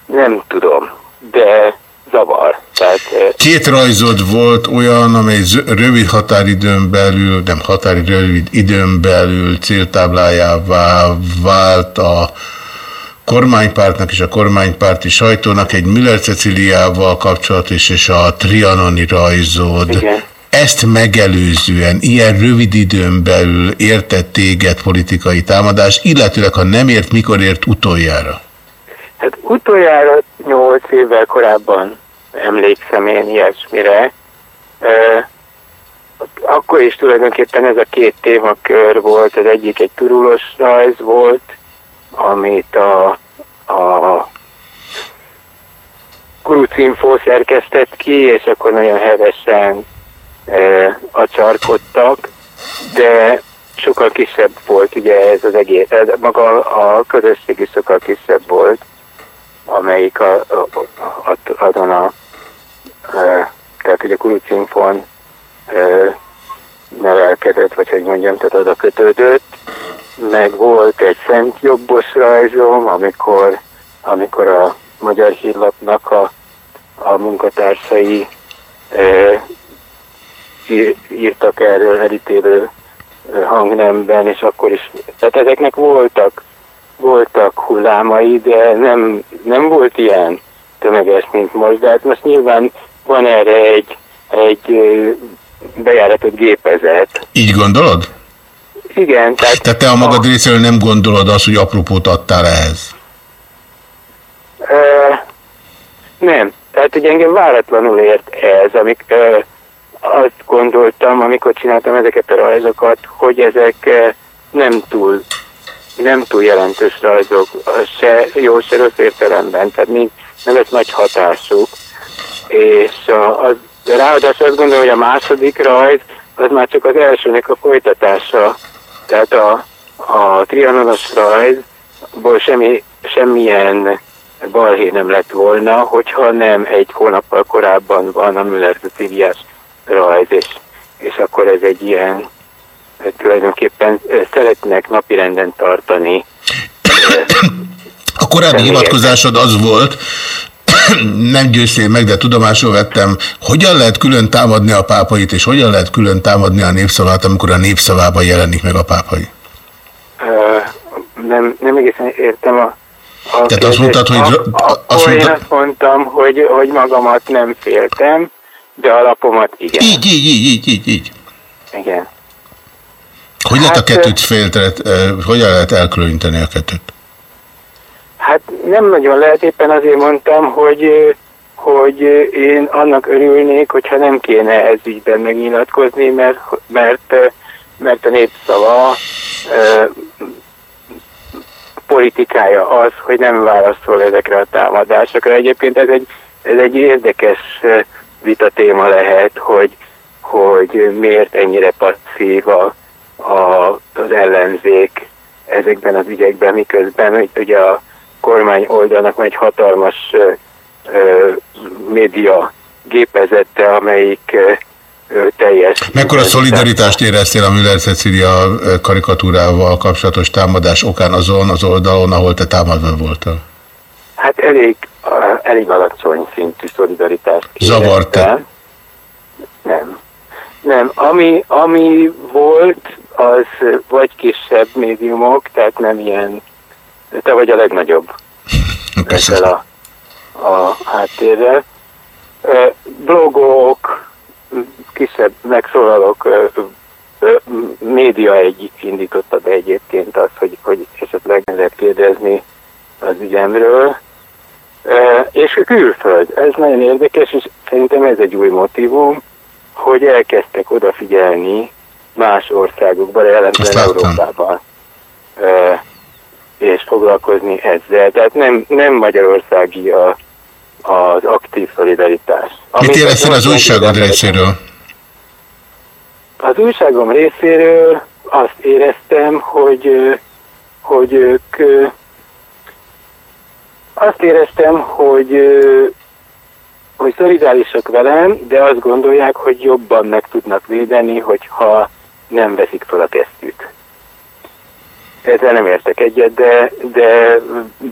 nem tudom, de zavar. Tehát, Két rajzod volt olyan, amely rövid határidőn belül, nem határidő, rövid időn belül céltáblájává vált a kormánypártnak és a kormánypárti sajtónak egy Müller Ceciliával kapcsolatos és a trianoni rajzod. Igen. Ezt megelőzően, ilyen rövid időn belül értett téged politikai támadás, illetőleg ha nem ért, mikor ért utoljára? Hát utoljára 8 évvel korábban emlékszem én ilyesmire. Akkor is tulajdonképpen ez a két témakör volt, az egyik egy turulos rajz volt, amit a, a Kurucinfo szerkesztett ki, és akkor nagyon hevesen e, acsarkodtak, de sokkal kisebb volt ugye ez az egész, ez, maga a közösség is sokkal kisebb volt, amelyik a, a, a, azon a, tehát ugye Kurucinfon nevelkedett, vagy hogy mondjam, tehát oda kötődött, meg volt egy szent jobbos rajzom, amikor, amikor a Magyar Hírlapnak a, a munkatársai e, ír- írtak erről elítélő hangnemben, és akkor is, tehát ezeknek voltak, voltak hullámai, de nem, nem volt ilyen tömeges, mint most, de hát most nyilván van erre egy, egy bejáratott gépezet. Így gondolod? Igen, tehát Tehát te a magad részéről nem gondolod azt, hogy apropót adtál ehhez? Ö, nem. Tehát, hogy engem váratlanul ért ez, amik ö, azt gondoltam, amikor csináltam ezeket a rajzokat, hogy ezek ö, nem túl nem túl jelentős rajzok, se jó, se rossz értelemben, tehát nincs, nem lesz nagy hatásuk, és a, az, de ráadásul azt gondolom, hogy a második rajz az már csak az elsőnek a folytatása. Tehát a, a trianonos rajzból semmi, semmilyen balhé nem lett volna, hogyha nem egy hónappal korábban van a Müller Ceciliás rajz, és, és akkor ez egy ilyen eh, tulajdonképpen eh, szeretnek napirenden tartani. A korábbi hivatkozásod az volt, nem győztél meg, de tudomásul vettem, hogyan lehet külön támadni a pápait, és hogyan lehet külön támadni a népszavát, amikor a népszavában jelenik meg a pápai? Nem, nem egészen értem a... a Tehát azt mondtad, hogy... A, a, azt én mondtad, azt mondtam, hogy, hogy magamat nem féltem, de a lapomat igen. így, így, így, így, így, így. Igen. Hogy lehet a Hát, kettőt félteret, eh, hogyan lehet elkülöníteni a kettőt? Hát nem nagyon lehet, éppen azért mondtam, hogy, hogy én annak örülnék, hogyha nem kéne ez ügyben megnyilatkozni, mert, mert, mert a népszava politikája az, hogy nem válaszol ezekre a támadásokra. Egyébként ez egy, ez egy érdekes vita téma lehet, hogy, hogy miért ennyire passzív a, a, az ellenzék ezekben az ügyekben, miközben hogy ugye a kormány oldalnak van egy hatalmas ö, ö, média gépezete, amelyik ö, teljes. Mekkora szolidaritást éreztél a Müller Cecilia karikatúrával kapcsolatos támadás okán azon az oldalon, ahol te támadva voltál? Hát elég, elég alacsony szintű szolidaritást Zavart éreztem. Nem. Nem, ami, ami volt, az vagy kisebb médiumok, tehát nem ilyen, te vagy a legnagyobb ezzel a, a háttérrel. Blogok, kisebb ö, média egy indította be egyébként azt, hogy, hogy esetleg lehet kérdezni az ügyemről. És külföld, ez nagyon érdekes, és szerintem ez egy új motivum, hogy elkezdtek odafigyelni más országokban, jelentően Európában, és foglalkozni ezzel. Tehát nem, nem magyarországi a, az aktív szolidaritás. Mit éreztél az újságod részéről? Az újságom részéről azt éreztem, hogy, hogy ők azt éreztem, hogy, hogy szolidárisak velem, de azt gondolják, hogy jobban meg tudnak védeni, hogyha nem veszik fel a kesztyűt. Ezzel nem értek egyet, de, de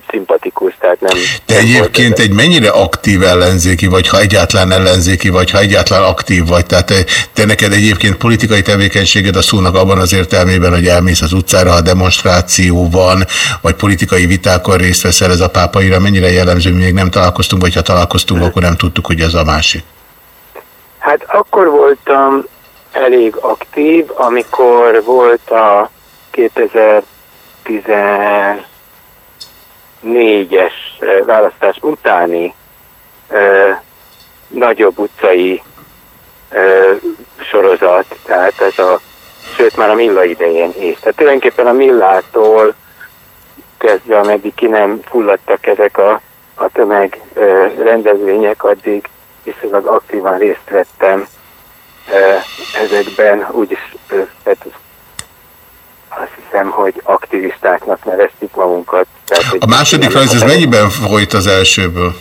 szimpatikus, tehát nem... Te egyébként egy mennyire aktív ellenzéki vagy, ha egyáltalán ellenzéki vagy, ha egyáltalán aktív vagy. Tehát te, te neked egyébként politikai tevékenységed a szónak abban az értelmében, hogy elmész az utcára, ha demonstráció van, vagy politikai vitákon részt veszel, ez a pápaira mennyire jellemző, még nem találkoztunk, vagy ha találkoztunk, akkor nem tudtuk, hogy ez a másik. Hát akkor voltam elég aktív, amikor volt a 2014-es eh, választás utáni nagyobb utcai sorozat, tehát ez a, sőt már a Milla idején is. Tehát tulajdonképpen a Millától kezdve, ameddig ki nem fulladtak ezek a, a tömeg ö, rendezvények, addig viszonylag aktívan részt vettem ezekben, úgyis ö, hát azt hiszem, hogy aktivistáknak neveztük magunkat. Tehát, A második rajz, ez mennyiben folyt az elsőből?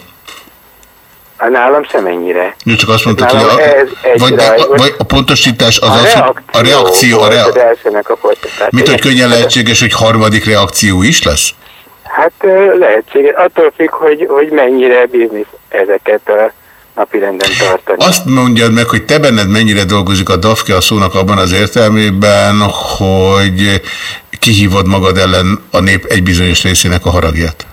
Hát Nálam semennyire. Jó, csak azt mondtad, hogy a, ez vagy, rajz, vagy a pontosítás az a az, hogy a reakció, a volt rea, az elsőnek a folytatása. mit, hogy könnyen lehetséges, hogy harmadik reakció is lesz? Hát lehetséges. Attól függ, hogy, hogy mennyire bízni ezeket a napirenden tartani. Azt mondjad meg, hogy te benned mennyire dolgozik a DAFKE a szónak abban az értelmében, hogy kihívod magad ellen a nép egy bizonyos részének a haragját.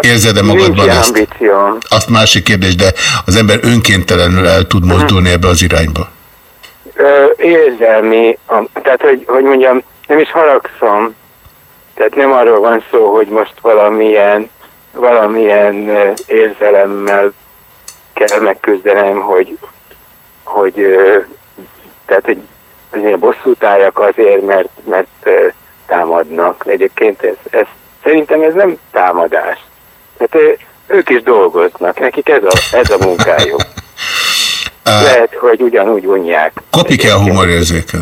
Érzed-e magadban ezt? ambícióm. Azt másik kérdés, de az ember önkéntelenül el tud mozdulni ebbe az irányba. Érzelmi, tehát hogy, hogy mondjam, nem is haragszom, tehát nem arról van szó, hogy most valamilyen, valamilyen érzelemmel kell megküzdenem, hogy, hogy tehát, hogy, én bosszút álljak azért, mert, mert támadnak. Egyébként ez, ez, szerintem ez nem támadás. Tehát ők is dolgoznak, nekik ez a, ez a munkájuk. lehet, hogy ugyanúgy unják. Kopik-e a humorérzéked?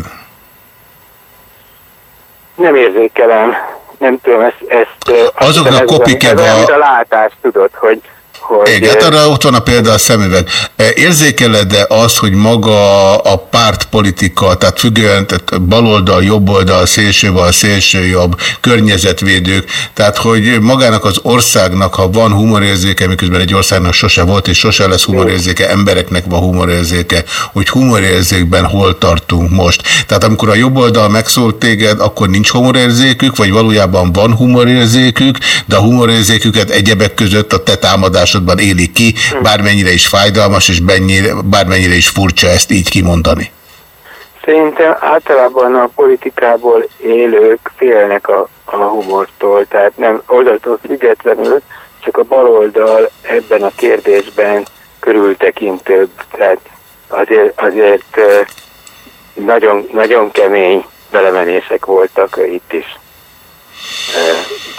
Nem érzékelem, nem tudom, ezt... ezt Azoknak kopik-e ez olyan, a- mint a látás, tudod, hogy... hogy Igen, hát arra ott van a példa a szemüveg. E, Érzékeled-e azt, hogy maga a pártpolitika, tehát függően tehát baloldal, jobboldal, szélsőbal, szélsőjobb, környezetvédők, tehát hogy magának az országnak, ha van humorérzéke, miközben egy országnak sose volt és sose lesz humorérzéke, embereknek van humorérzéke, hogy humorérzékben hol tartunk most. Tehát amikor a jobboldal megszólt téged, akkor nincs humorérzékük, vagy valójában van humorérzékük, de a humorérzéküket egyebek között a te támadásodban élik ki, bármennyire is fájdalmas, és bennyire, bármennyire is furcsa ezt így kimondani. Szerintem általában a politikából élők félnek a, a humortól, tehát nem oldaltól függetlenül, csak a baloldal ebben a kérdésben körültekintőbb, tehát azért, azért nagyon, nagyon kemény belemenések voltak itt is.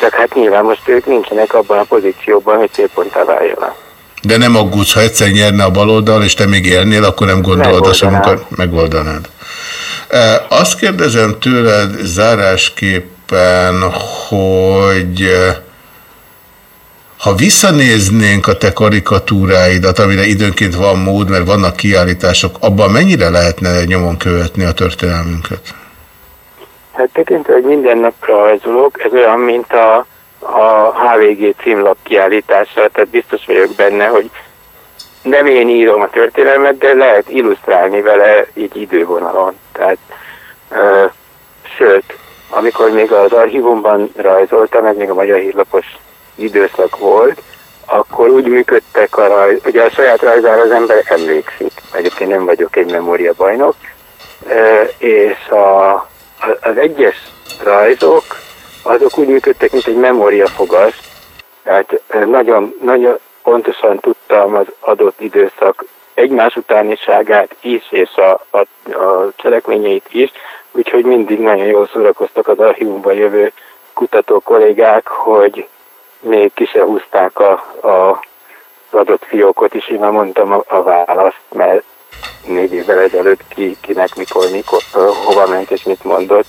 Csak hát nyilván most ők nincsenek abban a pozícióban, hogy célponttá váljanak. De nem aggódsz, ha egyszer nyerne a baloldal, és te még élnél, akkor nem gondolod azt, munka... megoldanád. Azt kérdezem tőled zárásképpen, hogy ha visszanéznénk a te karikatúráidat, amire időnként van mód, mert vannak kiállítások, abban mennyire lehetne nyomon követni a történelmünket? Hát tekintve, hogy minden nap rajzolok, ez olyan, mint a, a HVG címlap kiállítása, tehát biztos vagyok benne, hogy nem én írom a történelmet, de lehet illusztrálni vele így idővonalon. Tehát, ö, sőt, amikor még az archívumban rajzoltam, ez még a Magyar Hírlapos időszak volt, akkor úgy működtek a rajz, ugye a saját rajzára az ember emlékszik, egyébként nem vagyok egy memóriabajnok, ö, és a- az egyes rajzok, azok úgy működtek, mint egy memóriafogas, tehát nagyon, nagyon pontosan tudtam az adott időszak egymás utániságát is, és a, a, a cselekményeit is, úgyhogy mindig nagyon jól szórakoztak az archívumban jövő kutató kollégák, hogy még ki se húzták a, a, az adott fiókot is, én már mondtam a, a választ, mert négy évvel ezelőtt ki, kinek, mikor, mikor, hova ment és mit mondott.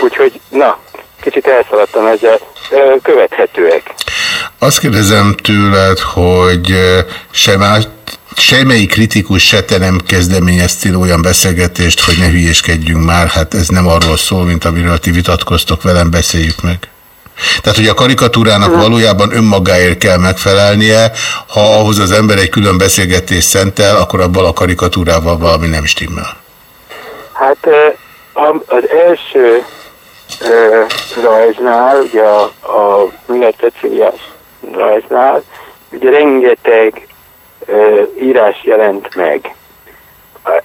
Úgyhogy, na, kicsit elszaladtam ezzel, követhetőek. Azt kérdezem tőled, hogy eh, se más, semmelyik kritikus se te nem kezdeményeztél olyan beszélgetést, hogy ne hülyéskedjünk már, hát ez nem arról szól, mint amiről ti vitatkoztok velem, beszéljük meg. Tehát, hogy a karikatúrának valójában önmagáért kell megfelelnie, ha ahhoz az ember egy külön beszélgetést szentel, akkor abban a karikatúrával valami nem stimmel. Hát az első rajznál, ugye a, a Ceciliás rajznál, ugye rengeteg írás jelent meg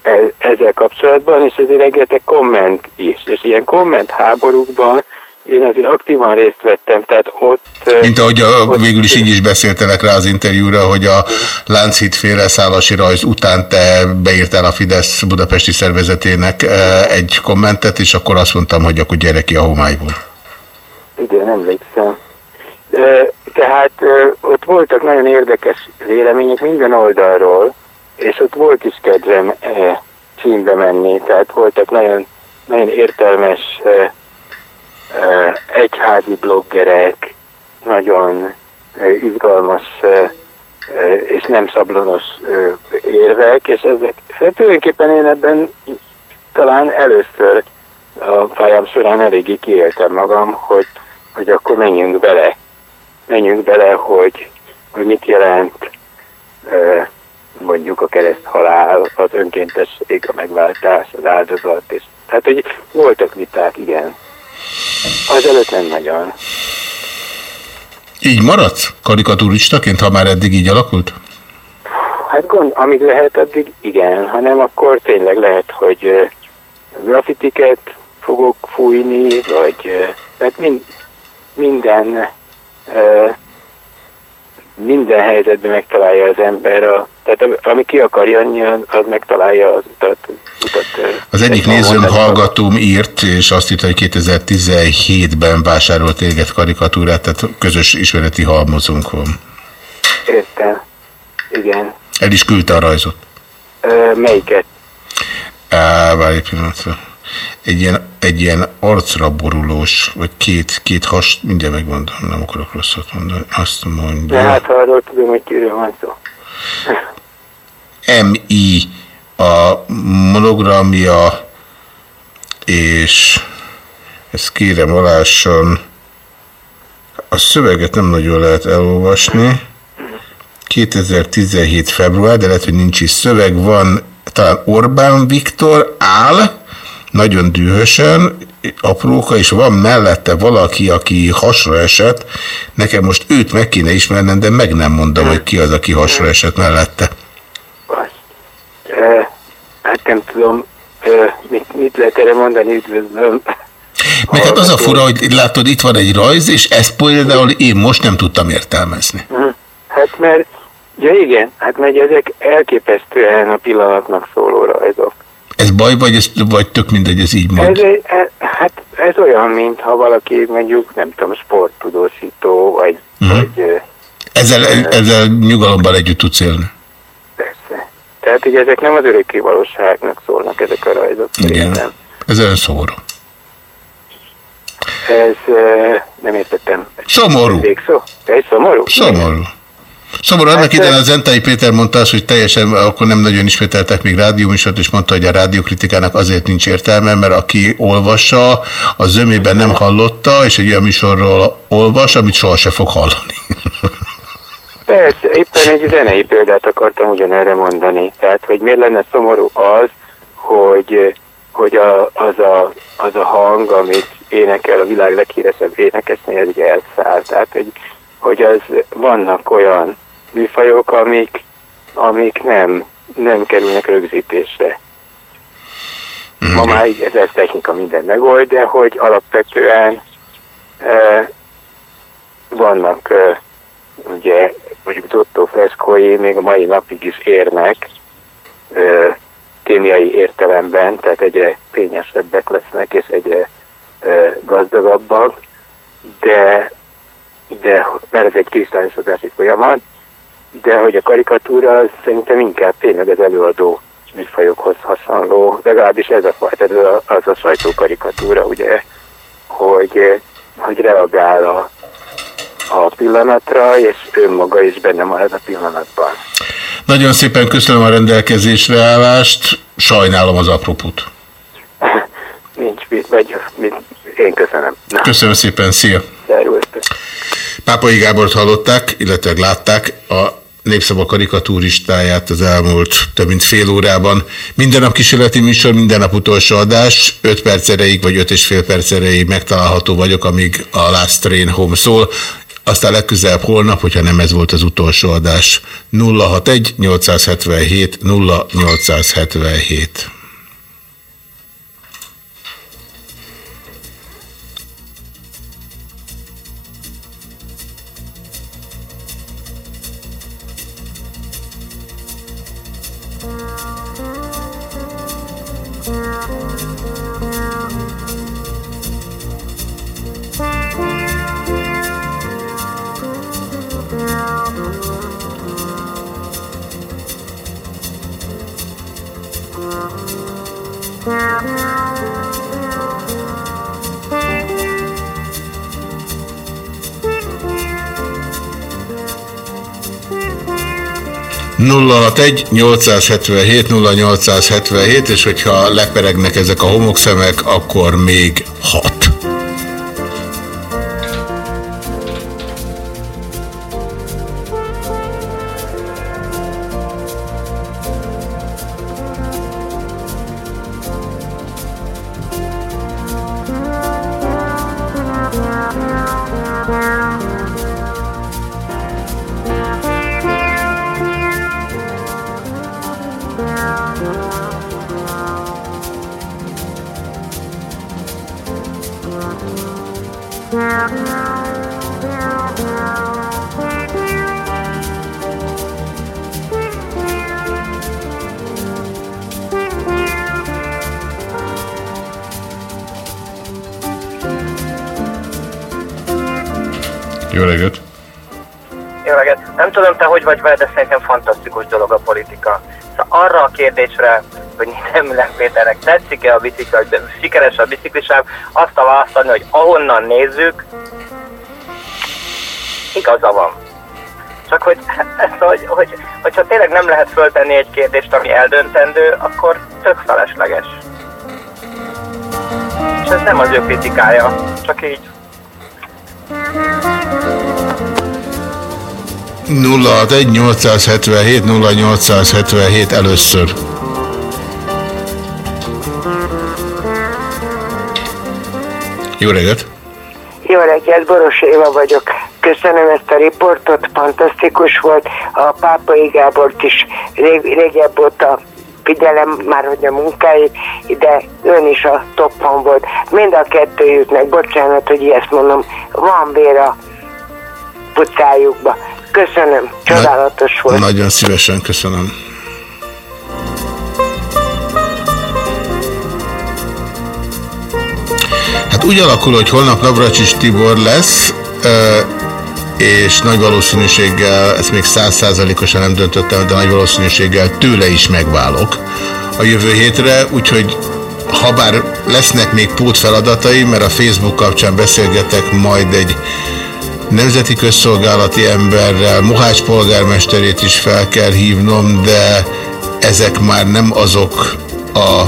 e- ezzel kapcsolatban, és ezért rengeteg komment is. És ilyen komment háborúkban én azért aktívan részt vettem, tehát ott... Mint ahogy a, végül is így is beszéltelek rá az interjúra, hogy a Lánchíd féle szálasi rajz után te beírtál a Fidesz budapesti szervezetének egy kommentet, és akkor azt mondtam, hogy akkor gyere ki a homályból. Igen, emlékszem. Tehát ott voltak nagyon érdekes vélemények minden oldalról, és ott volt is kedvem címbe menni, tehát voltak nagyon, nagyon értelmes egyházi bloggerek, nagyon eh, izgalmas eh, eh, és nem szablonos eh, érvek, és ezek, hát tulajdonképpen én ebben talán először a pályám során eléggé kiéltem magam, hogy, hogy akkor menjünk bele. Menjünk bele, hogy, hogy mit jelent eh, mondjuk a kereszt halál, az önkéntesség, a megváltás, az áldozat, és tehát, hogy voltak viták, igen. Azelőtt nem nagyon. Így maradsz karikatúristaként, ha már eddig így alakult? Hát gond, amíg lehet, addig igen, hanem akkor tényleg lehet, hogy grafitiket fogok fújni, vagy eh, tehát mind, minden minden helyzetben megtalálja az ember, a, tehát ami- ki akar jönni, az megtalálja az utat. utat Az egyik egy nézőm, hallgatóm írt, és azt írta, hogy 2017-ben vásárolt téged karikatúrát, tehát közös ismereti halmozunk van. Értem. Igen. El is küldte a rajzot. Ö, melyiket? Á, várj egy pillanatra. Egy ilyen, egy ilyen arcra borulós, vagy két, két has, mindjárt megmondom, nem akarok rosszat mondani. Azt De mondja, hát ha arról tudom, hogy kiről van szó. MI a monogramja, és ezt kérem alásson, a szöveget nem nagyon lehet elolvasni. 2017 február, de lehet, hogy nincs is szöveg, van talán Orbán Viktor áll, nagyon dühösen, apróka, és van mellette valaki, aki hasra esett. Nekem most őt meg kéne ismernem, de meg nem mondom, hogy ki az, aki hasra esett mellette. Hát nem tudom, mit, mit lehet erre mondani, üdvözlöm. Meg hát az a fura, hogy látod, itt van egy rajz, és ezt például én most nem tudtam értelmezni. Hm. Hát mert, ja igen, hát mert ezek elképesztően a pillanatnak szóló rajzok. Ez baj, vagy, ez, vagy tök mindegy, ez így mond? Ez, e, hát ez olyan, mintha valaki mondjuk, nem tudom, sporttudósító, vagy, Mhm. vagy ö, Ezzel, ezzel nyugalomban együtt tudsz élni. tehát hogy ezek nem az örökké valóságnak szólnak ezek a rajzok. Igen. Ez olyan szomorú. Ez nem értettem. Szomorú. Ez szomorú? Szomorú. Szomorú, annak idején az Zentai Péter mondta azt, hogy teljesen, akkor nem nagyon ismételtek még rádióműsort, és mondta, hogy a rádiókritikának azért nincs értelme, mert aki olvassa, az zömében nem hallotta, és egy olyan műsorról olvas, amit soha se fog hallani. Persze, éppen egy zenei példát akartam ugyanerre mondani. Tehát, hogy miért lenne szomorú az, hogy, hogy a, az, a, az a hang, amit énekel a világ leghíresebb énekesnél, ez ugye elszáll. Tehát, hogy, hogy az vannak olyan műfajok, amik, amik nem, nem kerülnek rögzítésre. Ma már ez a technika minden megold, de hogy alapvetően e, vannak e, ugye mondjuk Dotto freszkói még a mai napig is érnek ö, kémiai értelemben, tehát egyre fényesebbek lesznek és egyre ö, gazdagabbak, de, de mert ez egy kristályosodási folyamat, de hogy a karikatúra az szerintem inkább tényleg az előadó műfajokhoz hasonló, legalábbis ez a fajta, ez a, az a sajtókarikatúra, ugye, hogy, hogy reagál a, a pillanatra, és önmaga is benne marad a pillanatban. Nagyon szépen köszönöm a rendelkezésre állást, sajnálom az apropót. Nincs mit, vagy mit, én köszönöm. Na, Köszönöm szépen, szia! szervusztok. Pápai Gábort hallották, illetve látták a Népszava karikatúristáját az elmúlt több mint fél órában. Minden nap kísérleti műsor, minden nap utolsó adás, 5 perc erejéig vagy 5 és fél perc erejéig megtalálható vagyok, amíg a Last Train Home szól. Aztán legközelebb holnap, hogyha nem ez volt az utolsó adás. 061 877 0877. 061 877 0877, és hogyha leperegnek ezek a homokszemek, akkor még 6. Jó reggelt! Jó reggelt. Nem tudom, te hogy vagy vele, de szerintem fantasztikus dolog a politika. Szóval arra a kérdésre, hogy nem Péternek tetszik-e a bicikli, hogy sikeres a biciklisám, azt a választani, hogy ahonnan nézzük, igaza van. Csak hogy, ezt, hogy, hogy, hogyha tényleg nem lehet föltenni egy kérdést, ami eldöntendő, akkor tök felesleges. És ez nem az ő kritikája, csak így. 061 877 0877 először. Jó reggelt! Jó reggelt, Boros Éva vagyok. Köszönöm ezt a riportot, fantasztikus volt. A Pápai Gábort is rég, régebb óta figyelem már, hogy a munkáit, de ön is a toppon volt. Mind a kettőjüknek, bocsánat, hogy ezt mondom, van vér a pucájukba. Köszönöm, csodálatos volt. Nagyon szívesen köszönöm. Hát úgy alakul, hogy holnap Navracsis Tibor lesz, és nagy valószínűséggel, ezt még százszázalékosan nem döntöttem, de nagy valószínűséggel tőle is megválok a jövő hétre, úgyhogy ha bár lesznek még pótfeladatai, mert a Facebook kapcsán beszélgetek majd egy nemzeti közszolgálati emberrel, Mohács polgármesterét is fel kell hívnom, de ezek már nem azok a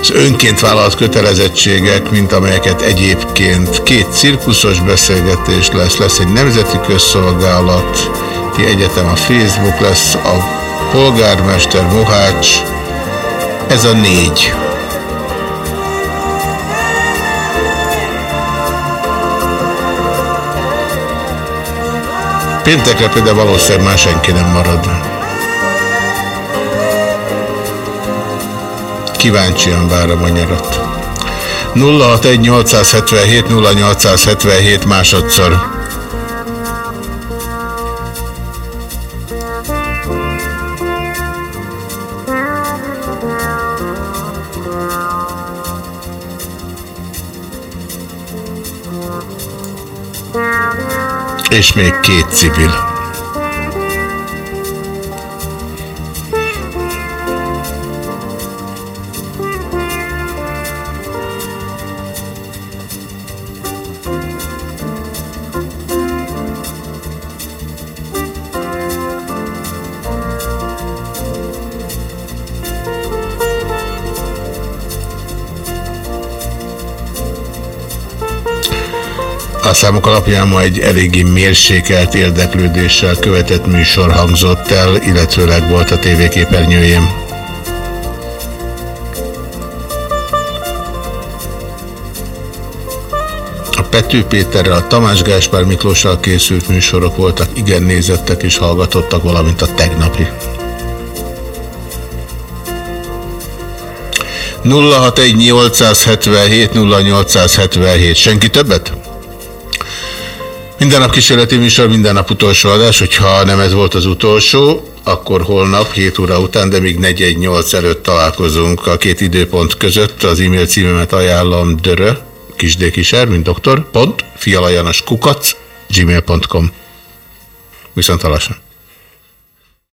az önként vállalt kötelezettségek, mint amelyeket egyébként két cirkuszos beszélgetés lesz, lesz egy nemzeti közszolgálati egyetem a Facebook, lesz a polgármester Mohács, ez a négy. Péntekre például valószínűleg már senki nem marad. Kíváncsian várom a nyarat. 061 877 0877 másodszor. És még két civil. Számok alapján ma egy eléggé mérsékelt érdeklődéssel követett műsor hangzott el, illetőleg volt a tévéképernyőjén. A Pető Péterrel, a Tamás Gáspár Miklóssal készült műsorok voltak, igen nézettek és hallgatottak, valamint a tegnapi. 061 877 0877. Senki többet? Minden nap kísérleti műsor, minden nap utolsó adás, hogyha nem ez volt az utolsó, akkor holnap 7 óra után, de még 418 előtt találkozunk a két időpont között. Az e-mail címemet ajánlom dörö, kisdékiser, mint doktor, pont, fialajanos kukac, gmail.com. Viszont halassan.